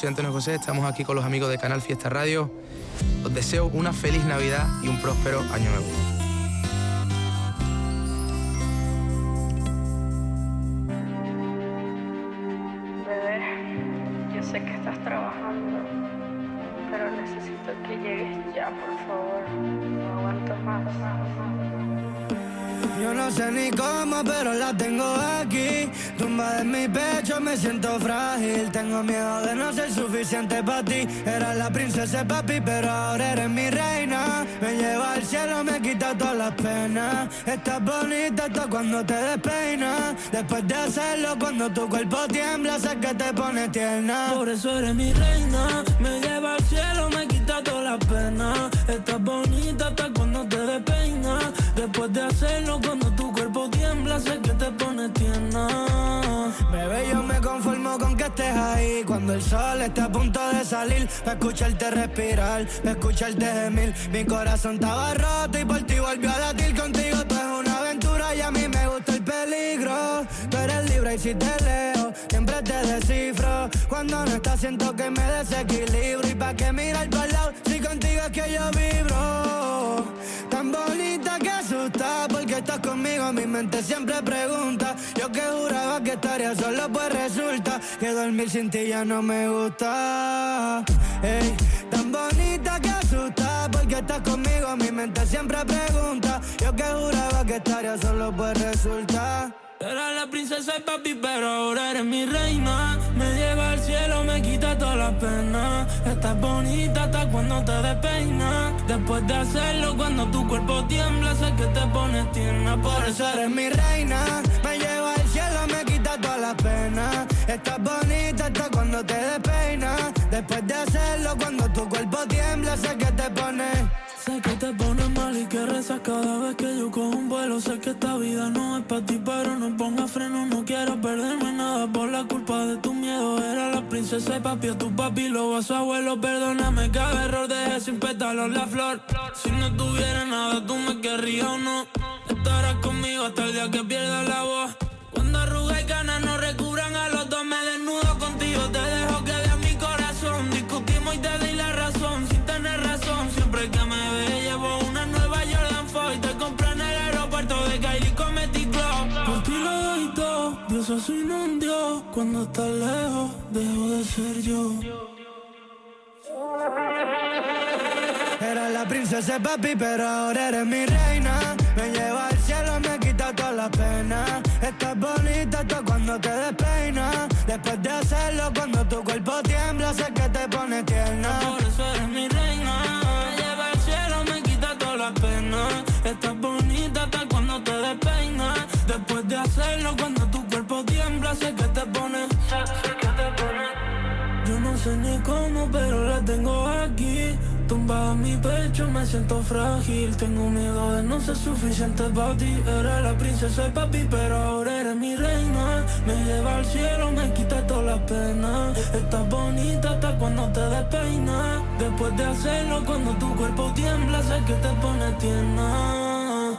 Soy Antonio José, estamos aquí con los amigos de Canal Fiesta Radio. Os deseo una feliz Navidad y un próspero año nuevo. Me siento frágil. Tengo miedo de no ser suficiente para ti. Era la princesa papi, pero ahora eres mi reina. Me lleva al cielo, me quita todas las penas. Estás bonita hasta cuando te despeinas. Después de hacerlo, cuando tu cuerpo tiembla, sé que te pone tierna. Por eso eres mi reina, me lleva al cielo, me quita todas las penas. Estás bonita hasta cuando te despeinas. Después de hacerlo, cuando tu cuerpo tiembla, sé que te pone tierna. Bebé, yo me conformo con que estés ahí. Cuando el sol está a punto de salir escucharte respirar, pa' escucharte gemir. Mi corazón estaba roto y por ti volvió a latir. Contigo tú es una aventura y a mí me gusta el peligro. Tú eres libre y si te leo, siempre te descifro. Cuando no estás siento que me desequilibro. Y pa' que mirar para el lado, si contigo es que yo vibro estás conmigo, mi mente siempre pregunta. Yo que juraba que estaría solo pues resulta Que dormir sin ti ya no me gusta. Ey, tan bonita que asusta Porque estás conmigo, mi mente siempre pregunta. Yo que juraba que estaría solo pues resulta Era la princesa y papi, pero ahora eres mi reina. Me lleva al cielo, me quita todas las penas. Estás bonita hasta cuando te despeinas. Después de hacerlo, cuando tu cuerpo tiembla, sé que te pones tierna. Por eso eres mi reina. Me lleva al cielo, me quita todas las penas. Estás bonita hasta cuando te despeinas. Después de hacerlo, cuando tu cuerpo tiembla, sé que te pones. Sé que te pones mal y que rezas cada vez que Sé que esta vida no es para ti, pero no ponga freno. No quiero perderme nada por la culpa de tu miedo. Era la princesa y papi, a tu papi lo vas su abuelo. Perdóname cada error, dejé sin pétalos la flor. Si no tuviera nada, tú me querrías o no. Estarás conmigo hasta el día que pierda la voz. Cuando arruga y ganas no recubran a los dos, me desnudo contigo. Te soy un Dios. Cuando estás lejos, dejo de ser yo. Era la princesa papi, pero ahora eres mi reina. Me lleva al cielo, me quita todas las penas. Estás bonita hasta cuando te despeinas. Después de hacerlo, cuando tu cuerpo tiembla, sé que te pone tierna. Ni cómo, pero la tengo aquí. Tumbada en mi pecho, me siento frágil. Tengo miedo de no ser suficiente para ti. Era la princesa y papi, pero ahora eres mi reina. Me lleva al cielo, me quita todas las penas. Estás bonita hasta cuando te despeinas. Después de hacerlo, cuando tu cuerpo tiembla, sé que te pone tierna.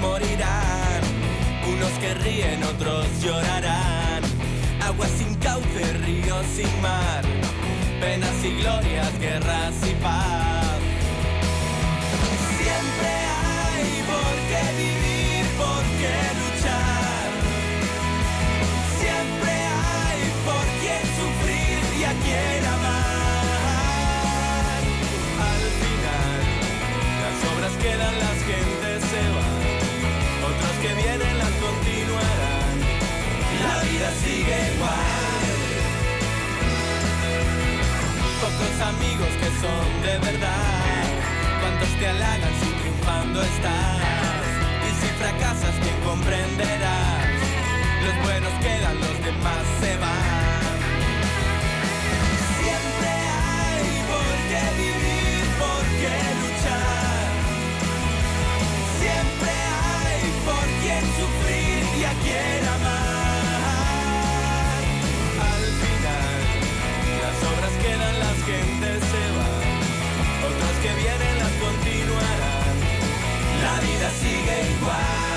morirán. Unos que ríen, otros llorarán. Agua sin cauce, ríos sin mar. Penas y glorias, guerras y paz. Siempre hay por qué vivir, por qué luchar. Siempre hay por quién sufrir y a quién amar. Al final, las obras quedan las que que vienen las continuarán. La vida sigue igual. Pocos amigos que son de verdad. Cuántos te halagan si triunfando estás. Y si fracasas, ¿quién comprenderás? Los buenos quedan, los demás se van. Siempre hay por qué vivir, por qué La vida sigue igual.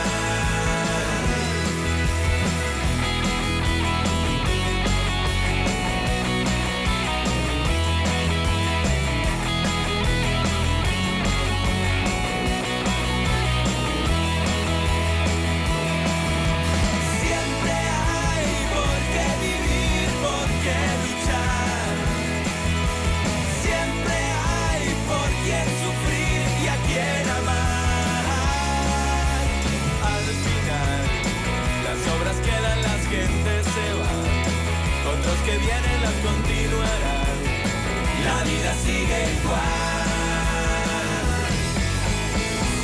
Que vienen las continuarán. La vida sigue igual.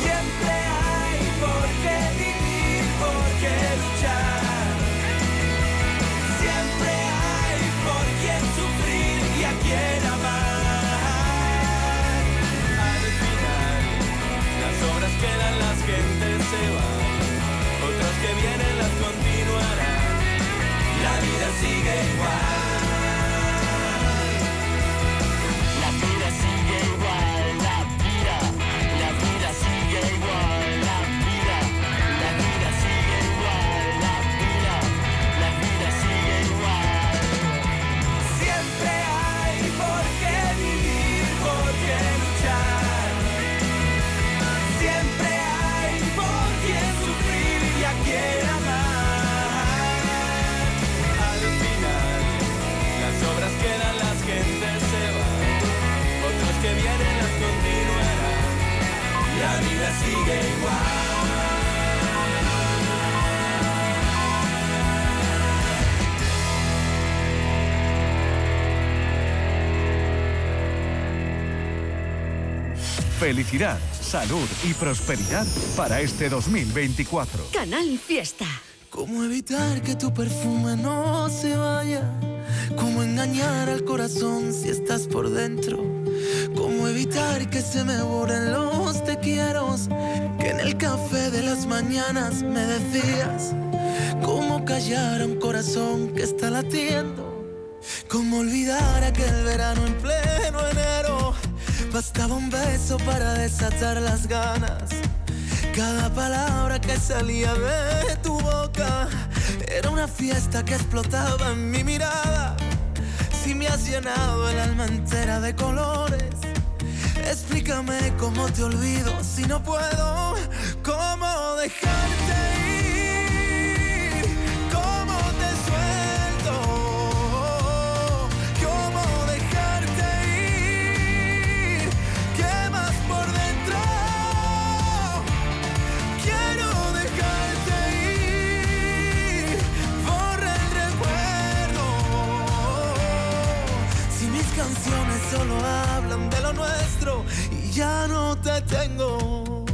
Siempre hay por qué vivir, por qué luchar. Siempre hay por quién sufrir y a quién amar. Al final, las obras quedan, las gentes se van. Otros que vienen las continuarán. La vida sigue igual. Felicidad, salud y prosperidad para este 2024. Canal Fiesta. ¿Cómo evitar que tu perfume no se vaya? ¿Cómo engañar al corazón si estás por dentro? ¿Cómo evitar que se me borren te quiero? Que en el café de las mañanas me decías. ¿Cómo callar a un corazón que está latiendo? ¿Cómo olvidar aquel verano en pleno enero? Bastaba un beso para desatar las ganas. Cada palabra que salía de tu boca era una fiesta que explotaba en mi mirada. Si me has llenado el alma entera de colores, explícame cómo te olvido si no puedo. ¿Cómo dejarte ir? Solo hablan de lo nuestro y ya no te tengo.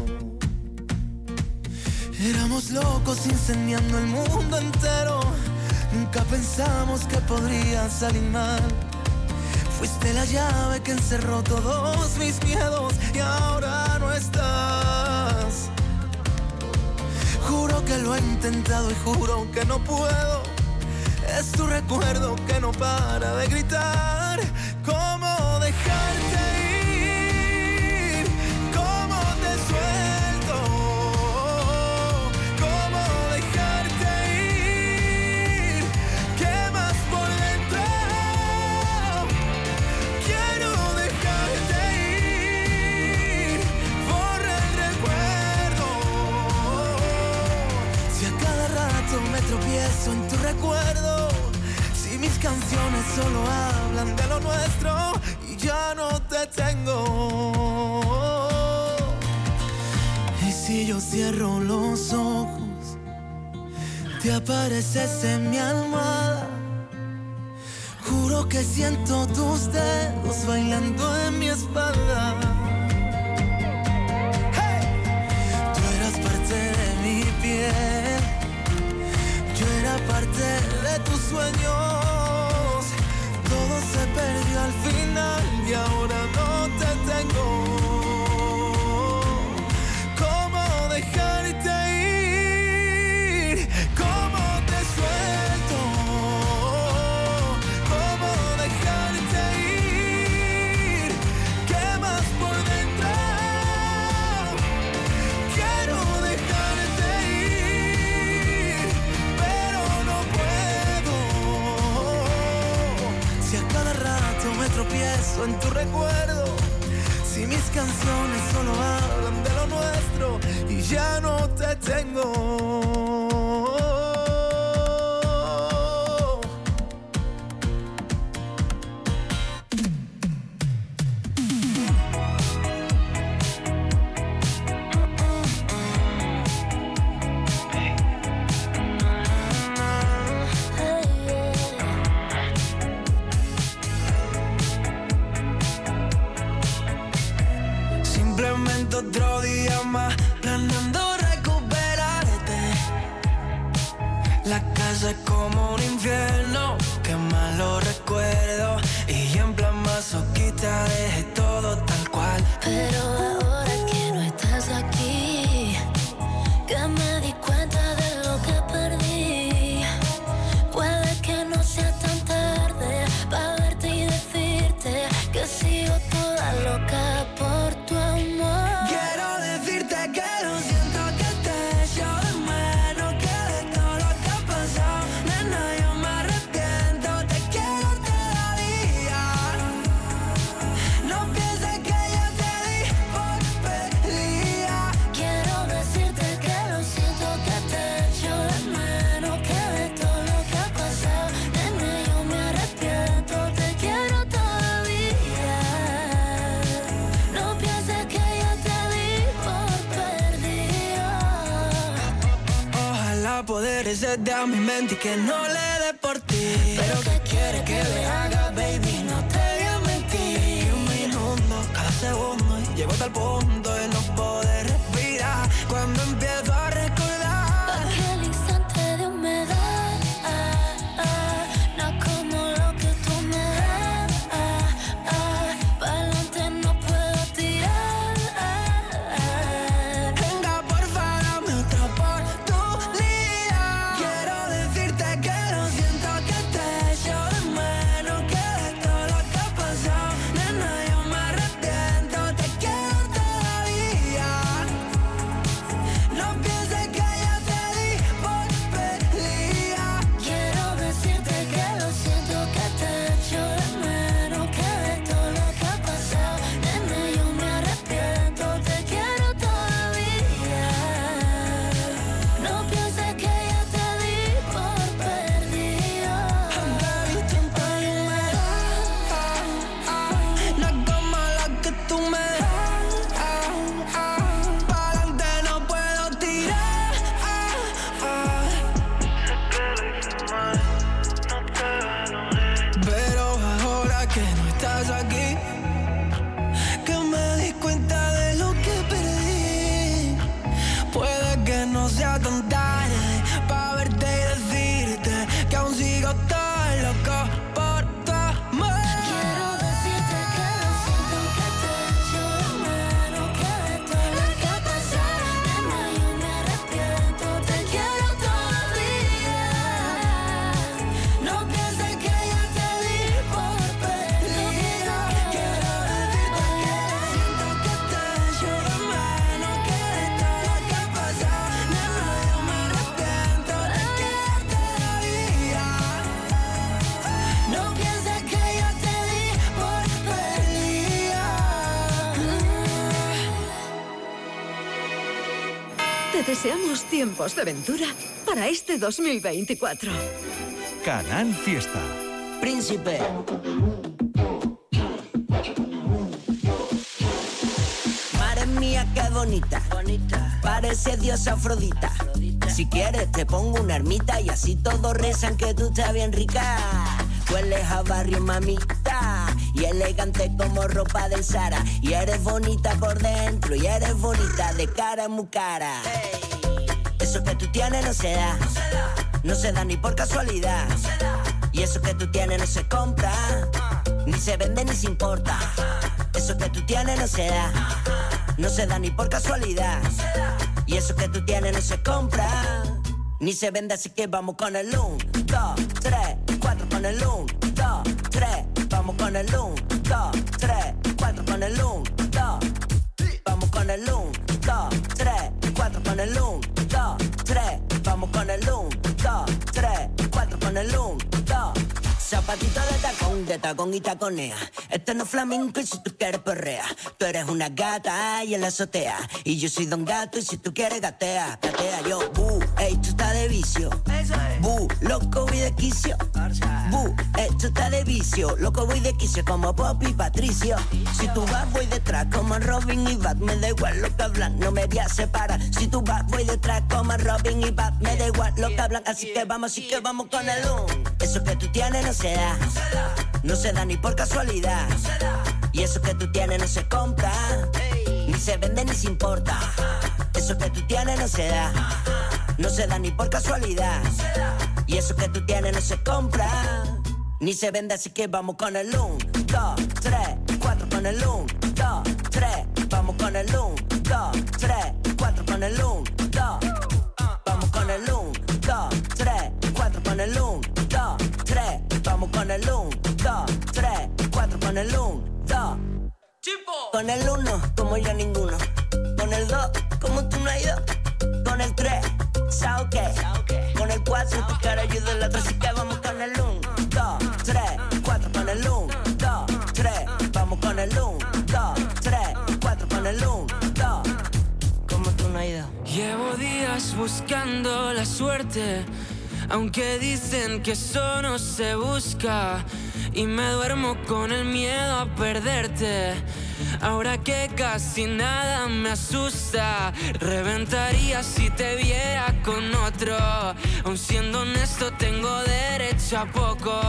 Éramos locos incendiando el mundo entero. Nunca pensamos que podría salir mal. Fuiste la llave que encerró todos mis miedos y ahora no estás. Juro que lo he intentado y juro que no puedo. Es tu recuerdo que no para de gritar. tropiezo en tu recuerdo. Si mis canciones solo hablan de lo nuestro y ya no te tengo. Y si yo cierro los ojos, te apareces en mi alma. Juro que siento tus dedos bailando en mi espalda. parte de tus sueños. Todo se perdió al final y ahora no te tengo. en tu recuerdo. Si mis canciones solo hablan de lo nuestro y ya no te tengo. como un infierno, qué malo recuerdo. Y en plan masoquista dejé todo tal cual. Pero de a mi mente y que no le dé por ti. Pero que quiere que le haga, baby, no te voy a mentir. Y un minuto, cada segundo, llego hasta el punto tiempos de Ventura para este 2024. Canal Fiesta. Príncipe. Madre mía, qué bonita. Bonita. Parece diosa Afrodita. Si quieres, te pongo una ermita y así todos rezan que tú estás bien rica. Hueles a barrio, mamita y elegante como ropa del Sara. Y eres bonita por dentro y eres bonita de cara a muy cara. Hey. Eso que tú tienes no se da. No se da ni por casualidad. Y eso que tú tienes no se compra. Ni se vende ni se importa. Eso que tú tienes no se da. No se da ni por casualidad. Y eso que tú tienes no se compra. Ni se vende, así que vamos con el 1, 2, 3, 4 con el 1, 2, 3. Vamos con el 1, 2, 3, 4 con el 1, Zapatito de tacón, de tacón y taconea. Este no es flamenco y si tú quieres perrea. Tú eres una gata y en la azotea. Y yo soy don gato y si tú quieres gatea, gatea yo. Bu, ey, tú estás de vicio. Bu, loco voy de quicio. Bu, esto está de vicio. Loco voy de quicio como Pop y Patricio. Si tú vas, voy detrás como Robin y Bat. Me da igual lo que hablan, no me voy a separar. Si tú vas, voy detrás como Robin y Bat. Me da igual lo que hablan, así que vamos, así que vamos con el un. Eso que tú tienes no se da. No se da ni por casualidad. Y eso que tú tienes no se compra. Ni se vende ni se importa. Eso que tú tienes no se da. No se da ni por casualidad. Y eso que tú tienes no se compra. Ni se vende, así que vamos con el 1, 2, 3, 4 con el 1, 2, 3. Vamos con el 1, 2, 3, 4 con el 1, 2. Vamos con el 1, 2, 3, 4 con el 1, 2, 3. Vamos con el 1, 2, 3, 4 con el 1, 2. Con el 1, como yo ninguno. Con el 2, como tú no hay dos. Con el 3, sao que. Con el 4, tu cara ayuda el otro, así que vamos con el 1, 2, 3, 4 con el 1, 2, 3. Vamos con el 1, 2, 3, 4 con el 1, 2. Como tú no hay dos. Llevo días buscando la suerte, aunque dicen que eso no se busca. Y me duermo con el miedo a perderte. Ahora que casi nada me asusta, reventaría si te viera con otro. Aun siendo honesto, tengo derecho a poco.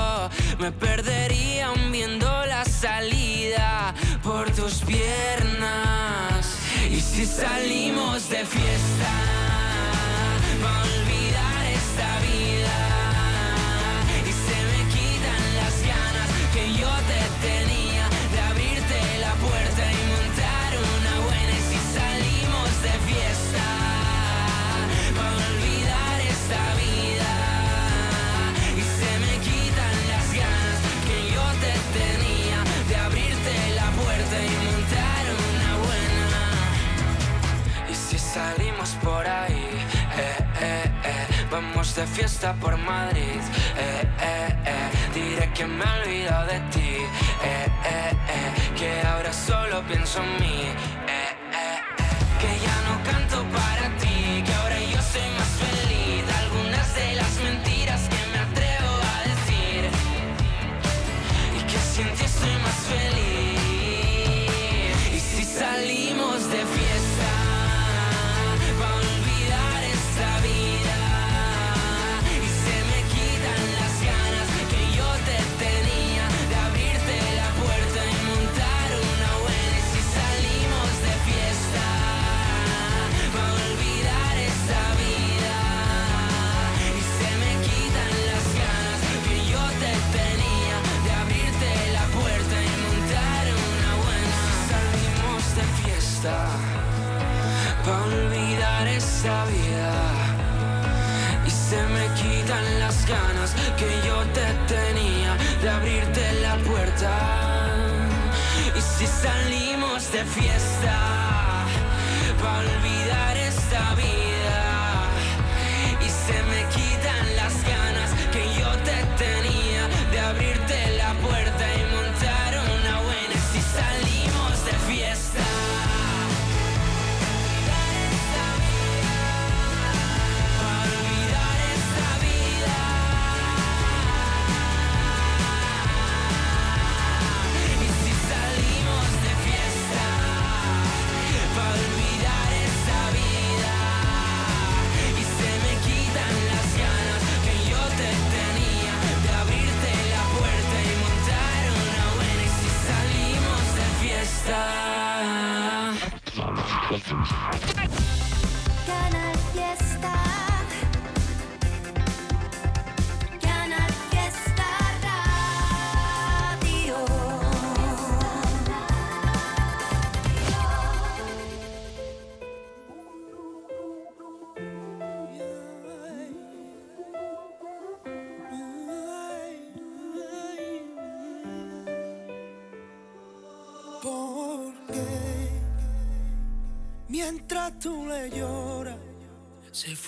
Me perdería aún viendo la salida por tus piernas. Y si salimos de fiesta, salimos por ahí, eh, eh, eh, vamos de fiesta por Madrid, de fiesta Hunters.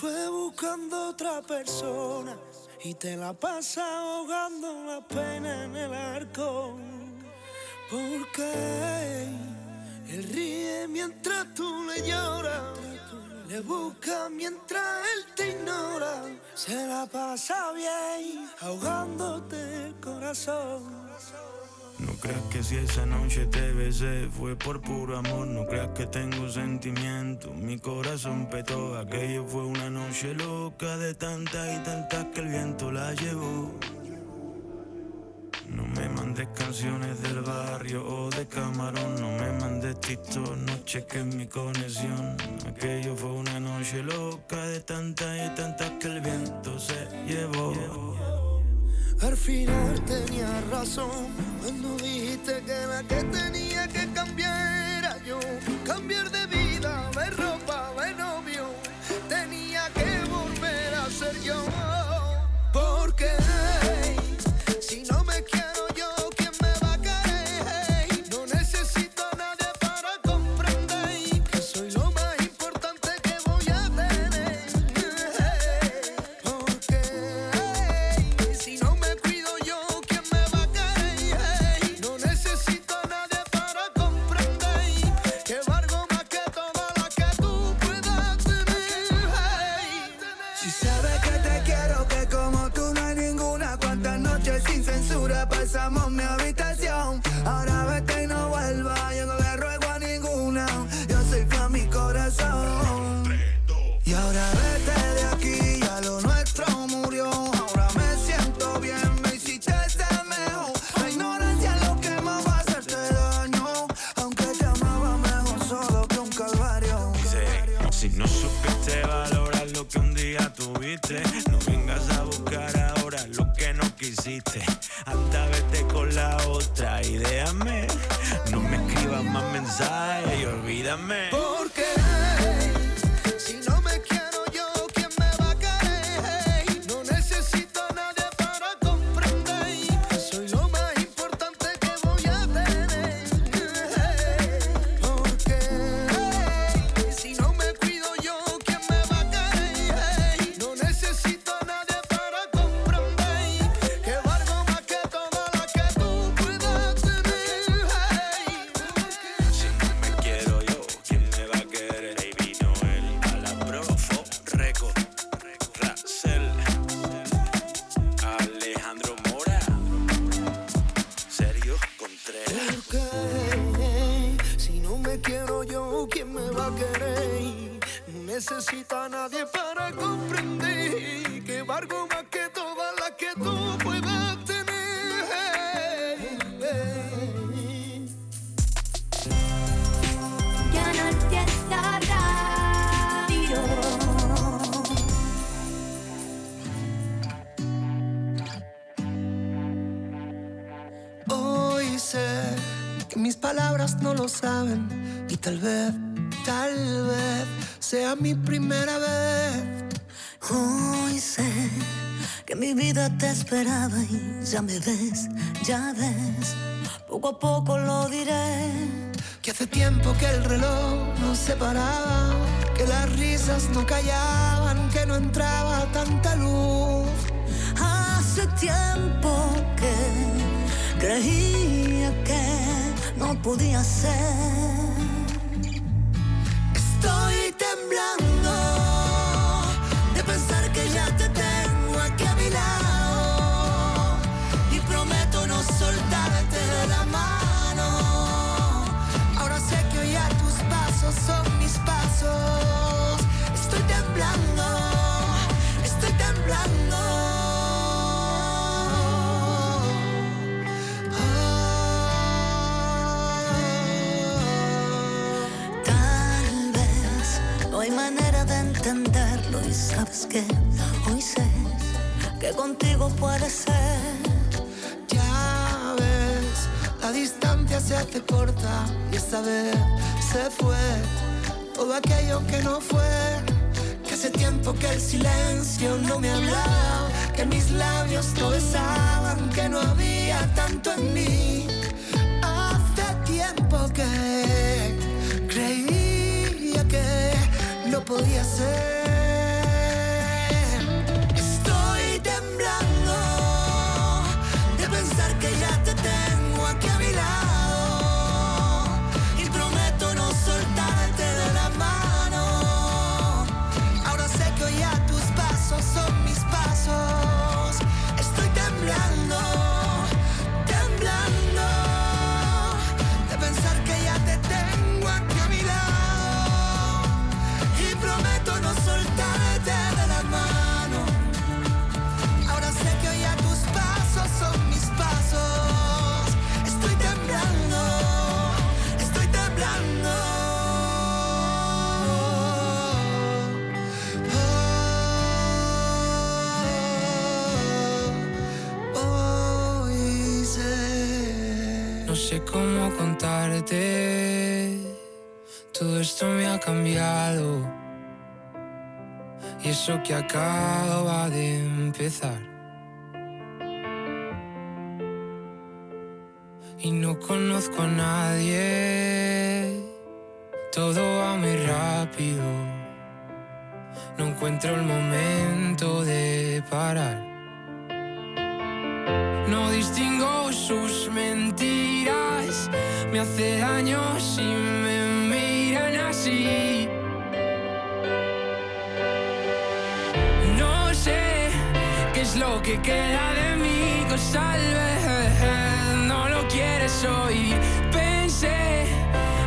fue buscando otra persona y te la pasa ahogando la pena en el arcón. Porque él ríe mientras tú le lloras, le busca mientras él te ignora, se la pasa bien ahogándote el corazón. No creas que si esa noche te besé fue por puro amor, no creas que tengo sentimiento. Mi corazón petó, aquello fue una noche loca de tantas y tantas que el viento la llevó. No me mandes canciones del barrio o de camarón, no me mandes TikTok, no cheques mi conexión. Aquello fue una noche loca de tantas y tantas que el viento se llevó. Al final tenía razón cuando dijiste que la que tenía que cambiar era yo. Cambiar de vida, de ropa, de novio. Tenía que volver a ser yo. Ya me ves, ya ves, poco a poco lo diré. Que hace tiempo que el reloj nos separaba, que las risas no callaban, que no entraba tanta luz. Hace tiempo que creía que no podía ser. Entenderlo y sabes que hoy sé que contigo puede ser. Ya ves, la distancia se hace corta y esta vez se fue todo aquello que no fue. Que hace tiempo que el silencio no me hablaba, que mis labios no besaban, que no había podía ser. Cambiado. Y eso que acaba de empezar. Y no conozco a nadie. Todo va muy rápido. No encuentro el momento de parar. No distingo sus mentiras. Me hace daño si me No sé qué es lo que queda de mí, pues tal vez no lo quieres oír. Pensé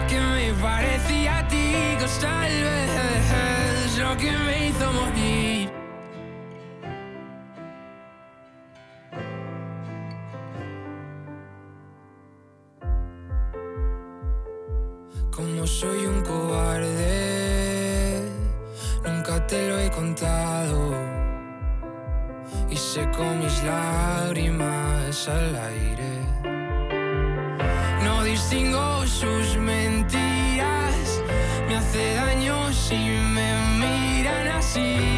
que me parecía a ti, pues tal vez lo que me hizo morir. Como soy un cobarde, nunca te lo he contado. Y seco mis lágrimas al aire. No distingo sus mentiras, me hace daño si me miran así.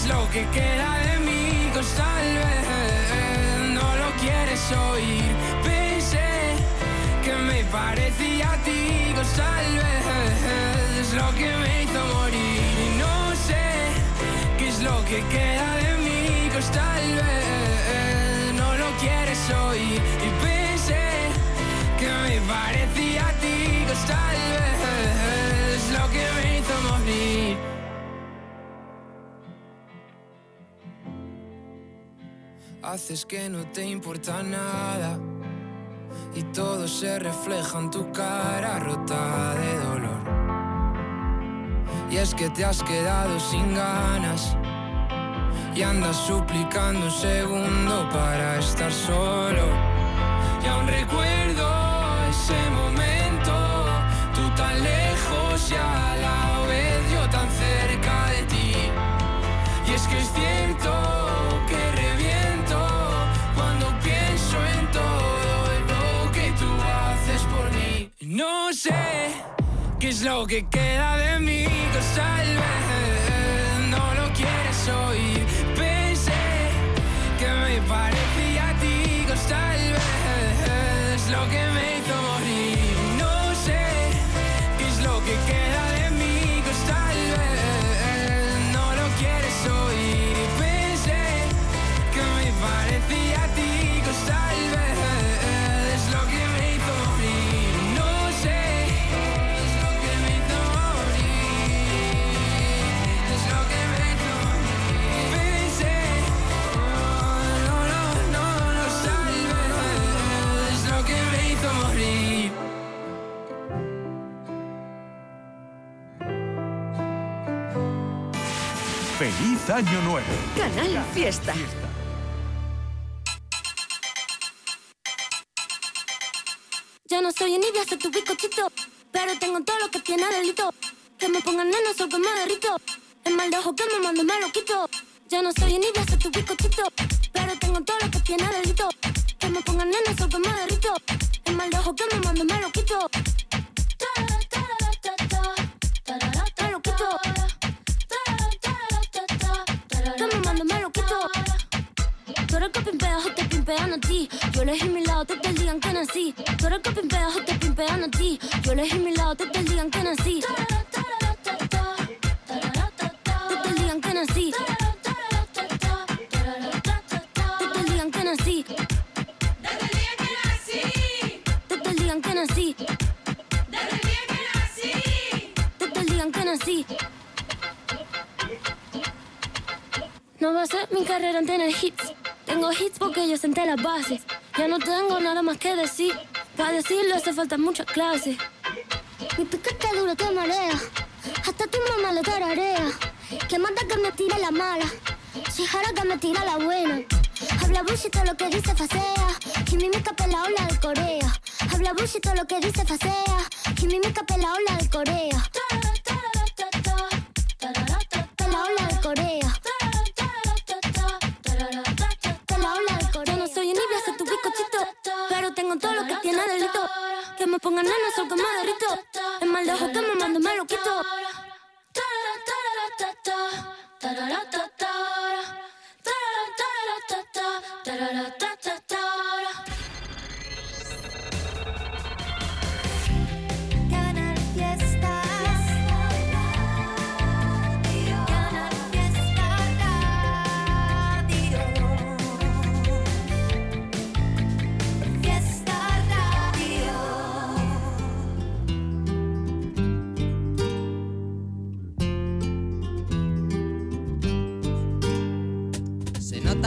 Es lo que queda de mí, pues tal vez no lo quieres oír. Pensé que me parecía a ti, pues tal vez es lo que me hizo morir. Y no sé qué es lo que queda de mí, pues no lo quieres oír. Haces que no te importa nada y todo se refleja en tu cara rota de dolor. Y es que te has quedado sin ganas y andas suplicando un segundo para estar solo. Y aún recuerdo qué es lo que queda de mí, ¡Feliz Año Nuevo! Canal Fiesta. Ya no soy envidia, soy tu bizcochito. Pero tengo todo lo que tiene delito. Que me pongan nena, sol que me derrito. El mal de ojo que me mando me lo quito. Ya no soy envidia, soy tu bizcochito. Pero tengo todo lo que tiene delito. Que me pongan nena, sol que me derrito. El mal de ojo que me mando me lo quito. Me lo quito. Pimpean a ti. Yo elegí mi lado el día en que nací. Tú eres que pimpeas o te pimpean a ti. Yo elegí mi lado el día en que nací. El día en que nací. El día en que nací. El día en que nací. El día en que nací. No va a ser mi carrera en tener hits. Tengo hits porque yo senté las bases. Ya no tengo nada más que decir. Para decirlo hace falta mucha clase. Mi piquete duro te marea. Hasta tu mamá le tararea. Que manda que me tire la mala. Si jara que me tira la buena. Habla bullshit lo que dice facea. Y mi mica la ola de Corea. Habla bullshit lo que dice facea. Y mi mica la ola de Corea. La ola de Corea. Me pongan nena, sol que me derrito. El mal de ojo que me mando me lo quito.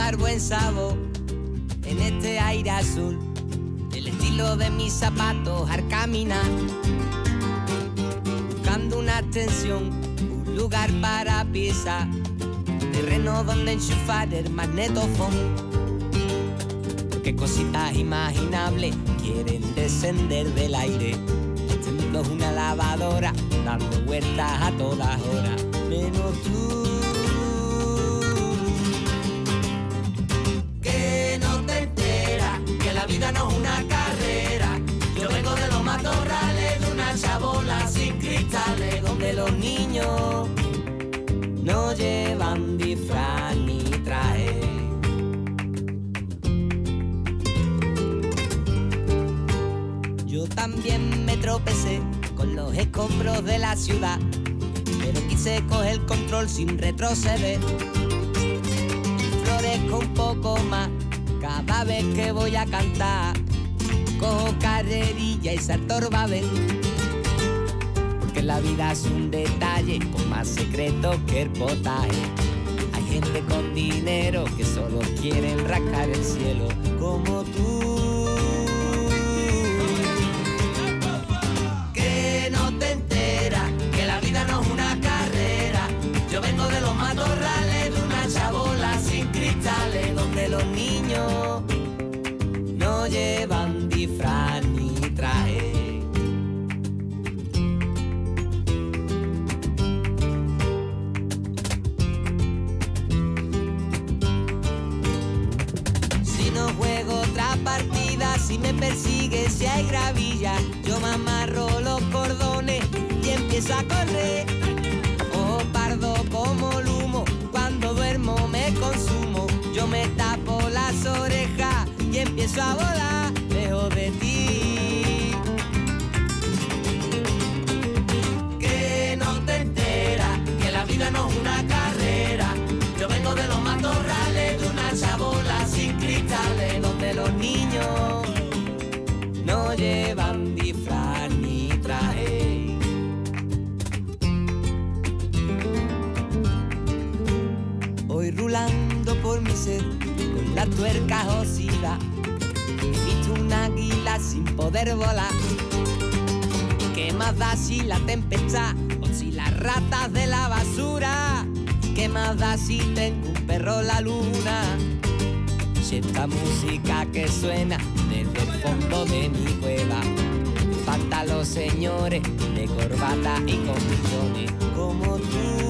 El buen sabor en este aire azul, el estilo de mis zapatos al caminar, buscando una extensión, un lugar para pisar, terreno donde enchufar el magnetofón. Porque cositas imaginables quieren descender del aire. Este mundo es una lavadora, dando vueltas a todas horas, menos tú. Vida una carrera. Yo vengo de los matorrales de una chabola sin cristales donde los niños no llevan disfraz ni traje. Yo también me tropecé con los escombros de la ciudad, pero quise coger el control sin retroceder florezco un poco más cada vez que voy a cantar. Cojo carrerilla y salto Babel. Porque la vida es un detalle con más secreto que el potaje. Hay gente con dinero que solo quieren rascar el cielo como tú. Me persigue, si hay gravilla, yo me amarro los cordones y empiezo a correr. Oh, pardo como el humo, cuando duermo me consumo. Yo me tapo las orejas y empiezo a volar lejos de ti. Que no te enteras que la vida no es una con la tuerca jodida. He visto un águila sin poder volar. ¿Qué más da si la tempestad o si las ratas de la basura? ¿Qué más da si tengo un perro la luna? Si esta música que suena desde el fondo de mi cueva falta los señores de corbata y con como tú.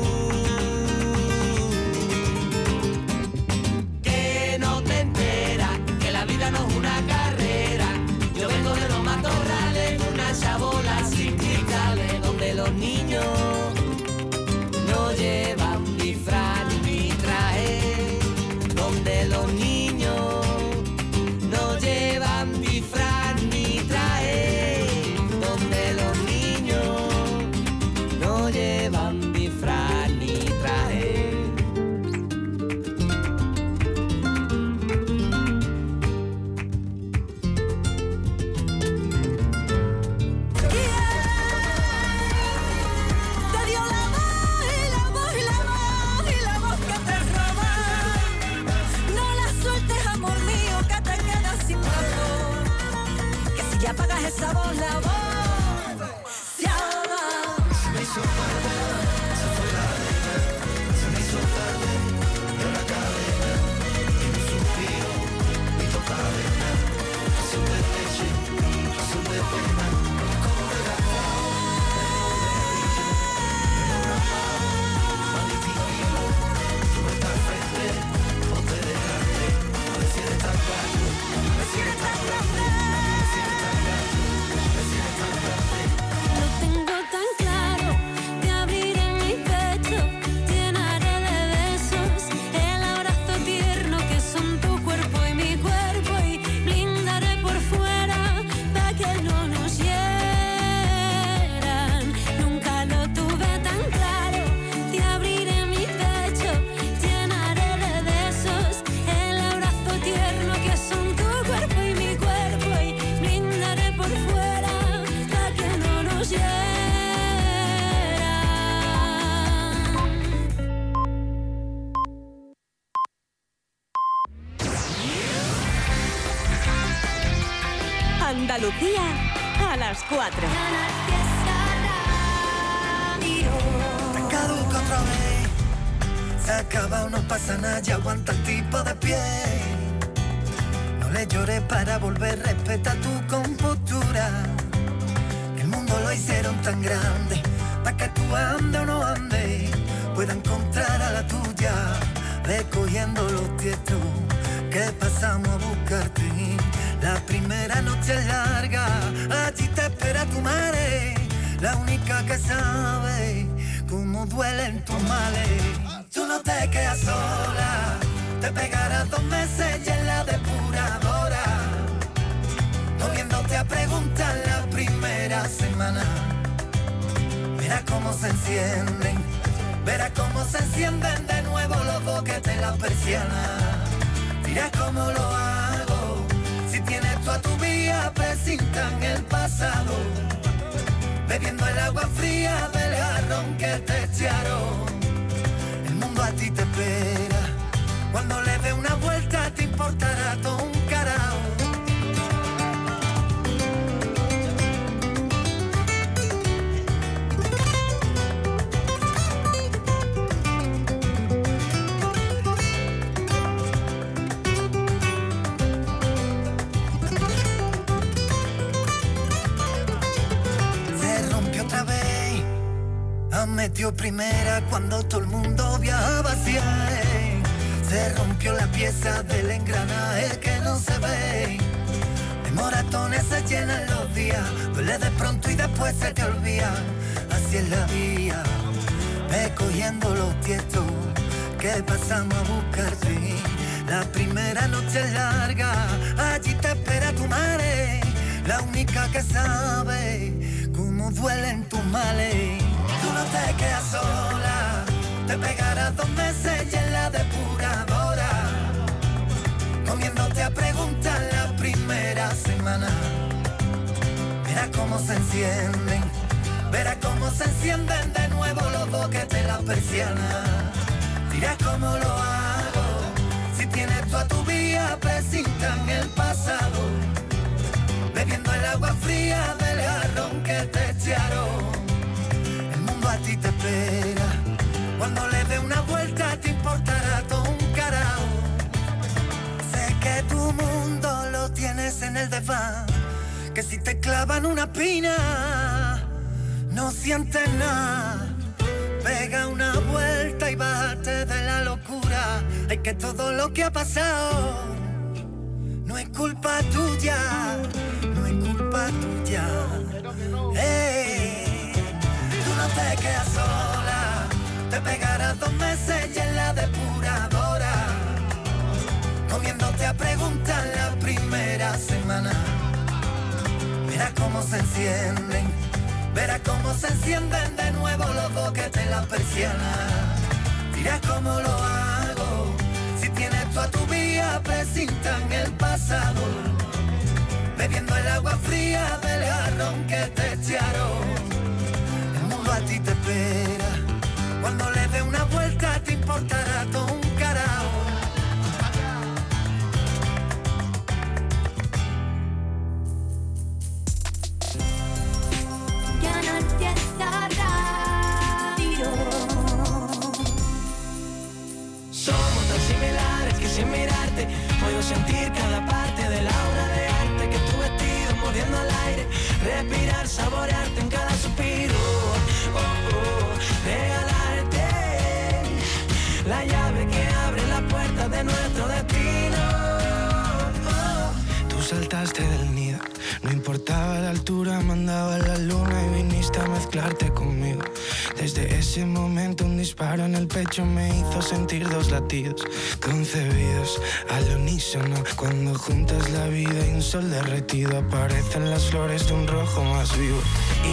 Concebidos al unísono. Cuando juntas la vida y un sol derretido aparecen las flores de un rojo más vivo.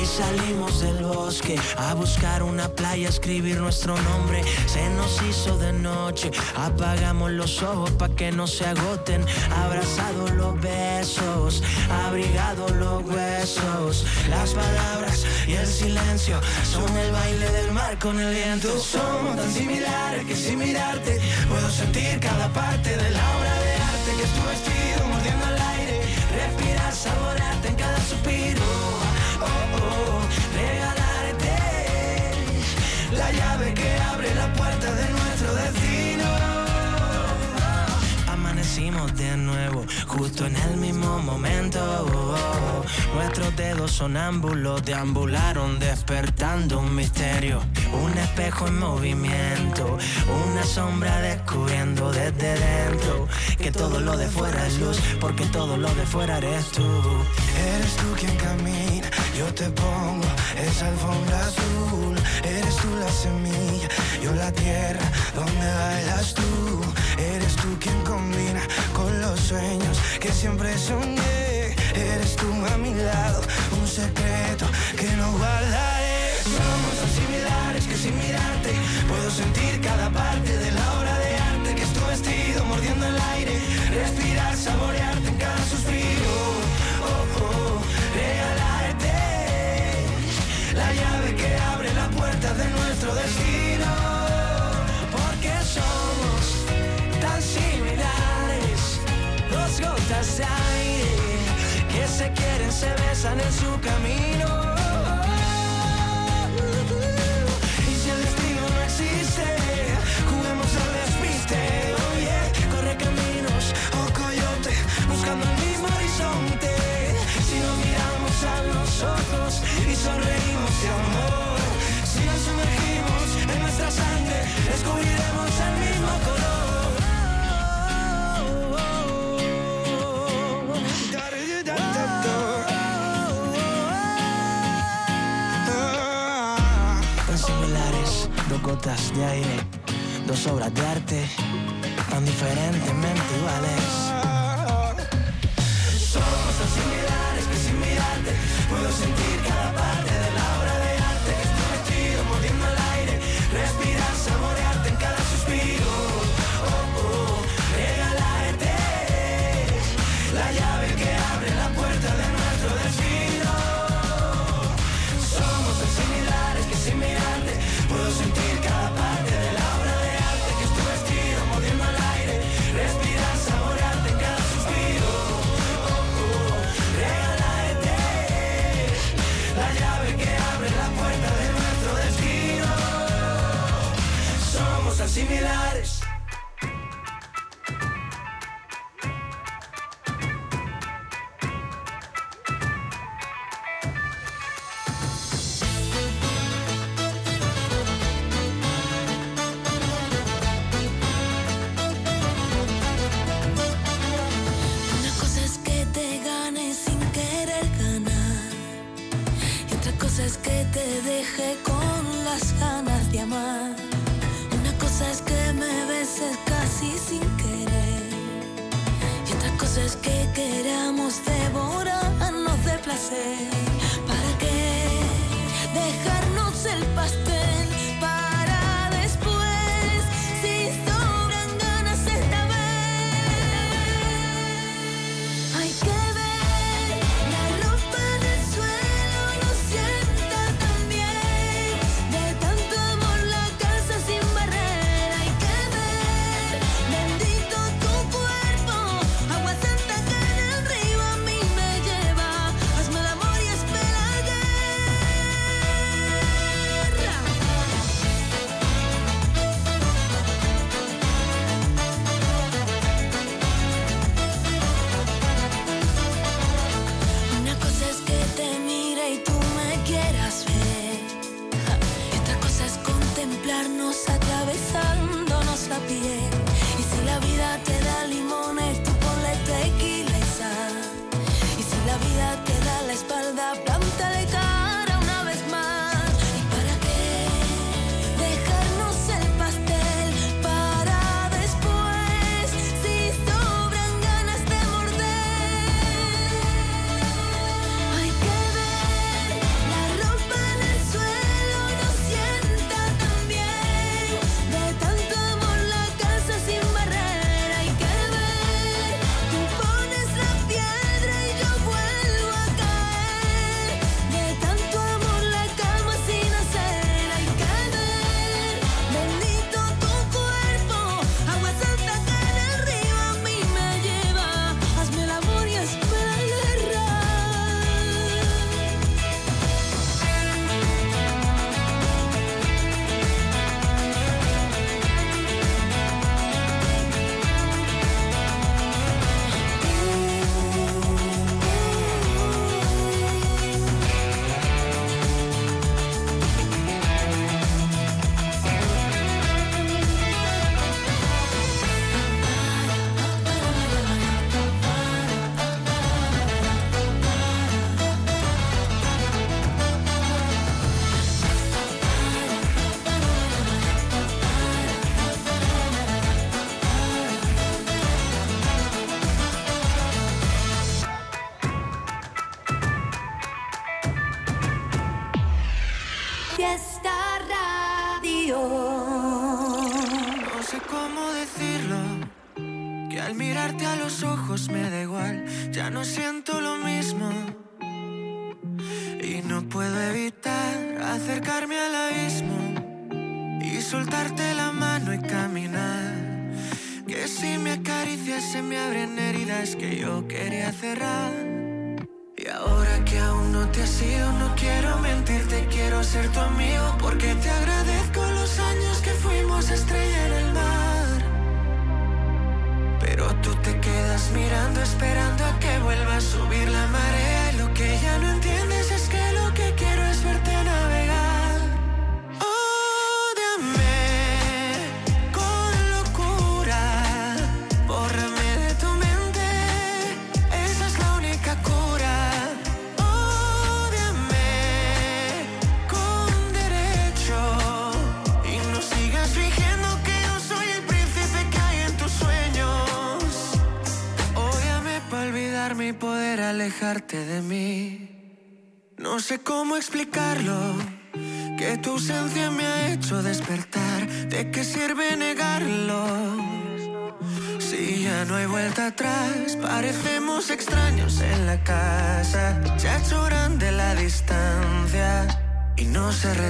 Y salimos del bosque a buscar una playa, escribir nuestro nombre. Se nos hizo de noche, apagamos los ojos para que no se agoten. Abrazados los besos, abrigados los huesos. Las palabras y el silencio son el baile del mar con el viento. Somos tan similares que sin mirarte puedo sentir cada parte de la obra de arte que es tu vestido mordiendo al aire. Respirar, saborearte en cada suspiro. Oh, oh, regalarte la llave que abre la puerta de nuestro destino. Amanecimos de nuevo, justo en el mismo momento. Nuestros dedos sonámbulos deambularon despertando un misterio. Un espejo en movimiento, una sombra descubriendo desde dentro que todo lo de fuera es luz, porque todo lo de fuera eres tú. Eres tú quien camina, yo te pongo esa alfombra azul. Eres tú la semilla, yo la tierra donde bailas tú. Eres tú quien combina sueños que siempre soñé. Eres tú a mi lado, un secreto que no guardaré. Somos tan similares que sin mirarte puedo sentir cada parte de la obra de arte que es tu vestido mordiendo el aire, respirar, saborearte se quieren, se besan en su camino. De aire, dos obras de arte, tan diferentemente iguales. Somos tan similares que sin mirarte puedo sentir cada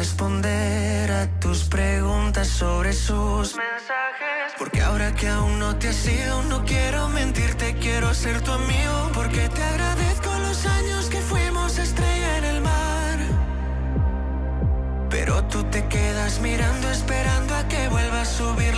responder a tus preguntas sobre sus mensajes. Porque ahora que aún no te has ido, no quiero mentirte, quiero ser tu amigo. Porque te agradezco los años que fuimos estrella en el mar. Pero tú te quedas mirando, esperando a que vuelva a subir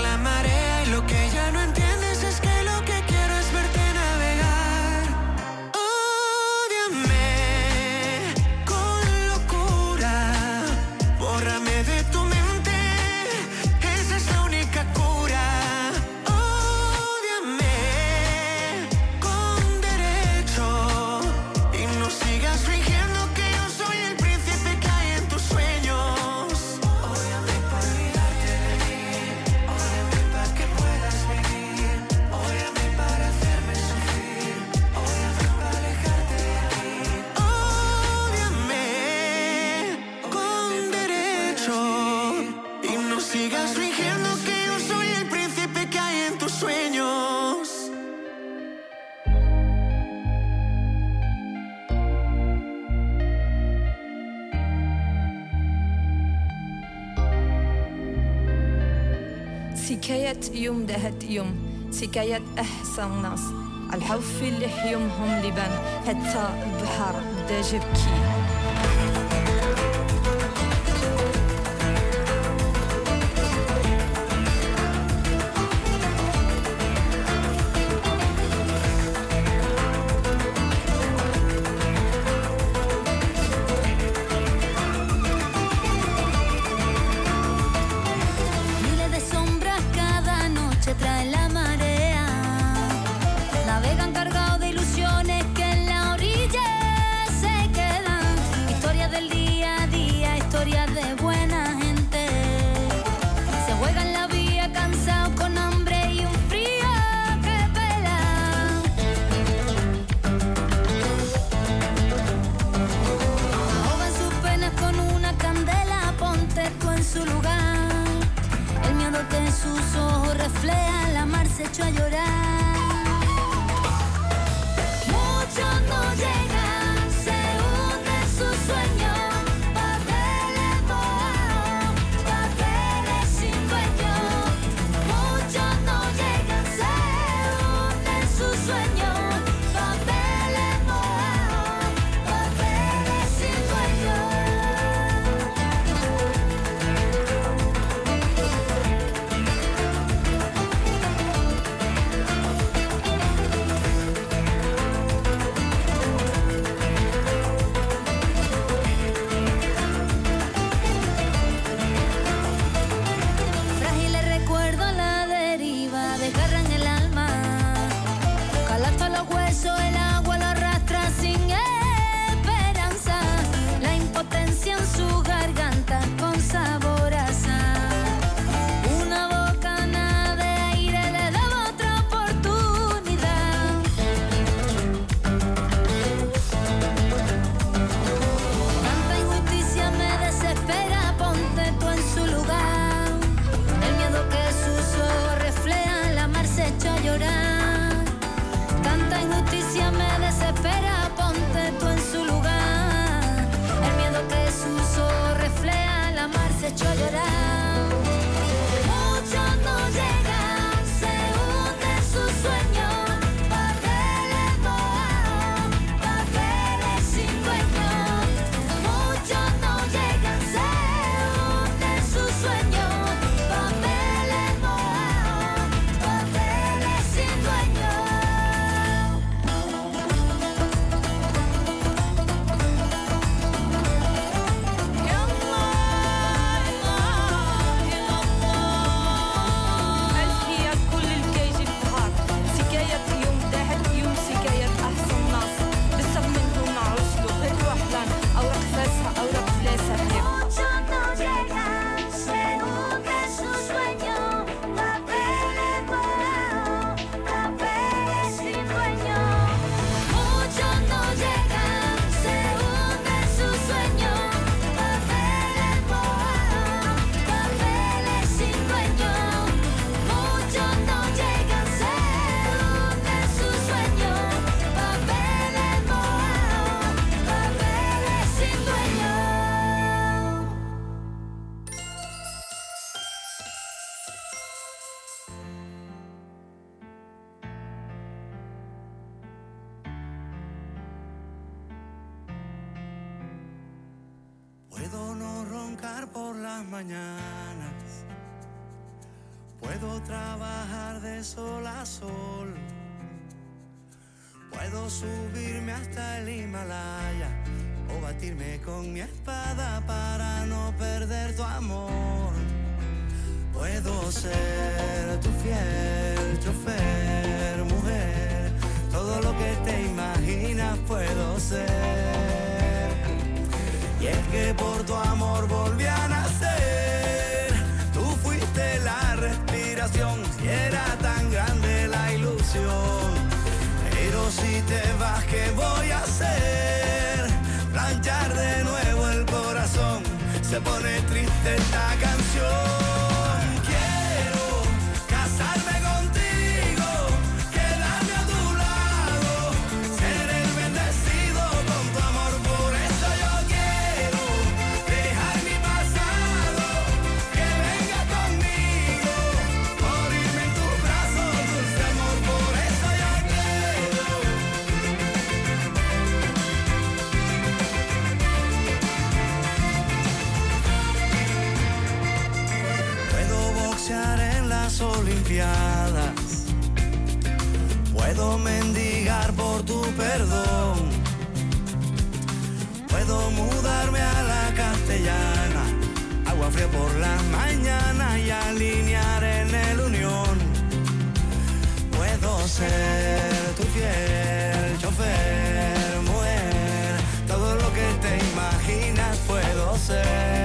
حكاية أحسن ناس الحوف اللي حيومهم لبن حتى البحر بدا جبكي con mi espada para no perder tu amor. Puedo ser tu fiel chofer, mujer, todo lo que te imaginas puedo ser. Y es que por tu amor volví a nacer, tú fuiste la respiración y era tan grande la ilusión. Pero si te vas, ¿qué voy a hacer? se pone triste esta canción. Perdón. Puedo mudarme a la castellana. Agua fría por la mañana y alinear en el unión. Puedo ser tu fiel chofer, mujer. Todo lo que te imaginas puedo ser.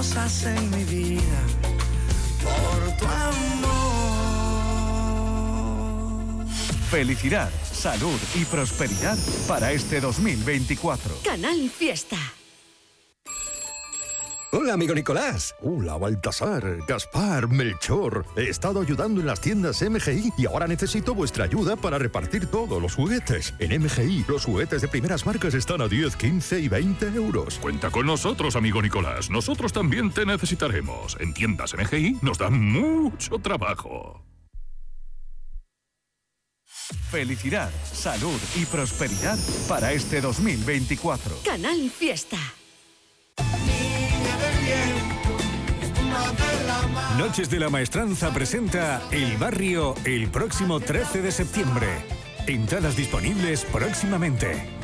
Cosas en mi vida por tu amor. Felicidad, salud y prosperidad para este 2024. Canal Fiesta. Hola, amigo Nicolás. Hola, Baltasar, Gaspar, Melchor. He estado ayudando en las tiendas MGI y ahora necesito vuestra ayuda para repartir todos los juguetes. En MGI, los juguetes de primeras marcas están a 10, 15 y 20 euros. Cuenta con nosotros, amigo Nicolás. Nosotros también te necesitaremos. En tiendas MGI nos dan mucho trabajo. Felicidad, salud y prosperidad para este 2024. Canal Fiesta. Noches de la Maestranza presenta El Barrio el próximo 13 de septiembre. Entradas disponibles próximamente.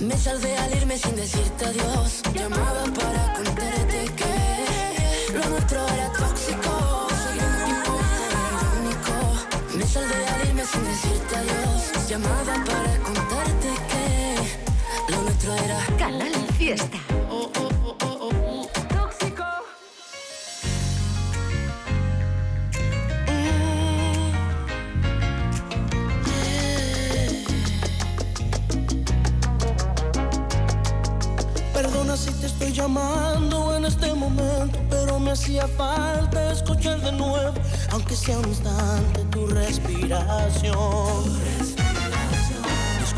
Me salvé al irme sin decirte adiós. Llamaba para adiós. Llamaba para contarte que lo nuestro era Canal Fiesta. tóxico. Perdona si te estoy llamando en este momento, pero me hacía falta escuchar de nuevo, aunque sea un instante, tu respiración.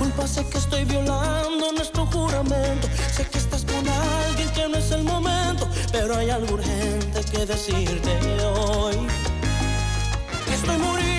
Disculpa, sé que estoy violando nuestro juramento, sé que estás con alguien que no es el momento, pero hay algo urgente que decirte hoy. Estoy muriendo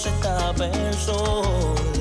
se tapa el sol.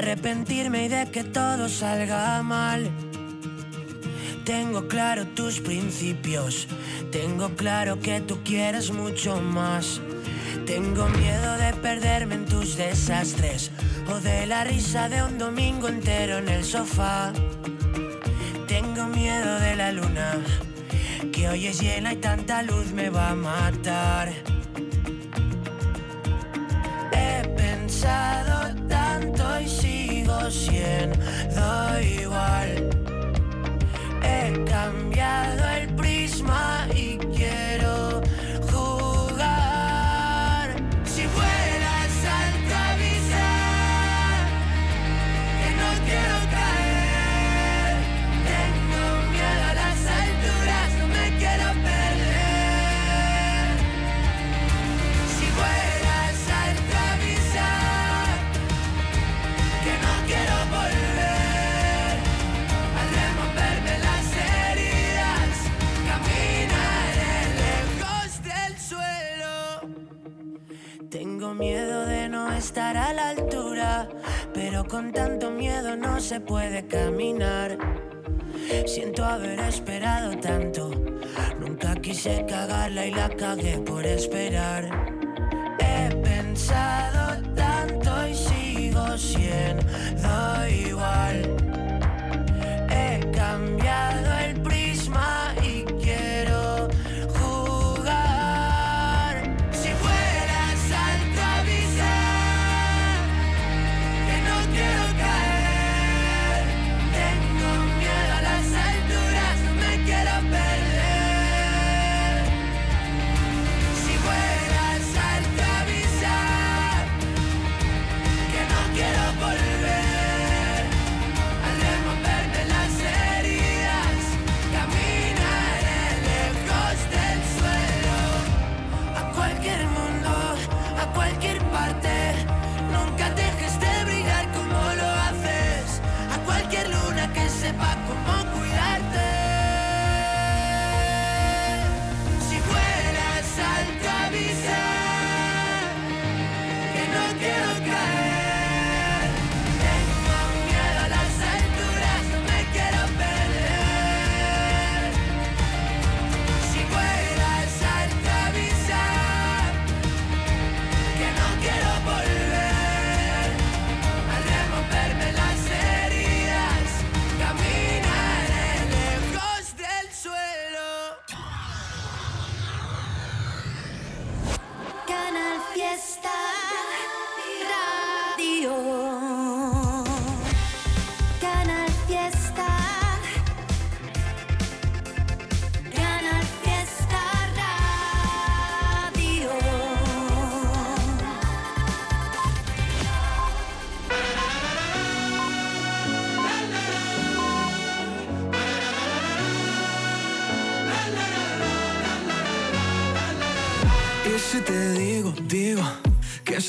arrepentirme y de que todo salga mal. Tengo claro tus principios, tengo claro que tú quieres mucho más. Tengo miedo de perderme en tus desastres o de la risa de un domingo entero en el sofá. Tengo miedo de la luna, que hoy es llena y tanta luz me va a matar. you con tanto miedo no se puede caminar. Siento haber esperado tanto, nunca quise cagarla y la cagué por esperar. He pensado tanto y sigo siendo igual. He cambiado el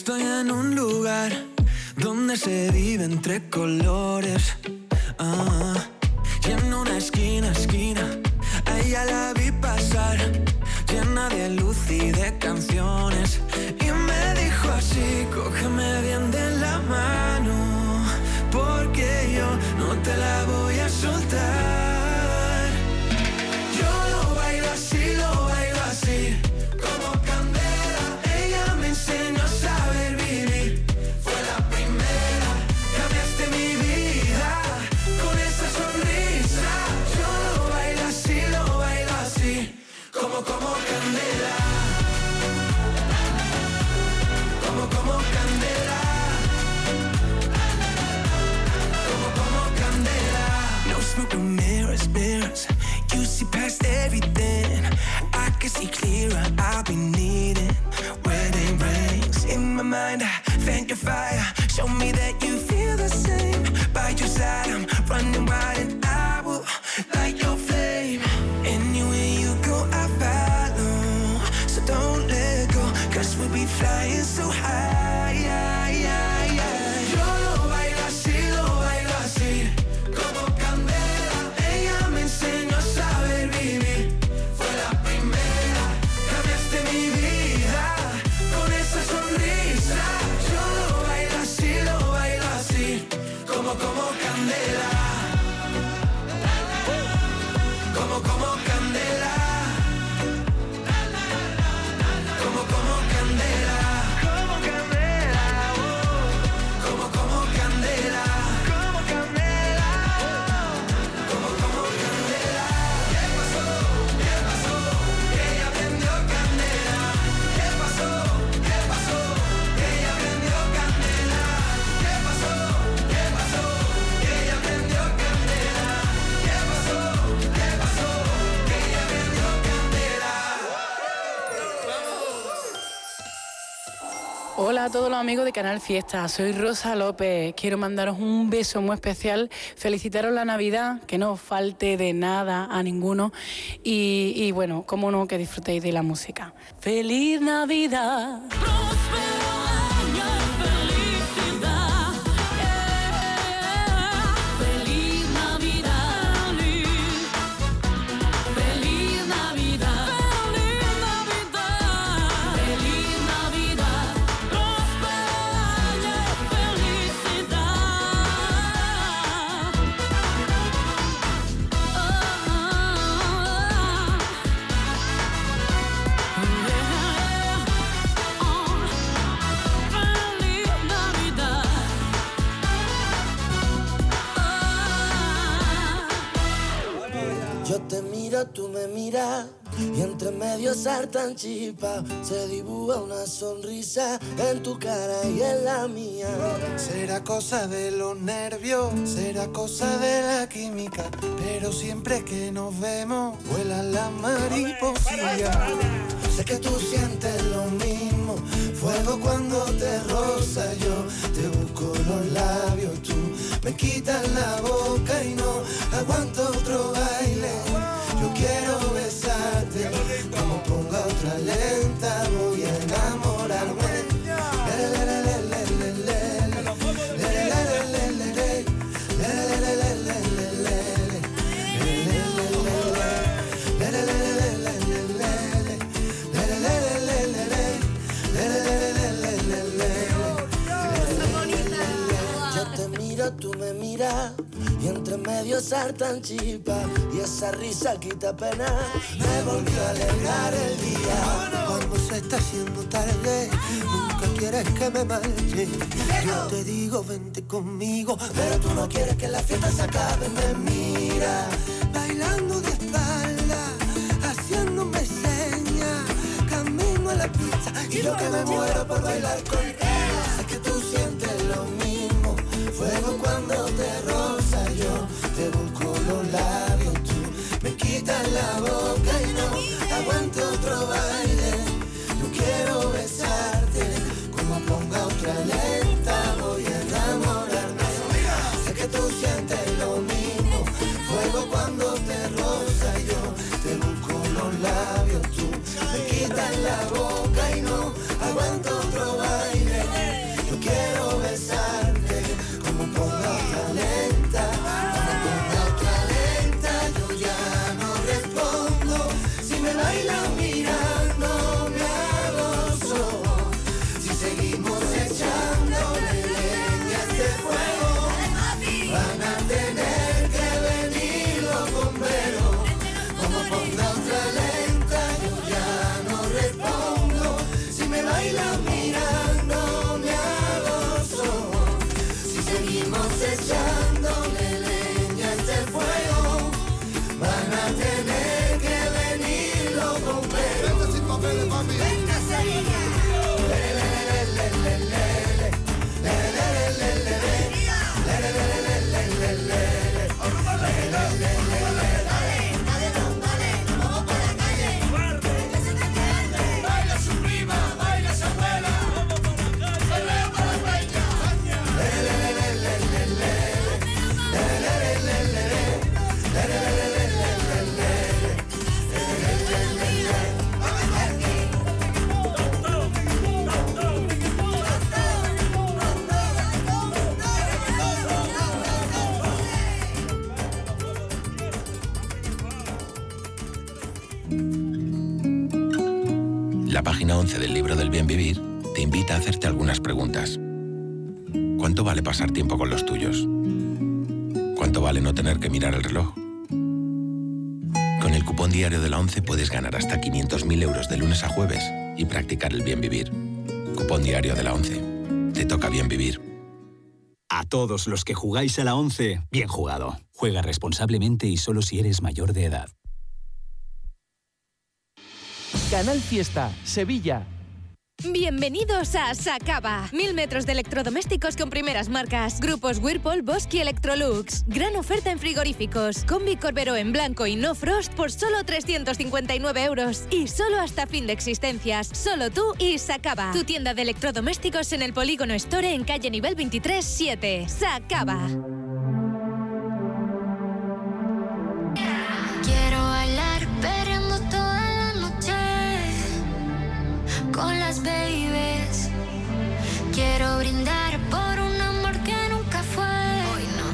Estoy en un lugar donde se vive entre colores. Ah, y en una esquina, esquina, ahí ya la vi pasar, llena de luz y de canciones. Todos los amigos de Canal Fiesta, soy Rosa López. Quiero mandaros un beso muy especial, felicitaros la Navidad, que no os falte de nada a ninguno y, bueno, como no, que disfrutéis de la música. ¡Feliz Navidad! Tú me miras y entre medio saltan chispas. Se dibuja una sonrisa en tu cara y en la mía. Será cosa de los nervios, será cosa de la química, pero siempre que nos vemos vuelan las mariposillas. Sé que tú sientes lo mismo, fuego cuando te roza yo, te busco los labios, tú me quitas la boca y no aguanto otro baile. Yo quiero besarte, como ponga otra lenta voy a enamorarme. Yo te miro, tú me miras y entre medio saltan chispas y esa risa quita pena. Me volvió a alegrar el día. Cuando se está haciendo tarde, nunca quieres que me marche. Yo te digo, vente conmigo, Pero tú no quieres que la fiesta se acabe, me mira. bailando de espalda, haciéndome señas, camino a la pista. Y yo que me muero por bailar contigo. Sé que tú sientes lo mismo. Fuego cuando te busco los labios, tú me quitas la boca y no aguanto otro baile. Yo quiero besarte. La página 11 del libro del bien vivir te invita a hacerte algunas preguntas. ¿Cuánto vale pasar tiempo con los tuyos? ¿Cuánto vale no tener que mirar el reloj? Con el cupón diario de la 11 puedes ganar hasta 500.000 euros de lunes a jueves y practicar el bien vivir. Cupón diario de la 11. Te toca bien vivir. A todos los que jugáis a la 11, bien jugado. Juega responsablemente y solo si eres mayor de edad. Canal Fiesta, Sevilla. Bienvenidos a Sacaba. Mil metros de electrodomésticos con primeras marcas. Grupos Whirlpool, Bosque y Electrolux. Gran oferta en frigoríficos. Combi Corbero en blanco y no frost por solo 359 euros. Y solo hasta fin de existencias. Solo tú y Sacaba. Tu tienda de electrodomésticos en el Polígono Store en calle nivel 23 7. Sacaba. Brindar por un amor que nunca fue. Hoy no.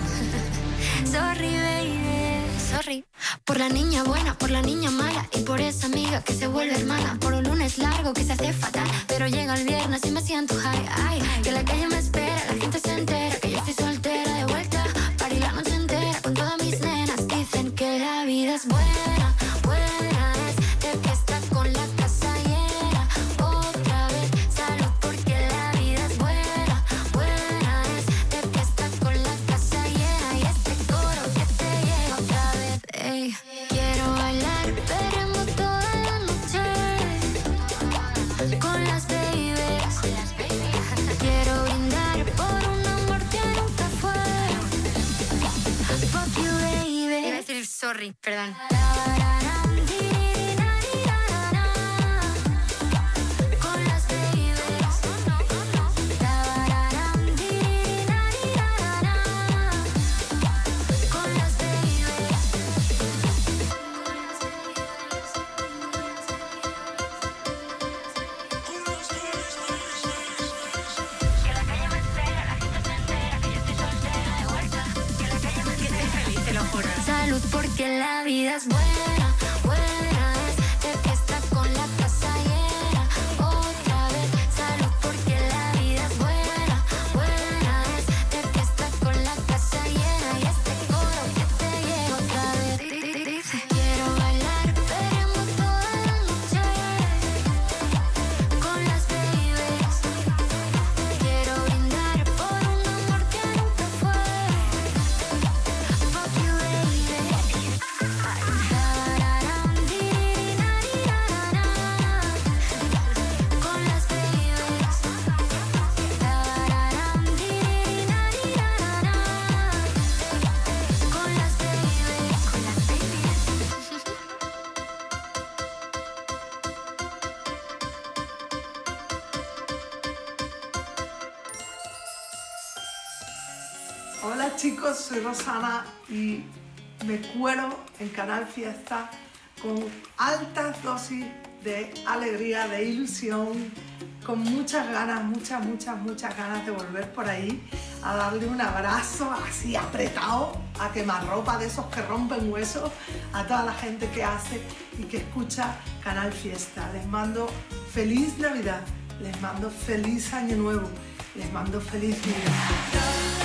Sorry, baby. Sorry. Por la niña buena, por la niña mala y por esa amiga que se vuelve hermana. Por un lunes largo que se hace fatal, pero llega el viernes y me siento high. Ay, que la calle me espera, la gente se entera que yo estoy soltera de vuelta. Para la noche entera con todas mis nenas. Dicen que la vida es buena, sorry, perdón. Vida es buena me cuelo en Canal Fiesta con altas dosis de alegría, de ilusión, con muchas ganas, muchas, muchas, muchas ganas de volver por ahí a darle un abrazo así apretado a quemarropa de esos que rompen huesos a toda la gente que hace y que escucha Canal Fiesta. Les mando feliz Navidad, les mando feliz Año Nuevo, les mando feliz Navidad.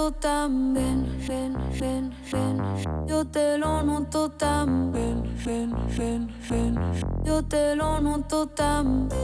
noto tan bien, ven, ven, ven. Yo te lo noto tan bien, ven, ven, ven. Yo te lo noto tan bien.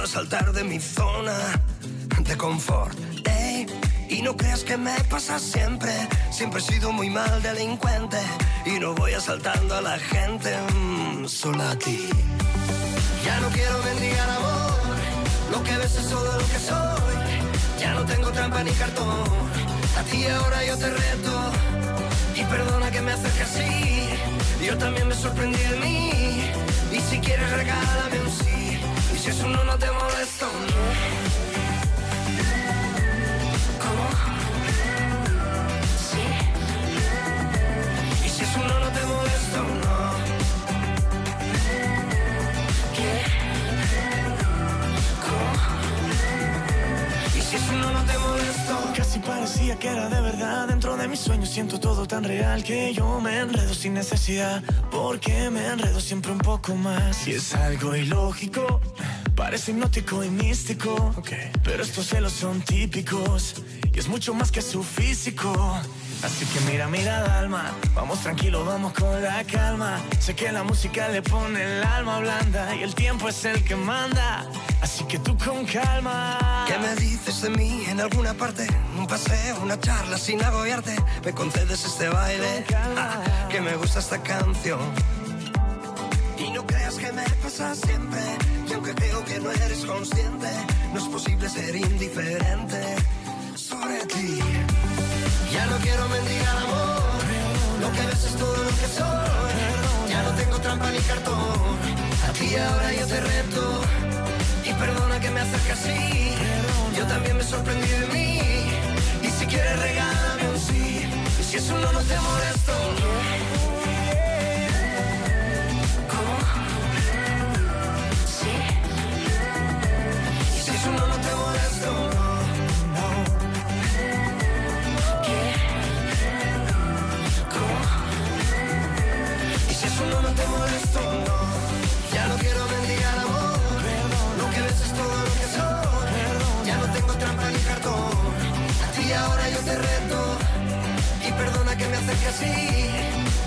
Obligado a saltar de mi zona de confort. Hey, y no creas que me pasa siempre. Siempre he sido muy mal delincuente y no voy asaltando a la gente, mm, solo a ti. Ya no quiero mendigar amor, lo que ves es todo lo que soy. Ya no tengo trampa ni cartón, a ti ahora yo te reto. Y perdona que me acerque así, yo también me sorprendí de mí. Y si quieres regálame un sí, si eso no, no te molesta, no. ¿Cómo? ¿Sí? Y si eso no, no te molesta, no. ¿Qué? Y si eso no, no te molesta. Casi parecía que era de verdad. Dentro de mis sueños siento todo tan real que yo me enredo sin necesidad. Porque me enredo siempre un poco más. Y es algo ilógico. Parece hipnótico y místico. Pero estos celos son típicos. Y es mucho más que su físico. Así que mira, mira, alma. Vamos tranquilo, vamos con la calma. Sé que la música le pone el alma blanda. Y el tiempo es el que manda. Así que tú con calma. ¿Qué me dices de mí en alguna parte? Un paseo, una charla sin agobiarte. Me concedes este baile. Ah, que me gusta esta canción. Y no creas que me pasa siempre. Que no eres consciente, no es posible ser indiferente sobre ti. Ya no quiero mendigar amor. Lo que ves es todo lo que soy. Ya no tengo trampa ni cartón. A ti ahora yo te reto. Y perdona que me acerque así. Yo también me sorprendí de mí. Y si quieres regálame un sí. Y si eso no, no te molesta. Ya no quiero mendigar amor. Lo que ves es todo lo que soy. Ya no tengo trampa ni cartón. A ti ahora yo te reto. Y perdona que me acerque así.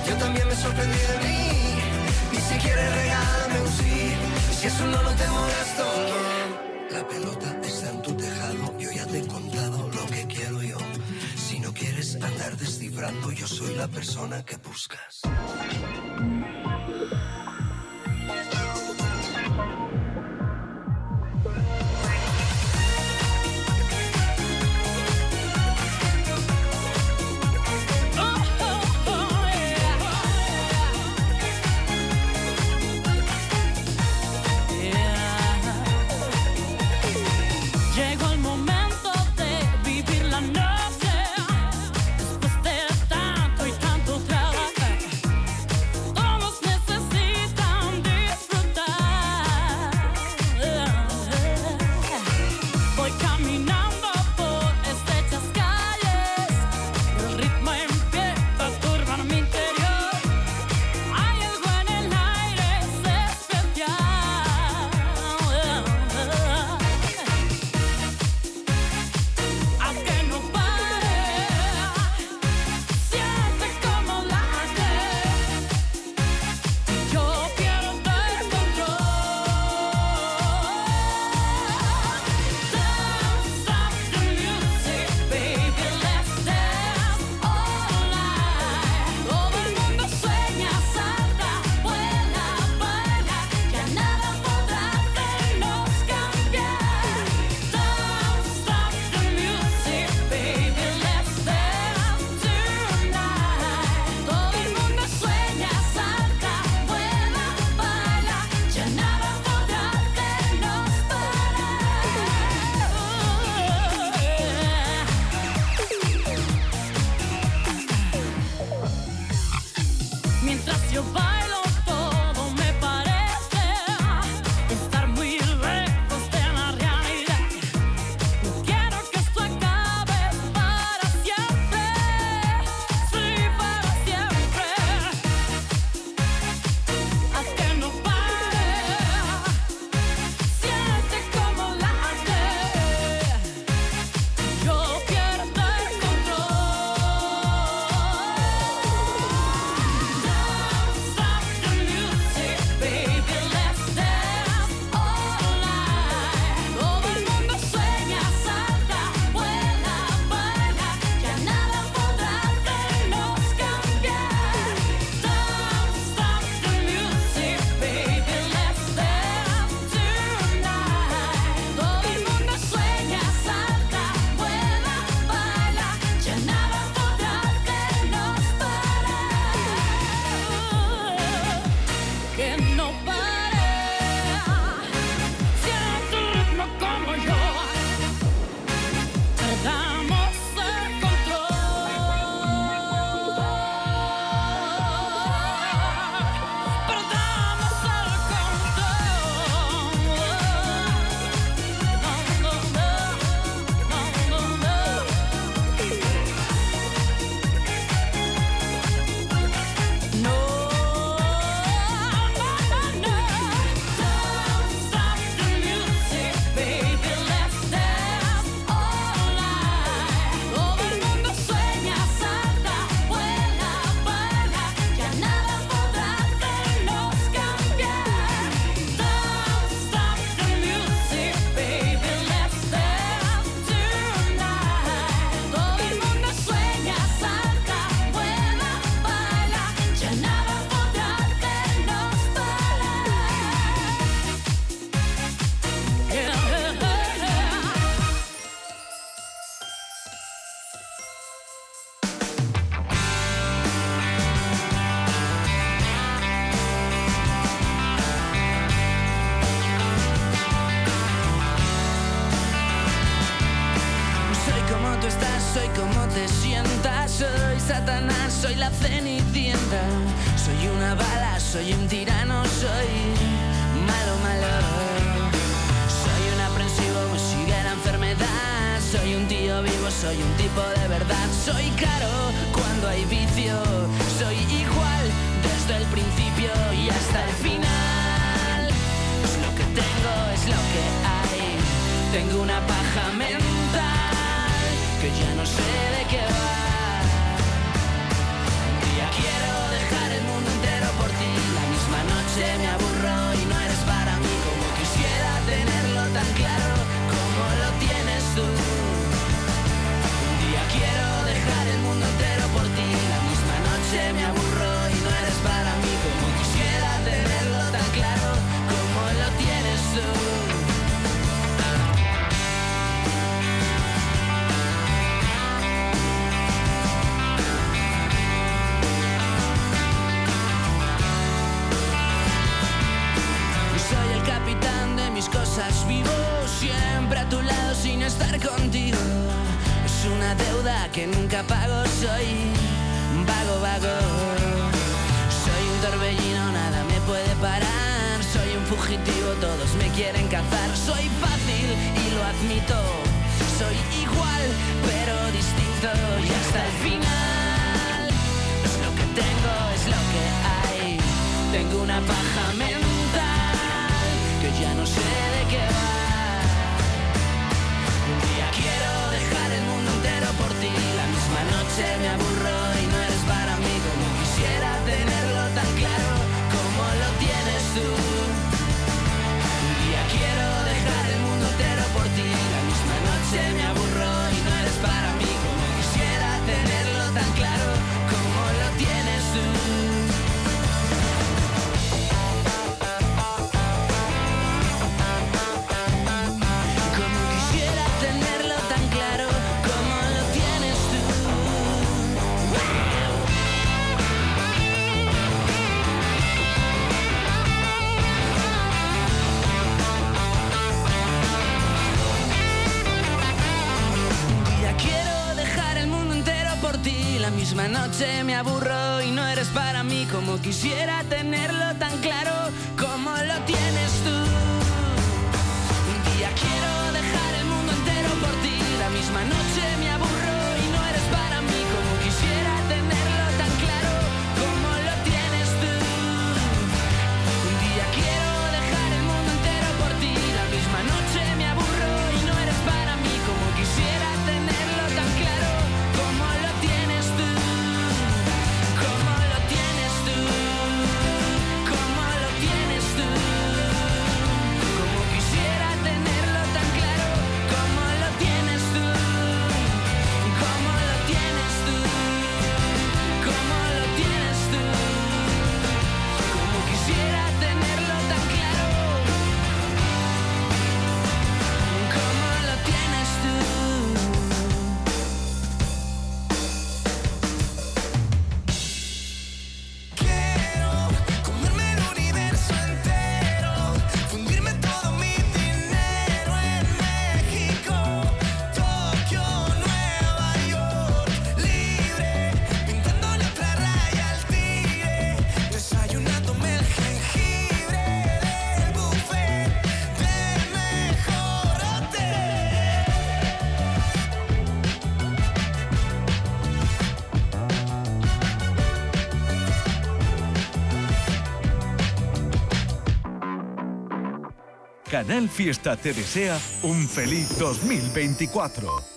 Yo también me sorprendí de mí. Y si quieres regálame un sí. Si eso no, no te molesta. La pelota está en tu tejado. Yo ya te he contado lo que quiero yo. Si no quieres andar descifrando, yo soy la persona que buscas. Quisiera tenerlo Canal Fiesta te desea un feliz 2024.